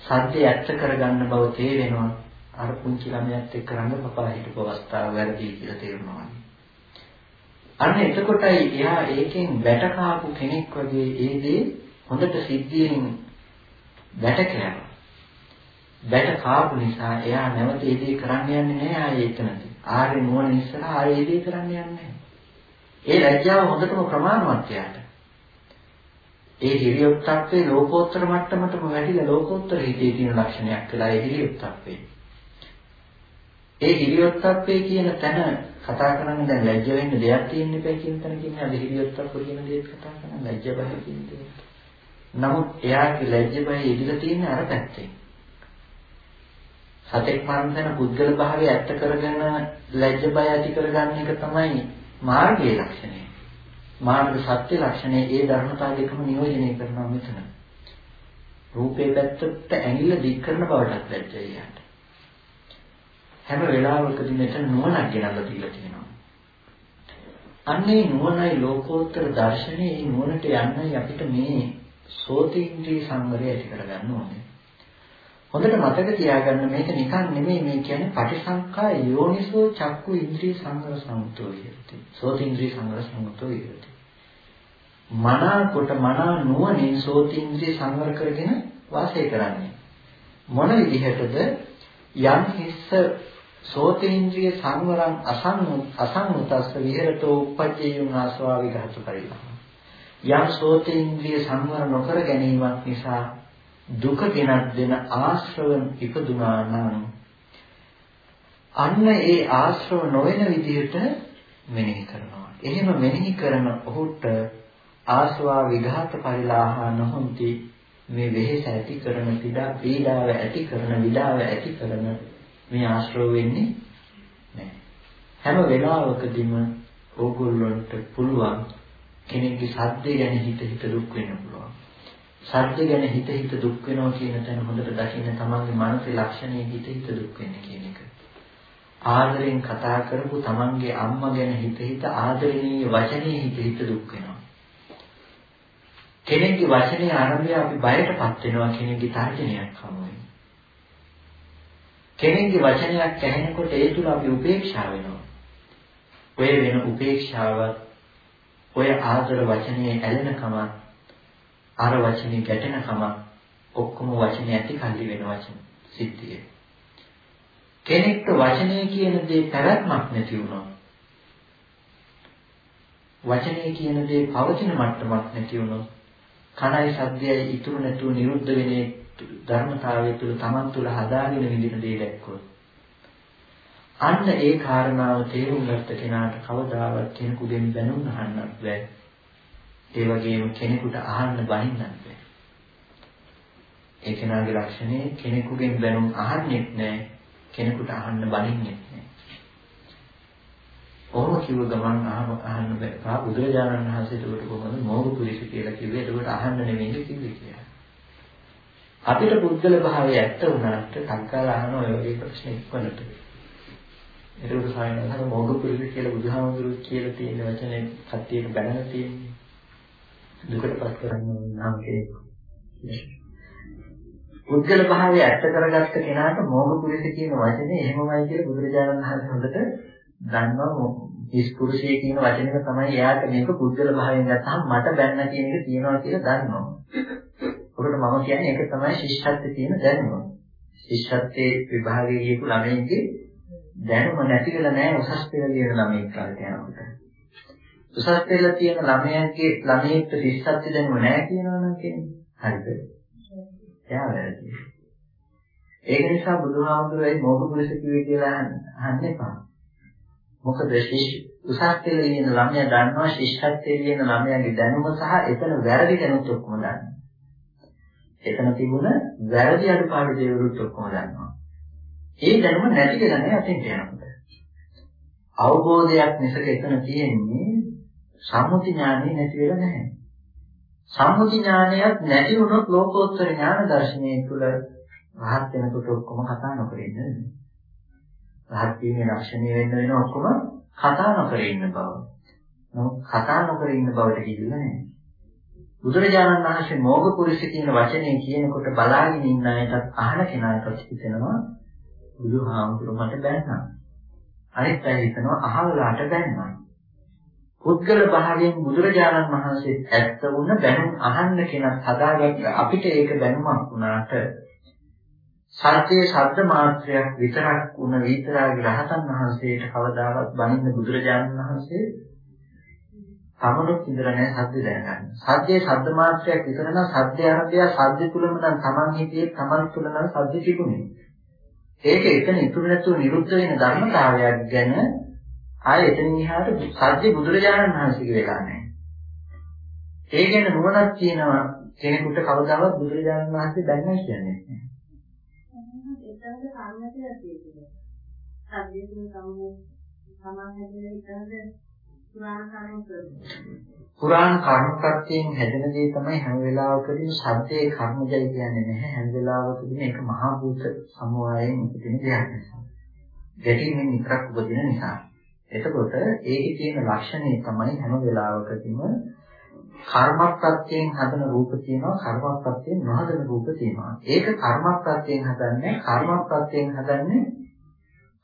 සත්‍ය ඇත්ත කරගන්න බව තේරෙනවා අර පුංචි ළමයාත් එක්ක රඟපපා හිටපු අවස්ථාව වැරදි කියලා තේරෙනවා. අන්න එතකොටයි එයා ඒකෙන් වැට කාපු කෙනෙක් වගේ ඒ දේ හොඳට සිද්ධියෙන් වැට කෑවා. වැට කාපු නිසා එයා නැවත ඒ දේ කරන්න යන්නේ නැහැ ආයේ එතනදී. ආර්ය නුවණ ඉස්සරහා ආයේ ඒ දේ කරන්න යන්නේ නැහැ. ඒ ලැජ්ජාව හොඳටම ප්‍රමාණවත් යාට. ඒ හිරියොත්ත්වේ ලෝකෝත්තර මට්ටමටම වැඩිලා ලෝකෝත්තර හිතේ තියෙන ලක්ෂණයක් කියලා ඒ හිරියොත්ත්වේ. ඒ හිරියොත්ත්වේ කියන තැන කතා කරන්නේ දැන් ලැජ්ජ වෙන්න දෙයක් තියෙන්න එපා කියන තැන කියන්නේ අද හිරියොත්ත්ව කියන දේත් කතා කරන්නේ ලැජ්ජ බය කියන දේ. නමුත් එයාගේ ලැජ්ජ බය ඉදිරිය තියෙන්නේ අර පැත්තේ. සතෙක් මරණ පුද්ගල භාවය ඇත්ත කරගෙන ලැජ්ජ බය ඇති කරගන්න එක තමයි මාර්ගයේ ලක්ෂණය. මාර්ග සත්‍ය ලක්ෂණය ඒ ධර්මතාව දෙකම නියෝජනය කරනවා මෙතන. රූපේ පැත්තට ඇඟිල්ල දික් කරන බවටත් ලැජ්ජයි යාට. හැම වෙලාවකදී මෙතන නුවණක් ගෙනල්ලා දීලා තියෙනවා. අන්නේ නුවණයි ලෝකෝත්තර දර්ශනේ මේ නුවණට යන්නයි අපිට මේ සෝතීන්ද්‍රිය සංවරය ඇති කරගන්න ඕනේ. හොඳට මතක තියාගන්න මේක නිකන් නෙමෙයි මේ කියන්නේ පටිසංඛා යෝනිසෝ චක්කු ඉන්ද්‍රිය සංවර සමුතෝ විහෙරති. සෝතීන්ද්‍රිය සංවර සමුතෝ විහෙරති. මනා කොට මනා නුවණින් සෝතීන්ද්‍රිය සංවර කරගෙන වාසය කරන්නේ. මොන විදිහටද යම් හිස්ස සෝතේන්ද්‍රිය සංවරං අසං අසංඋතස්ස විහෙරතෝ උපජ්ජේයුං ආස්වා විඝාත පරිලහ යම් සෝතේන්ද්‍රිය සංවර නොකර ගැනීමක් නිසා දුක ගෙනත් දෙන ආශ්‍රවන් ඉපදුනා නම් අන්න ඒ ආශ්‍රව නොවන විදිහට මෙනෙහි කරනවා. එහෙම මෙනෙහි කරන ඔහුට ආස්වා විඝාත පරිලාහ නොහොಂತಿ මේ වෙහෙස ඇති කරන පීඩා පීඩාව ඇති කරන විඩාව ඇති කරන මේ ආශ්‍රව වෙන්නේ නැහැ. හැම වෙලාවකදීම ඕගොල්ලන්ට පුළුවන් කෙනෙක්ගේ සද්දේ ගැන හිත හිත දුක් වෙන්න පුළුවන්. සද්ද ගැන හිත හිත දුක් වෙනවා කියන තැන හොඳට දකින්න තමන්ගේ මනසේ ලක්ෂණයේ හිත හිත දුක් වෙන්නේ කියන එක. ආදරෙන් කතා කරපු තමන්ගේ අම්මා ගැන හිත හිත ආදරණීය වචනේ හිත හිත දුක් වෙනවා. කෙනෙක්ගේ වචනේ ආරම්භය අපි බයටපත් වෙනවා කෙනෙක්ගේ තර්ජනයක් හමුවෙන්. කෙනෙක්ගේ වචනයක් ඇහෙනකොට ඒ තුල අපි උපේක්ෂා වෙනවා. ඔය වෙන උපේක්ෂාවත් ඔය ආදර වචනේ ඇලෙනකම අර වචනේ ගැටෙනකම ඔක්කොම වචනේ ඇති කල්ලි වෙන වචන සිද්ධියේ. කෙනෙක්ට වචනය කියන දේ පැවැත්මක් නැති වුණා. වචනය කියන දේ පවතින මට්ටමක් නැති වුණොත් කණයි ශබ්දයයි ඉතුරු නැතුව නිරුද්ධ වෙන්නේ ධර්මතාවය තුළ Taman තුළ හදාගෙන විඳින දේ දැක්කොත් අන්න ඒ කාරණාව තේරුම් ගත්ත කෙනාට කවදාවත් කෙනෙකුගෙන් දැනුම් අහන්නත් බැහැ. ඒ වගේම කෙනෙකුට අහන්න බනින්නත් බැහැ. ඒ කෙනාගේ ලක්ෂණය කෙනෙකුගෙන් දැනුම් අහන්නෙත් නැහැ. කෙනෙකුට අහන්න බනින්නෙත් නැහැ. ඔහොම කිව්ව ගමන් අහම අහන්න බෑ. බුදුරජාණන් වහන්සේ ඒකට කොහොමද මෝග පුරිස කියලා කිව්වේ? ඒකට අහන්න නෙමෙයි කිව්වේ කියලා. අපිට පුද්ගල භාවය ඇත්ත වුණාට සංකාල අහන ඔය වගේ ප්‍රශ්න ඉක්මනට. ඒකට සායනහර මෝග පුරිස කියලා බුදුහාමුදුරුවෝ කියලා තියෙන වචනේ කට්ටියට බැනලා තියෙන්නේ. දුකටපත් කරන්න නම් කෙනෙක්. පුද්ගල භාවය ඇත්ත කරගත්ත කෙනාට මෝග පුරිස කියන වචනේ එහෙමමයි කියලා බුදුරජාණන් වහන්සේ හොඳට දන්නවා හිස් පුරුෂය කියන වචනේක තමයි එයාට මේක පුද්ගල භාවයෙන් ගත්තාම මට බැන්න කියන එක තියෙනවා කියලා දන්නවා. ඔකට මම කියන්නේ ඒක තමයි ශිෂ්‍යත්වයේ තියෙන දැනුම. ශිෂ්‍යත්වයේ විභාගයේ ගියපු ළමයින්ගේ දැනුම නැති වෙලා නැහැ උසස් පෙළ ලියන ළමයෙක් කාලේ යනකොට. උසස් පෙළ තියෙන ළමයාගේ ළමයෙක්ට ශිෂ්‍යත්වයේ දැනුම නැහැ කියනවනම් කියන්නේ. හරිද? එයා වැරදි. ඒක නිසා බුදුහාමුදුරුවෝ මොකද පුරුෂ කිව්වේ කියලා අහන්න එපා. මොකද උසස් පෙළ ලියන ළමයා දන්නවා ශිෂ්‍යත්වයේ ලියන ළමයාගේ දැනුම සහ එතන වැරදි දැනුත් ඔක්කොම දන්නවා. එතන තිබුණ වැරදි අඩුපාඩු දේවලුත් ඔක්කොම දන්නවා. ඒ දැනුම නැති වෙලා නෑ අතෙන්ට යනකොට. අවබෝධයක් මිසක එතන තියෙන්නේ සම්මුති ඥානෙ නැති වෙලා නැහැ. සම්මුති ඥානයක් නැති වුණොත් ලෝකෝත්තර ඥාන දර්ශනය තුළ රහත් වෙනකොට ඔක්කොම කතා නොකර ඉන්නේ. රහත් වීමේ ලක්ෂණය වෙන්න වෙන ඔක්කොම කතා නොකර ඉන්න බව. නමුත් කතා නොකර ඉන්න බවට කිව්වේ නැහැ. බුදුරජාණන් වහන්සේ මෝග පුරුෂ කියන වචනේ කියනකොට බලාගෙන ඉන්න අයටත් අහන කෙනාටත් හිතෙනවා බුදුහාමුදුරුවෝ මට බැන්නා. අනිත් අය හිතනවා අහවලාට බැන්නා. පුද්ගල භාවයෙන් බුදුරජාණන් වහන්සේ ඇත්ත වුණ බැනුම් අහන්න කෙනක් හදාගත්ත අපිට ඒක බැනුමක් වුණාට සත්‍යයේ ශබ්ද මාත්‍රයක් විතරක් වුණ විතරාගේ රහතන් වහන්සේට කවදාවත් බණින්න බුදුරජාණන් වහන්සේ තමනුත් ඉඳලා නැහැ සද්ද දැනගන්න. සද්දේ ශබ්ද මාත්‍රයක් විතර නම් සද්ද ආරම්භය සද්ද තුලම නම් Taman හිතේ Taman තුල නම් සද්ද තිබුණේ. ඒක එතන ඉතුරු නැතුව නිරුද්ධ වෙන ධර්මතාවයක් ගැන ආයෙ එතනින් එහාට සත්‍ය බුදුරජාණන් වහන්සේගේ වෙලා නැහැ. ඒ ගැන නුවණක් තියෙනවා කෙනෙකුට කවදාවත් බුදුරජාණන් වහන්සේ දන්නේ කියන්නේ නැහැ. එතනද කර්මතිය තියෙන්නේ. සත්‍යයෙන් සමු සමාහයෙන් ඉතනද පුරාණ කර්ම කරනවා. පුරාණ කර්ම ප්‍රත්‍යයෙන් හැදෙන දේ තමයි හැම වෙලාවකදීම සත්‍යයේ කර්මජය කියන්නේ නැහැ හැම වෙලාවකදීම ඒක මහා භූත සමුහයෙන් උපදින දෙයක් නිසා. ගැටීමෙන් විතරක් උපදින නිසා. එතකොට ඒකේ තියෙන ලක්ෂණය තමයි හැම වෙලාවකදීම කර්මප්‍රත්‍යයෙන් හදන රූප තියෙනවා කර්මප්‍රත්‍යයෙන් නොහදන රූප තියෙනවා. ඒක කර්මප්‍රත්‍යයෙන් හදන්නේ කර්මප්‍රත්‍යයෙන් හදන්නේ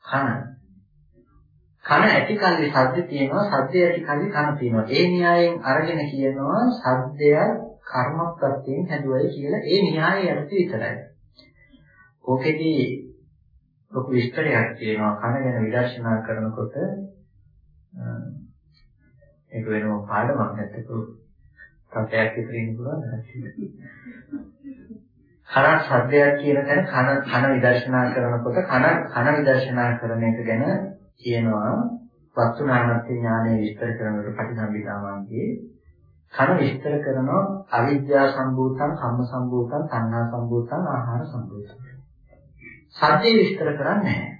කන. කන ඇති කල්ලි සද්ද තියෙනවා සද්දය ඇති කල්ලි කන තියෙනවා. ඒ න්‍යායෙන් අරගෙන කියනවා සද්දය කර්මප්‍රත්‍යයෙන් හැදුවයි කියලා ඒ න්‍යායය යටතේ විතරයි. ඕකෙදී ලොකු විස්තරයක් තියෙනවා. කන ගැන විදර්ශනා කරනකොට ඒක වෙනම පාඩමක් නැත්නම් සත්‍යයක් විතර ඉන්න පුළුවන් කන සද්දයක් කියන තැන කන කන විදර්ශනා කරනකොට කන කන විදර්ශනා කරන එක ගැන කියනවා. වස්තුනානත්ති ඥානය විස්තර කරනකොට පටිසම්භිදාමන්ගේ කන විස්තර කරනවා අවිද්‍යා සම්භූතං කම්ම සම්භූතං තණ්හා සම්භූතං ආහාර සම්භූතං. සද්දේ විස්තර කරන්නේ නැහැ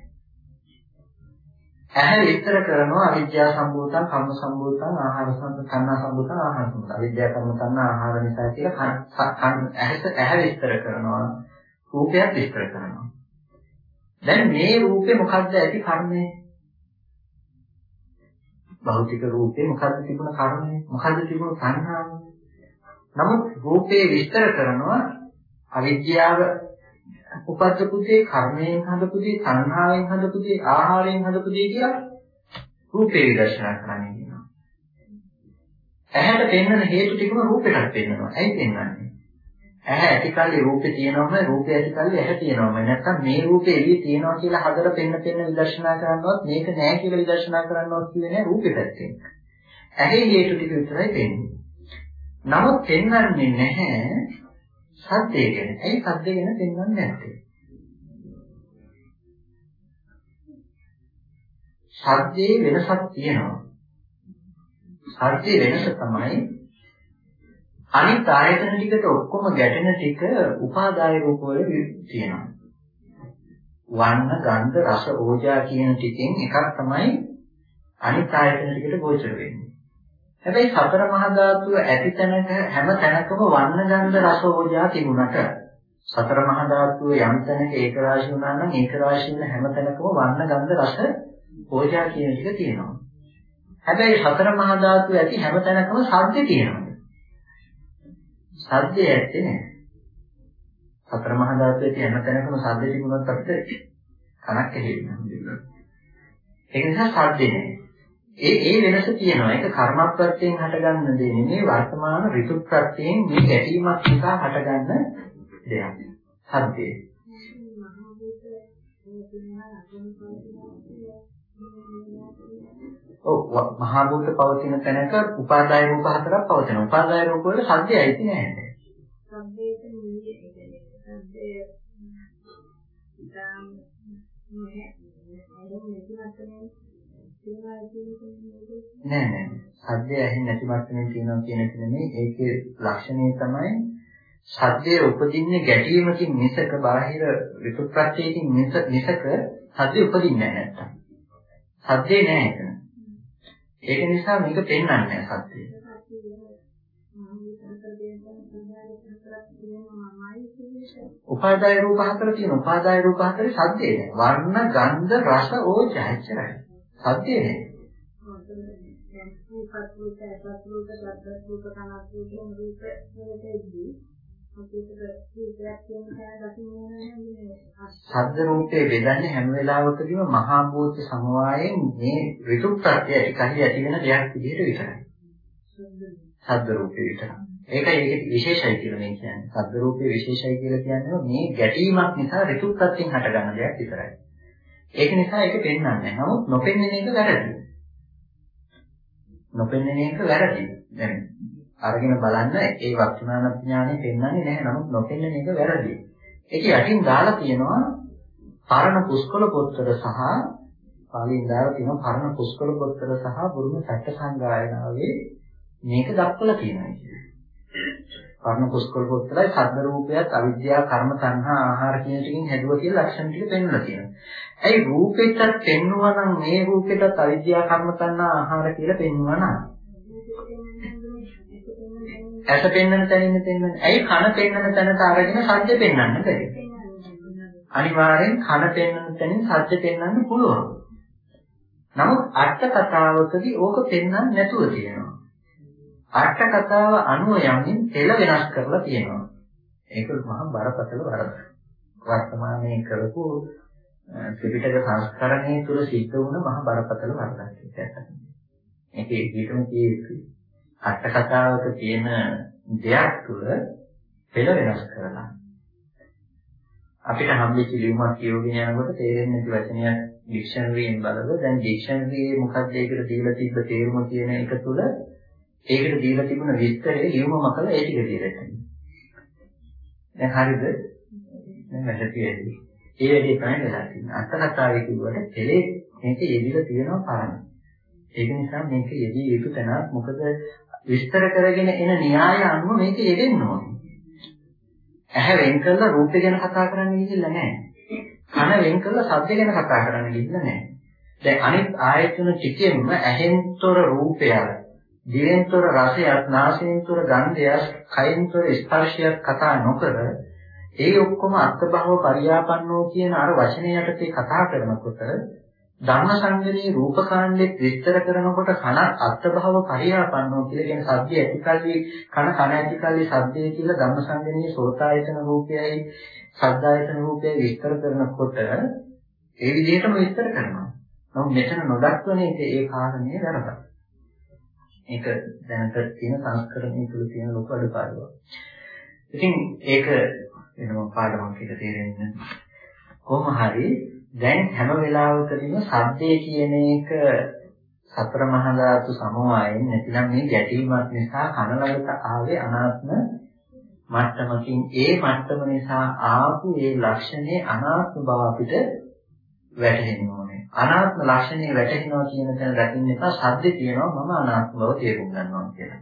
ඇහැ විස්තර කරනවා අවිද්‍යා සම්භූතං කම්ම සම්භූතං ආහාර සම්භූතං කන්නා සම්භූතං ආහාර සම්භූතං අවිද්‍යා කම්ම තණ්හා ආහාර නිසා කියලා ඇහැ ඇහැ විස්තර කරනවා රූපයක් විස්තර කරනවා දැන් මේ රූපේ මොකද්ද ඇති කර්මය? භෞතික රූපේ මොකද්ද තිබුණ කර්මය? මොකද්ද තිබුණ සංහාව? නමුත් රූපේ විස්තර කරනවා අවිද්‍යාව උපද්දපු දේ කර්මයෙන් හදපු දේ සංහාවෙන් හදපු දේ ආහාරයෙන් හදපු දේ කියලා රූපේ විදර්ශනා කරන්නේ කියනවා. ඇහැට පෙන්වන හේතු ටිකම රූපෙට පෙන්වනවා. ඇයි පෙන්වන්නේ? ඇහැ ඇතිකල්ලි රූපේ තියෙනවම රූපේ ඇතිකල්ලි ඇහැ තියෙනවම නැත්නම් මේ රූපේ එළියේ තියෙනවා කියලා හදලා පෙන්න පෙන්න විදර්ශනා කරනවත් මේක නෑ කියලා විදර්ශනා කරනවත් කියන්නේ රූපේ පැත්තෙන්. ඇහි හේතු ටික විතරයි පෙන්නේ. නමුත් පෙන්වන්නේ නැහැ සද්දේ ගැන. ඇයි සද්දේ ගැන පෙන්වන්නේ නැත්තේ? සද්දේ වෙනසක් තියෙනවා. සද්දේ වෙනස තමයි අනිත් ආයතන ටිකට ඔක්කොම ගැටෙන ටික උපාදාය රූප වල තියෙනවා. වර්ණ, ගන්ධ, රස, ඕජා කියන ටිකෙන් එකක් තමයි අනිත් ආයතන ටිකට ගෝචර වෙන්නේ. හැබැයි සතර මහා ධාතුව ඇති තැනක හැම තැනකම වර්ණ, ගන්ධ, රස, ඕජා තිබුණට සතර මහා ධාතුව යම් තැනක ඒක රාශි වුණා නම් ඒක රාශි වෙන හැම තැනකම වර්ණ, ගන්ධ, රස, ඕජා කියන ටික තියෙනවා. හැබැයි සතර මහා ධාතුව ඇති හැම තැනකම සද්ද තියෙනවා. සද්දේ ඇත්තේ නැහැ. සතර මහා ධාතුවේ තියෙන තැනකම සද්දේ තිබුණත් අපිට කනක් ඇහෙන්නේ ඒක නිසා සද්දේ නැහැ. ඒ ඒ වෙනස තියෙනවා. ඒක කර්මප්‍රත්‍යයෙන් හටගන්න දේ නෙමෙයි වර්තමාන ඍතු ප්‍රත්‍යයෙන් මේ ගැටීමක් නිසා හටගන්න දෙයක්. සද්දේ. ඔව් මහා භූත පවතින තැනක උපාදාය රූප හතරක් පවතිනවා. උපාදාය රූප වල සද්දය ඇති නැහැ. සද්දේට නිවිය සද්දේ ඉතාම නෑ නෑ සද්දය ඇහෙන්නේ නැති මට්ටමින් තියෙනවා කියන එක නෙමෙයි ඒකේ ලක්ෂණය තමයි සද්දේ උපදින්නේ ගැටීමකින් මිසක බාහිර විප්‍රත්‍යයකින් මිසක සද්දේ උපදින්නේ නැහැ නැත්තම් සද්දේ නෑ එතන ඒක නිසා මේක පෙන්වන්නේ නැහැ සත්‍යය. උපාදාය රූප හතර තියෙන උපාදාය රූප හතරේ සද්දේ නෑ. වර්ණ, ගන්ධ, රස, ඕජා එච්චරයි. සද්දේ නෑ. රූපත් රූප, ඇසත් රූප, ශබ්දත් රූප, කනත් රූප, රූප වලටදී ශබ්ද රූපේ බෙදන්නේ හැම වෙලාවකදීම මහා භූත සමவாயයෙන් මේ ඍතු ප්‍රත්‍ය එකයි ඇති වෙන දෙයක් විදිහට විතරයි. ශබ්ද රූපේ විතරයි. ඒකයි ඒකේ විශේෂයි කියලා මේ කියන්නේ. ශබ්ද රූපේ විශේෂයි කියලා කියන්නේ මේ ගැටීමක් නිසා ඍතු ප්‍රත්‍යයෙන් හටගන්න දෙයක් විතරයි. ඒක නිසා ඒක පෙන්වන්නේ නැහැ. නමුත් නොපෙන්වෙන එක වැරදි. නොපෙන්වෙන එක වැරදි. දැන් අරගෙන බලන්න ඒ වර්තමාන ඥානෙ පෙන්වන්නේ නැහැ. නමුත් නොපෙන්වන එක වැරදි. ඒක යටින් දාලා තියෙනවා පරණ පුස්කොළ පොත්වල සහ පාලියෙන් දාලා තියෙනවා පරණ පුස්කොළ පොත්වල සහ බුරුම සත්‍ය සංගායනාවේ මේක දක්වලා තියෙනවා කියන්නේ. පරණ පුස්කොළ පොත්වලයි ශබ්ද රූපයත් අවිද්‍යාව කර්ම සංහා ආහාර කියන ටිකෙන් හැදුවා කියලා ලක්ෂණ ටික පෙන්වලා තියෙනවා. ඇයි රූපෙටත් පෙන්වුවා නම් මේ රූපෙටත් අවිද්‍යාව කර්ම සංහා ආහාර කියලා පෙන්වුවා නම් ඇස පෙන්වන තැනින් පෙන්වන්නේ. ඇයි කන පෙන්වන තැනට අරගෙන සද්ද පෙන්වන්න බැරි? අනිවාර්යෙන් කන පෙන්වන තැනින් සද්ද පෙන්වන්න පුළුවන්. නමුත් අර්ථ කතාවකදී ඕක පෙන්වන්න නැතුව තියෙනවා. අර්ථ කතාව අනුව යමින් තෙල වෙනස් කරලා තියෙනවා. ඒක මහා බරපතල වරදක්. වර්තමානයේ කරපු ත්‍රිපිටක සංස්කරණයේ තුල සිද්ධ වුණ මහා බරපතල වරදක් ඒක. ඒකේ ඊටම කියේ අට කතාවක තියෙන දෙයක් තුළ පෙළ වෙනස් කරලා අපිට හම්බෙච්ච ලියුමක් කියවගෙන යනකොට තේරෙන්නේ නැති වචනයක් ඩික්ෂනරියෙන් බලලා දැන් ඩික්ෂනරියේ මොකක්ද ඒකට දීලා තිබ්බ තේරුම කියන එක තුළ ඒකට දීලා තිබුණ විස්තරේ ලියුම මකලා ඒ ටික දීලා තියෙනවා. දැන් හරිද? දැන් වැටතියෙදි. ඒ වැඩේ තමයි වෙලා තියෙන්නේ. අට කතාවේ කිව්වට පෙළේ මේක යෙදිලා තියෙනවා පරණ. ඒක නිසා මේක යෙදී යුතු තැනක් මොකද විස්තර කරගෙන එන න්‍යාය අනුව මේක යෙදෙන්න ඕනේ. ඇහැ වෙන් කරලා රූපය ගැන කතා කරන්න ගිහිල්ලා නැහැ. කන වෙන් කරලා ශබ්ද ගැන කතා කරන්න ගිහිල්ලා නැහැ. දැන් අනිත් ආයතන ටිකෙන්ම ඇහෙන්තර රූපයයි, දිවෙන්තර රසයක්, නාසයෙන්තර ගන්ධයක්, කයෙන්තර ස්පර්ශයක් කතා නොකර ඒ ඔක්කොම අත්භව පරියාපන්නෝ කියන අර වචනය යටතේ කතා කරනකොට ධම්මසංගණී රූපකාණ්ඩෙත් විස්තර කරනකොට කන අත්භව පරියාපන්නෝ කියලා කියන සද්දය ඇතිකල්ලි කන කන ඇතිකල්ලි සද්දය කියලා ධම්මසංගණී සෝතායතන රූපයයි සද්දායතන රූපයයි විස්තර කරනකොට ඒ විදිහටම විස්තර කරනවා. නමුත් මෙතන නොදක්වන එක ඒ කාරණේ වැරදක්. ඒක දැනට තියෙන සංස්කරණය තුළ තියෙන ලොකු අඩුපාඩුවක්. ඉතින් ඒක වෙනම පාඩමක් එක තේරෙන්නේ කොහොම හරි දැන් හැම වෙලාවකදීම සද්දේ කියන එක සතර මහා ධාතු සමவாயෙන් නැතිනම් මේ ගැටීමක් නිසා කනලකට ආවේ අනාත්ම මට්ටමකින් ඒ මට්ටම නිසා ආපු ඒ ලක්ෂණේ අනාත්ම බව අපිට වැටහෙන්න ඕනේ. අනාත්ම ලක්ෂණේ වැටහෙනවා කියන තැන දකින්න එපා සද්ද තියෙනවා මම අනාත්ම බව තේරුම් ගන්නවා කියලා.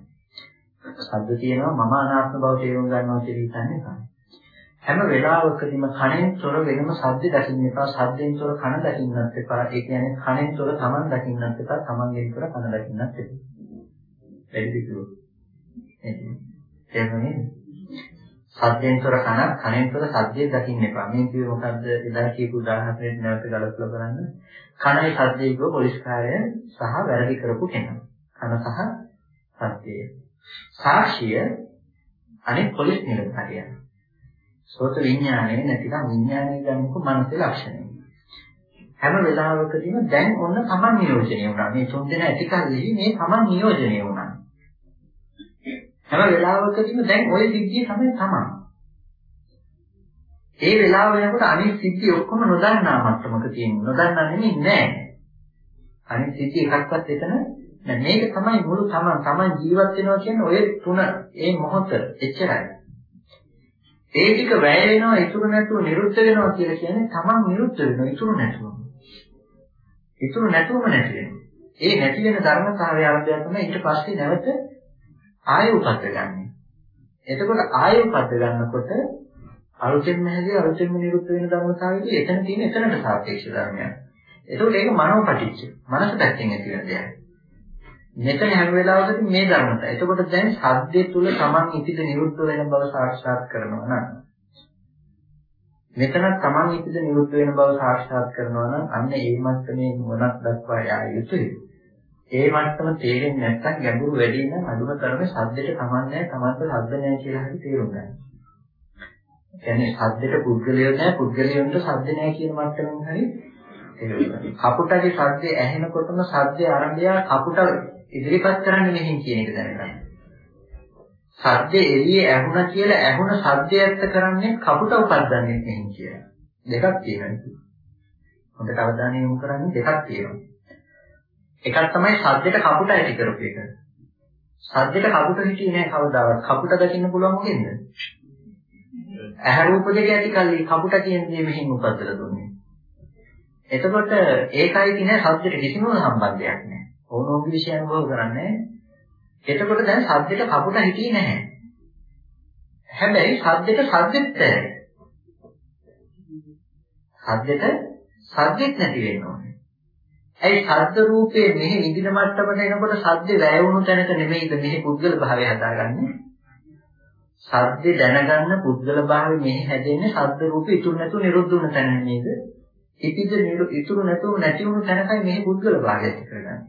සද්ද තියෙනවා මම අනාත්ම බව තේරුම් ගන්නවා කියලා හිතන්නේ නැහැ. හැම වෙලාවකදීම කණෙන් තොර වෙනම සද්ද දකින්න එපා. සද්දෙන් තොර කන දකින්නත් එපා. ඒ කියන්නේ කණෙන් තොර තමන් දකින්නත් එපා. තමන්ගෙන් තොර කන දකින්නත් එපා. වැඩි කිව්වොත් එහෙමනේ සද්දෙන් තොර කන කණෙන් තොර සද්දේ දකින්න එපා. මේ කිව්ව මොකද්ද? එදා කියපු උදාහරණයක් නැවත ගලපලා බලන්න. කණයි සද්දේ කිව්ව පොලිස් කාර්යය සහ වැරදි කරපු කෙනා. කන සහ සද්දේ. සාක්ෂිය අනෙක් පොලිස් නිලධාරියා. සෝත විඥානය නැතිනම් විඥානය ගන්නකො මනසේ ලක්ෂණය. හැම වෙලාවකදීම දැන් ඔන්න Taman නියෝජනය වුණා. මේ තුන් දෙනා ඇතිකල්ලි මේ Taman නියෝජනය වුණා. හැම වෙලාවකදීම දැන් ওই සිද්ධිය තමයි Taman. ඒ වෙලාව වෙනකොට අනිත් සිද්ධි ඔක්කොම නොදන්නා මට්ටමක තියෙන. නොදන්නා නෙමෙයි නෑ. අනිත් සිද්ධි එකක්වත් එතන නෑ. මේක තමයි මුළු Taman. Taman ජීවත් වෙනවා කියන්නේ ඔය තුන ඒ මොහොත එච්චරයි. ඒ ටික වැය වෙනවා ඉතුරු නැතුව නිරුද්ධ වෙනවා කියලා කියන්නේ තමන් නිරුද්ධ වෙනවා ඉතුරු නැතුව. ඉතුරු නැතුවම නැති වෙනවා. ඒ නැති වෙන ධර්මතාවය ආරම්භය තමයි ඊට පස්සේ නැවත ආයෙ උපත් ගන්න. එතකොට ආයෙ උපත් ගන්නකොට අලුතෙන්ම හැදී අලුතෙන්ම නිරුද්ධ වෙන ධර්මතාවයදී එතන තියෙන එතනට සාපේක්ෂ ධර්මයක්. එතකොට ඒක මනෝපටිච්ච. මනස පැත්තෙන් ඇති වෙන දෙයක්. මෙතන හැම වෙලාවකදී මේ ධර්මත. එතකොට දැන් සද්දේ තුල Taman ඉතිද නිරුද්ධ වෙන බව සාක්ෂාත් කරනවා නම් මෙතන Taman ඉතිද නිරුද්ධ වෙන බව සාක්ෂාත් කරනවා නම් අන්න ඒ මට්ටමේ මොනක් දක්වා යා යුතුයි. ඒ මට්ටම තේරෙන්නේ නැත්නම් ගැඹුරු වැඩි නම් අඳුම තරමේ සද්දෙට Taman නැහැ Tamanට සද්ද නැහැ කියලා හරි තේරුම් ගන්න. කියන්නේ සද්දෙට පුද්ගලයෝ නැහැ පුද්ගලයන්ට සද්ද නැහැ කියන මට්ටමින් හරි කපුටගේ සද්දේ ඇහෙනකොටම සද්දේ ආරම්භය කපුට ඉදිරිපත් කරන්නේ මෙහෙන් කියන එක දැනගන්න. සද්දේ එළියේ ඇහුණා කියලා ඇහුණ සද්දය ඇත්ත කරන්නේ කපුට උපද්දන්නේ මෙහෙන් කියලා. දෙකක් තියෙනවා. හොඳට අවධානය යොමු කරන්නේ දෙකක් තියෙනවා. එකක් තමයි සද්දෙට කපුට ඇති කරපු එක. සද්දෙට කපුට හිටියේ නෑ කවදාවත්. කපුට දකින්න පුළුවන් මොකෙන්ද? ඇහැ රූප දෙක ඇති කල්ලි කපුට කියන්නේ මෙහෙන් උපද්දලා දුන්නේ. එතකොට ඒකයි කියන්නේ සද්දෙට කිසිම සම්බන්ධයක් නැහැ. ඕනෝගේ විෂය අනුභව කරන්නේ. එතකොට දැන් සද්දෙට කපුට හිටියේ නැහැ. හැබැයි සද්දෙට සද්දෙත් නැහැ. සද්දෙට සද්දෙත් නැති වෙන්න ඕනේ. ඇයි ශබ්ද රූපේ මෙහි ඉදින මට්ටමට එනකොට සද්ද වැය වුණු තැනක නෙමෙයිද මෙහි පුද්ගල භාවය හදාගන්නේ? සද්ද දැනගන්න පුද්ගල භාවය මෙහි හැදෙන්නේ ශබ්ද රූපේ ඉතුරු නැතුව නිරුද්ධ වුණ තැන නේද? ඉතිද ඉතුරු නැතුව නැති වුණු තැනකයි මේ පුද්ගල භාගය ඇති කරගන්නේ.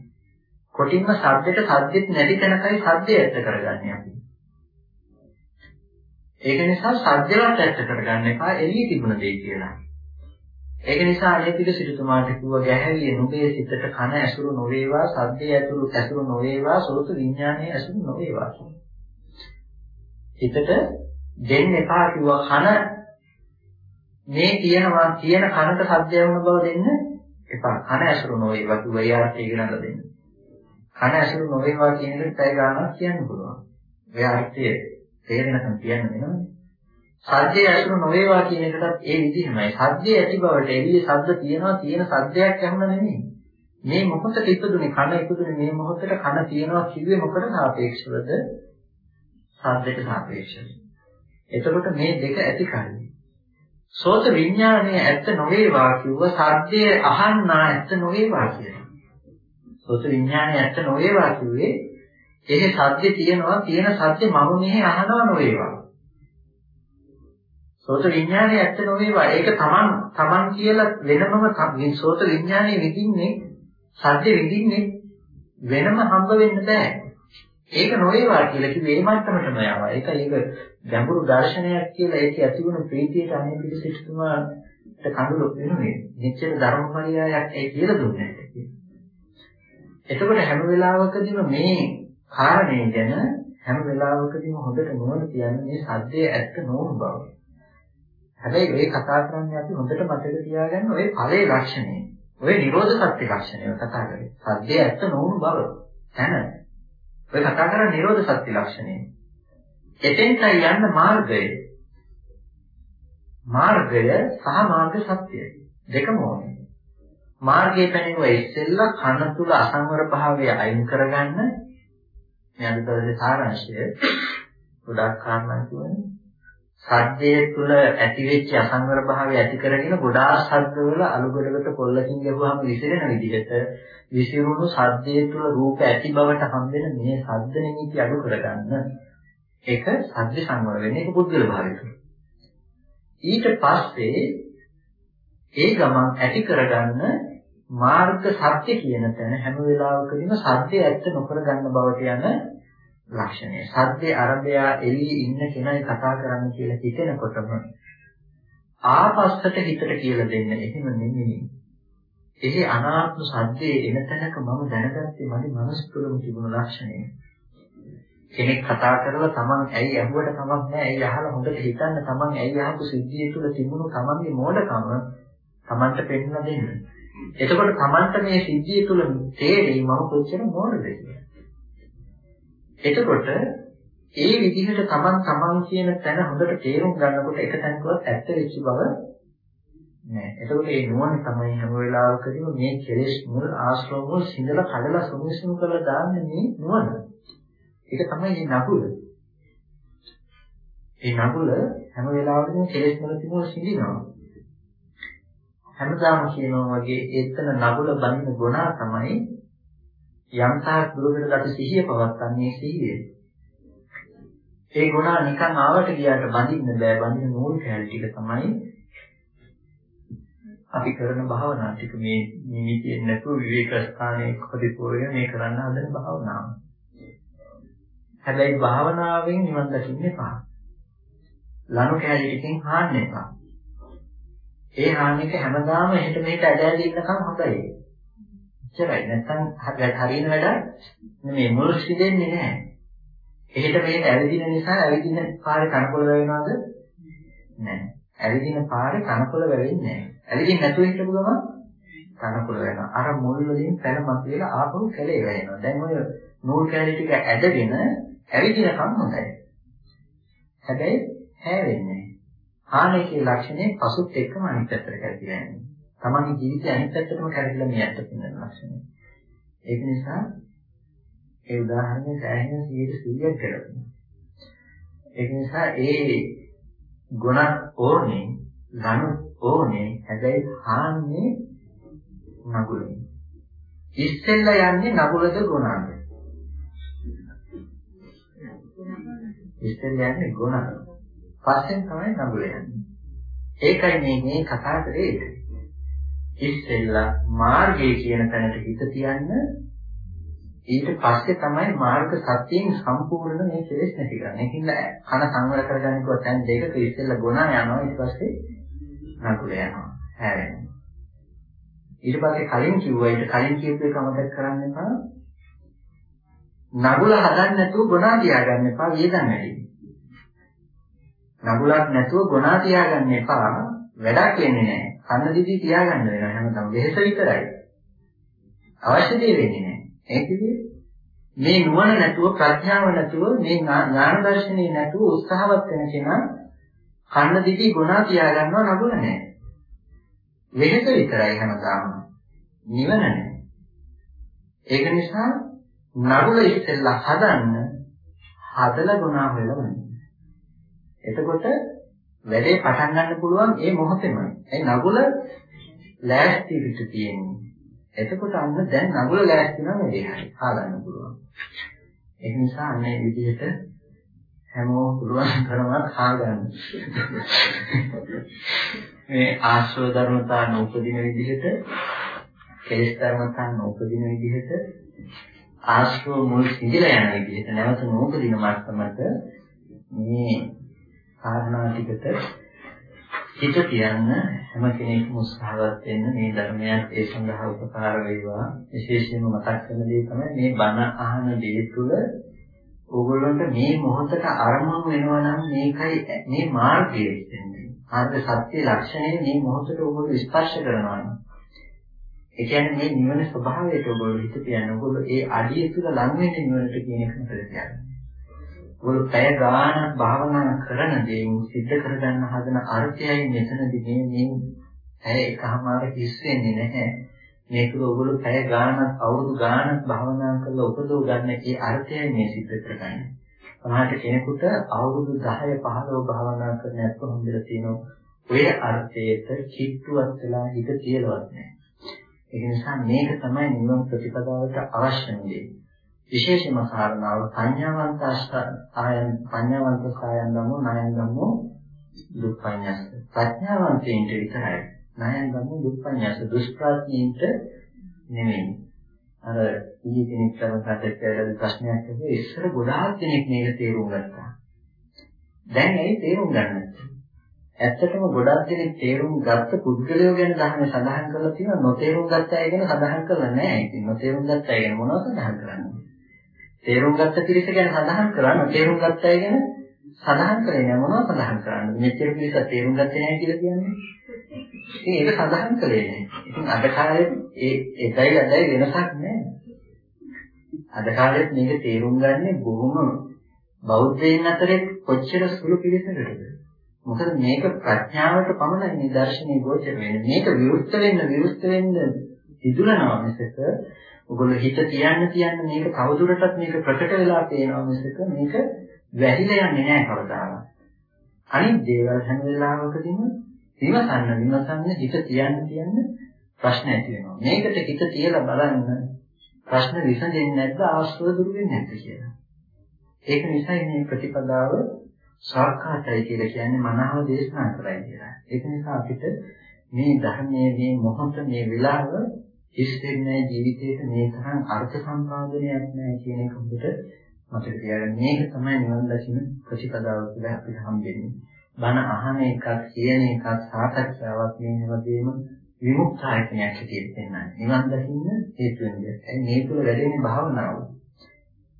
කොටින්ම සද්දෙට සද්දෙත් නැති තැනකයි සද්දය ඇත්ත කරගන්නේ අපි. ඒක නිසා සද්දවත් ඇත්ත කරගන්න එපා එළිය තිබුණ දෙය කියලා. ඒක නිසා අනේපිට සිටුතුමාට කිව්ව ගැහැවිය නුඹේ සිතට කන ඇසුරු නොවේවා සද්දේ ඇතුළු ඇසුරු නොවේවා සෝත විඥානයේ ඇසුරු නොවේවා හිතට දෙන්න එපා කිව්වා කන මේ කියනවා කියන කනට සද්දය වුණ බව දෙන්න එපා. කන ඇසුරු නොවේවා කිව්ව ඒ අර්ථය ගෙනල්ලා දෙන්න. කන ඇසුරු නොවේවා කියන එකට පැය ගාණක් කියන්න පුළුවන්. ඒ අර්ථය තේරෙනකම් කියන්න වෙනවනේ. සද්දේ ඇසුරු නොවේවා කියන එකටත් ඒ විදිහමයි. සද්දේ ඇති බවට එළියේ ශබ්ද තියෙනවා තියෙන සද්දයක් ඇහුණා නෙමෙයි. මේ මොහොතට ඉපදුනේ කන ඉපදුනේ මේ මොහොතට කන තියෙනවා කිව්වේ මොකට සාපේක්ෂවද? සද්දයට සාපේක්ෂව. එතකොට මේ දෙක ඇති කරන්නේ සෝත විඥානය ඇත්ත නොවේවා කිව්ව සත්‍යය අහන්නා ඇත්ත නොවේවා කියලා. සෝත විඥානය ඇත්ත නොවේවා කිව්වේ එහෙ සත්‍ය තියෙනවා තියෙන සත්‍ය මම මෙහි අහනවා නොවේවා. සෝත විඥානය ඇත්ත නොවේවා. ඒක තමන් තමන් කියලා වෙනමම සෝත විඥානය විඳින්නේ සද්ද විඳින්නේ වෙනම හම්බ වෙන්න බෑ. ඒක නොවේවා කියලා කිව්වේ ඒ මට්ටමටම යවා. ඒක ඒක ගැඹුරු දර්ශනයක් කියලා ඒක ඇතිවුණු ප්‍රීතියට අනේ පිළිසිටුමාට කඳුළු වෙනුනේ. නිච්චර ධර්මපරියායක් ඒ කියලා දුන්නේ නැහැ. එතකොට හැම වෙලාවකදීම මේ කාරණේ ගැන හැම වෙලාවකදීම හොඳට නුවණ තියන්නේ මේ සද්දේ ඇත්ත නොවුණු බව. හැබැයි මේ කතා කරන්නේ අපි හොඳට මතක තියාගන්න ඔය ඵලයේ ලක්ෂණය. ඔය නිරෝධ සත්‍ය ලක්ෂණය කතා කරේ. සද්දේ ඇත්ත නොවුණු බව. තැන. ඔය කතා කරන්නේ නිරෝධ සත්‍ය ලක්ෂණය. එතෙන්ටයි යන්න මාර්ගය. මාර්ගය සහ මාර්ග සත්‍යය දෙකම ඕනේ. මාර්ගයේ පැනෙව ඉස්සෙල්ලා කන තුල අසංවර භාවය අයින් කරගන්න මේ අද දවසේ සාරාංශය ගොඩාක් කාරණා කියන්නේ සද්දයේ තුල ඇතිවෙච්ච අසංවර භාවය ඇති කරගෙන ගොඩාක් ශබ්දවල අලුගොඩකට පොල්ලකින් ගහුවාම විසිරෙන විදිහට විසිරුණු සද්දයේ තුල රූප ඇති බවට හම්බෙන මේ සද්ද නිමිති අඩු කරගන්න ඒක සද්ද සංවර වෙන්නේ ඒක පුද්ගල භාවය තුල ඊට පස්සේ ඒ ගමන් ඇති කරගන්න මාර්ග සත්‍ය කියන තැන හැම වෙලාවකදීම සත්‍ය ඇත්ත නොකර ගන්න බවට යන ලක්ෂණය. සත්‍ය අරබයා එළියේ ඉන්න කෙනයි කතා කරන්න කියලා හිතෙනකොටම ආපස්සට හිතට කියලා දෙන්න. එහෙම නෙමෙයි. එහි අනාත්ම සත්‍යයේ එන තැනක මම දැනගත්තේ මගේ මනස තුළම තිබුණු ලක්ෂණය. කෙනෙක් කතා කරලා Taman ඇයි අහුවට කමක් නැහැ. ඇයි අහලා හොඳට හිතන්න Taman ඇයි අහපු සිද්ධිය තුළ තිබුණු Tamanගේ මෝඩකම Tamanට පෙන්නලා දෙන්න. එතකොට Tamanට මේ සිද්ධිය තුළ තේරෙයි මම කොච්චර මෝඩද කියලා. එතකොට ඒ විදිහට Taman Taman කියන තැන හොඳට තේරුම් ගන්නකොට එක තැනකවත් ඇත්ත වෙච්ච බව නෑ. එතකොට මේ නුවණ තමයි හැම වෙලාවකදීම මේ කෙලෙස් මුල් ආශ්‍රව මුල් සිඳලා කඩලා සමුසුණු කරලා දාන්නේ මේ නුවණ. ඒක තමයි මේ නගුල. මේ නගුල හැම වෙලාවෙම කෙලෙස් මුල තිබුණ සිඳිනවා. හැමදාම කියනවා වගේ එතන නගුල බඳින ගුණා තමයි යම් තාක් දුරකට අපි සිහිය පවත්න්නේ සිහියේ. ඒ ගුණා නිකන් ආවට ගියාට බඳින්න බෑ බඳින නූල් කැල් ටික තමයි අපි කරන භාවනා ටික මේ නිමිතියෙන් නැතුව විවේක ස්ථානයේ කොටිපෝරේ මේ කරන්න හදන භාවනාව. හැබැයි භාවනාවෙන් නිවන් දකින්න එපා. ලනු කැලි ටිකෙන් හාන්න එපා. ඒ හානික හැමදාම එහෙට මෙහෙට ඇද ඇද ඉන්නකම් හොඳයි. එච්චරයි. නැත්තම් හරියන වැඩ මේ මුල් සිදෙන්නේ නැහැ. එහෙට මෙහෙට ඇවිදින නිසා ඇවිදින පාරේ කනකොල වැවෙනවද? නැහැ. ඇවිදින පාරේ කනකොල වැවෙන්නේ නැහැ. ඇවිදින්න නැතුව හිටපු ගමන් කනකොල වෙනවා. අර මුල් වලින් පැන මතුවලා ආපහු කැලේ වැයෙනවා. දැන් ඔය නූල් කැලේ ටික ඇදගෙන ඇවිදිනකම් හොඳයි. හැබැයි හැවෙන්නේ හානිකේ ලක්ෂණය පසුත් එක්කම අනිත් පැත්තට කැරකිලා යන්නේ. තමන්ගේ ජීවිතය අනිත් පැත්තටම කැරකිලා මේ ඇත්ත පෙන්වන ලක්ෂණය. ඒක නිසා ඒ උදාහරණය සෑහෙන 100ක් කරගන්න. ඒක නිසා ඒ ගුණ ඕනේ, ධනු ඕනේ, හැබැයි හාන්නේ නගුලෙන්. ඉස්සෙල්ලා යන්නේ නගුලද ගුණාද? ඉස්සෙල්ලා යන්නේ ගුණාද? පස්සෙන් තමයි නගුල යන්නේ. ඒකයි මේ මේ කතා කරේ. ඉස්සෙල්ලා මාර්ගය කියන තැනට හිත තියන්න ඊට පස්සේ තමයි මාර්ග සත්‍යයෙන් සම්පූර්ණ මේ කෙලෙස් නැති කරන්නේ. ඒකින්ද කන සංවර කරගන්න කිව්වා දැන් දෙකක ඉස්සෙල්ලා ගුණා යනවා ඊට පස්සේ නගුල යනවා. හැරෙනවා. ඊට පස්සේ කලින් කිව්වා ඊට කලින් කියපු එක මතක් කරන්න එපා. නගුල හදන්න නැතුව ගුණා තියාගන්න එපා වේදන් වැඩි. නගුලක් නැතුව ගොනා තියාගන්න එපා. වැඩක් වෙන්නේ නැහැ. කන්න දිදී තියාගන්න වෙනවා හැමදාම. වෙහෙස විතරයි. අවශ්‍ය දේ වෙන්නේ නැහැ. ඒකදී මේ නුවණ නැතුව ප්‍රඥාව නැතුව මේ ඥාන දර්ශනේ නැතුව උත්සාහවත් වෙන කෙනා කන්න දිදී ගොනා තියාගන්නව නගුල නැහැ. වෙහෙස විතරයි හැමදාම. නිවන නැහැ. ඒක නිසා නගුල ඉස්සෙල්ලා හදන්න හදලා ගුණා වෙලවන්නේ. එතකොට වැඩේ පටන් ගන්න පුළුවන් ඒ මොහොතේම. ඒ නගුල ලෑස්ති විට තියෙන්නේ. එතකොට අන්න දැන් නගුල ලෑස්ති නම් වැඩේ හරි. හා ගන්න පුළුවන්. ඒක නිසා අන්න ඒ විදිහට හැමෝම පුළුවන් තරමක් ආගන්න. මේ ආශ්‍රව ධර්මතා නූපදින විදිහට කෙලෙස් ධර්මතා නූපදින විදිහට ආශ්‍රව මුල් සිඳිලා යන විදිහට නැවත නූපදින මට්ටමට මේ කාරණා ටිකට හිත තියන්න හැම කෙනෙක්ම උත්සාහවත් වෙන්න මේ ධර්මයන් ඒ සඳහා උපකාර වේවා විශේෂයෙන්ම මතක් කරන දේ තමයි මේ බණ අහන දේ තුළ ඕගොල්ලන්ට මේ මොහොතට අරමුණු වෙනවා නම් මේකයි මේ මාර්ගය වෙන්නේ. මාර්ග සත්‍ය ලක්ෂණය මේ මොහොතට ඕගොල්ලෝ ස්පර්ශ කරනවා නම් ඒ කියන්නේ මේ නිවන ස්වභාවයට ඔයගොල්ලෝ හිත තියන්න. ඔයගොල්ලෝ ඒ අඩිය තුල ලං වෙන්නේ නිවනට කියන එක මතක තියාගන්න. ඔයගොල්ලෝ පැය ගාණක් භාවනා කරන දේන් සිද්ධ කරගන්න හදන අර්ථයයි මෙතනදී මේ මේ ඇය එකමාර කිස් වෙන්නේ නැහැ. මේක ඔයගොල්ලෝ පැය ගාණක් අවුරුදු ගාණක් භාවනා කරලා උපදව ගන්න ඒ අර්ථයයි මේ සිද්ධ කරගන්නේ. සමහරට කෙනෙකුට අවුරුදු 10 15 භාවනා කරන ඇත්ත හොඳට තියෙනවා. ඔය අර්ථයට කිට්ටුවක් වෙලා හිත තියලවත් නැහැ. ඒ නිසා මේක තමයි නිවන ප්‍රතිපදාවට අවශ්‍යම දේ. විශේෂම කාරණාව පඤ්ඤාවන්ත ආයන් පඤ්ඤාවන්ත සායන් ගමු ණයන් ගමු දුප්පඤ්ඤස් ප්‍රඥාවන්තයින්ට විතරයි. ණයන් ගමු දුප්පඤ්ඤස් දුෂ්ප්‍රඥයින්ට නෙමෙයි. අර ඊයේ කෙනෙක් කරන කටට ප්‍රශ්නයක් අහුවේ ඉස්සර ගොඩාක් කෙනෙක් මේක තේරුම් ගත්තා. දැන් ඇයි තේරුම් ගන්නේ ඇත්තටම ගොඩක් දෙනෙක් තේරුම් ගත්ත පුද්ගලයෝ ගැන ධර්මයේ සඳහන් කරලා තියෙනවා නොතේරුම් ගත්ත අය ගැන සඳහන් කරලා නැහැ. ඉතින් නොතේරුම් ගත්ත අය ගැන මොනවද සඳහන් කරන්නේ? තේරුම් ගත්ත පිරිස ගැන සඳහන් කරා නොතේරුම් ගත්ත අය ගැන සඳහන් කරේ නැහැ මොනවද සඳහන් කරන්නේ? මෙච්චර පිරිස තේරුම් ගත්තේ නැහැ කියලා කියන්නේ. ඉතින් ඒක සඳහන් කළේ නැහැ. ඉතින් අද කාලේ ඒ එදයි අදයි වෙනසක් නැහැ. අද කාලෙත් මේක තේරුම් ගන්නේ බොහොම බෞද්ධයන් අතරේ කොච්චර සුළු පිරිසකටද? මොකද මේක ප්‍රඥාවට පමණයි නිදර්ශනීය ගෝචර වෙන්නේ. මේක විරුද්ධ වෙන්න විරුද්ධ වෙන්න ඉදුණනවා මිසක ඔගොල්ලෝ හිත තියන්න තියන්න මේක කවදුරටත් මේක ප්‍රකට වෙලා පේනවා මිසක මේක වැහිලා යන්නේ නැහැ කවදාවත්. අනිත් දේවල් හැම වෙලාවකදීම විමසන්න විමසන්න හිත තියන්න තියන්න ප්‍රශ්න ඇති වෙනවා. මේකට හිත තියලා බලන්න ප්‍රශ්න විසඳෙන්නේ නැද්ද ආශ්‍රව දුරු වෙන්නේ නැද්ද කියලා. ඒක නිසා මේ ප්‍රතිපදාව සාක්කාතයි කියලා කියන්නේ මනාව දේශනා කරයි කියලා. ඒක නිසා අපිට මේ ධර්මයේ මේ මොහොත මේ විලාව ඉස්සෙන්නේ ජීවිතේට මේ තරම් අර්ථ සම්පාදනයක් නැහැ කියන එක උඹට මතක තියාගන්න. මේක තමයි නිවන් දකින්න ප්‍රතිපදාව කියලා අපිට හම්බෙන්නේ. බණ අහන එකක් කියන එකක් සාකච්ඡාවක් මේ හැමදේම විමුක්ත ආයතනයක් හැටියට පෙන්වන්නේ. නිවන් දකින්න හේතු වෙන්නේ. මේ තුළ වැඩෙන්නේ භාවනාව.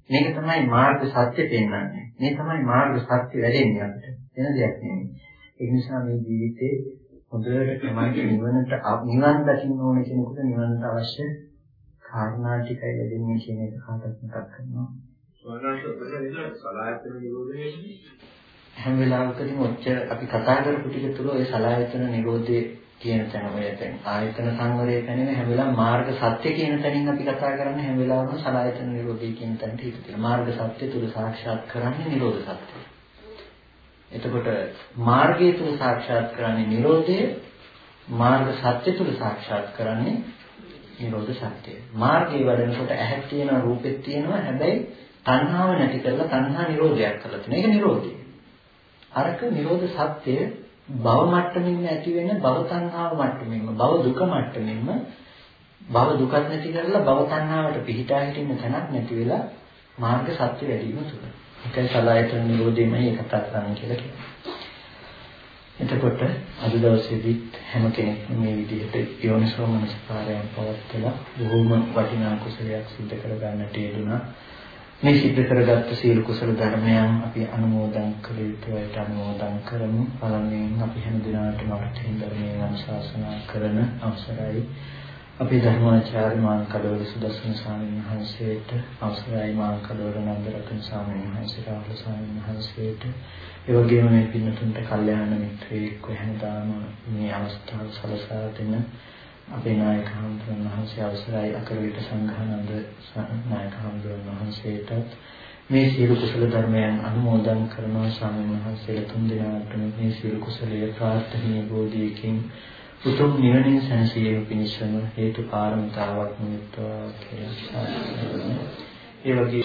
මේක තමයි මාර්ග සත්‍ය පෙන්වන්නේ. මේ තමයි මාර්ග සත්‍ය වැඩෙන්නේ අපිට. වෙන දෙයක් නෙමෙයි. ඒ නිසා මේ ජීවිතේ හොඳට තමයි නිවනට නිවන් දකින්න ඕන කෙනෙකුට නිවනට අවශ්‍ය කාරණා ටිකයි වැඩෙන්නේ කියන එක කාටත් මතක් කරනවා. හැම වෙලාවකදීම ඔච්චර අපි කතා කරපු ටික තුළ ওই සලායතන නිරෝධයේ කියන තැන ඔය දැන් ආයතන සංවරය කියන්නේ හැම වෙලාවෙම මාර්ග සත්‍ය කියන තැනින් අපි කතා කරන්නේ හැම වෙලාවෙම සලායතන නිරෝධය කියන තැනට හිත තියෙනවා. මාර්ග සත්‍ය තුල සාක්ෂාත් කරන්නේ නිරෝධ සත්‍යය. එතකොට මාර්ගය තුල සාක්ෂාත් කරන්නේ නිරෝධය, මාර්ග සත්‍ය තුල සාක්ෂාත් කරන්නේ නිරෝධ සත්‍යය. මාර්ගයේ වඩනකොට ඇහක් තියෙනවා, රූපෙත් තියෙනවා. හැබැයි තණ්හාව නැති කරලා තණ්හා නිරෝධයක් කරලා තියෙනවා. ඒක නිරෝධය. අරක නිරෝධ සත්‍යය භව මට්ටමින්ම ඇති වෙන භව තණ්හාව මට්ටමින්ම භව දුක මට්ටමින්ම භව දුකක් නැති කරලා භව තණ්හාවට පිහිටා හිටින්න තැනක් නැති වෙලා මාර්ග සත්‍ය වැඩි වීම තුල. ඒකයි සලායතන නිරෝධයමයි කතා කරන්නේ කියලා කියන්නේ. එතකොට අද දවසේදී හැම කෙනෙක්ම මේ විදිහට යෝනිසෝ මනසකාරයන් පවත්වලා බොහෝම වටිනා කුසලයක් සිදු කර ගන්නට යෙදුණා. මේ සිද්ධ කරගත්ත සීල කුසල ධර්මයන් අපි අනුමෝදන් කළ යුතුයිට අනුමෝදන් කරමු. පළමුවෙන් අපි හැම දිනකටම වටින ධර්මයේ අනුශාසනා කරන අවසරයි. අපි ධර්මාචාර්ය මාංකඩවල සුදස්සන ස්වාමීන් වහන්සේට අවසරයි මාංකඩවල නන්දරතන ස්වාමීන් වහන්සේට ආහල ස්වාමීන් වහන්සේට. ඒ වගේම මේ පින්නතුන්ට කල්යාණ මිත්‍රයෙක් වෙනදාම මේ අවස්ථාව සලසා දෙන අපේ නායක හඳුනන වහන්සේ අවසරයි. අකරවිට සංඝානන්ද නායක හඳුනන වහන්සේටත් මේ සියලු කුසල ධර්මයන් අනුමෝදන් කරනවා. ස්වාමීන් වහන්සේලා තුන් දෙනාටම මේ සියලු කුසලයේ ප්‍රාර්ථනීය බෝධියකින් උතුම් නිවනින් සැනසීම පිණිසම හේතු කාරණතාවක් නිමිත්වා කියලා. ඒ වගේ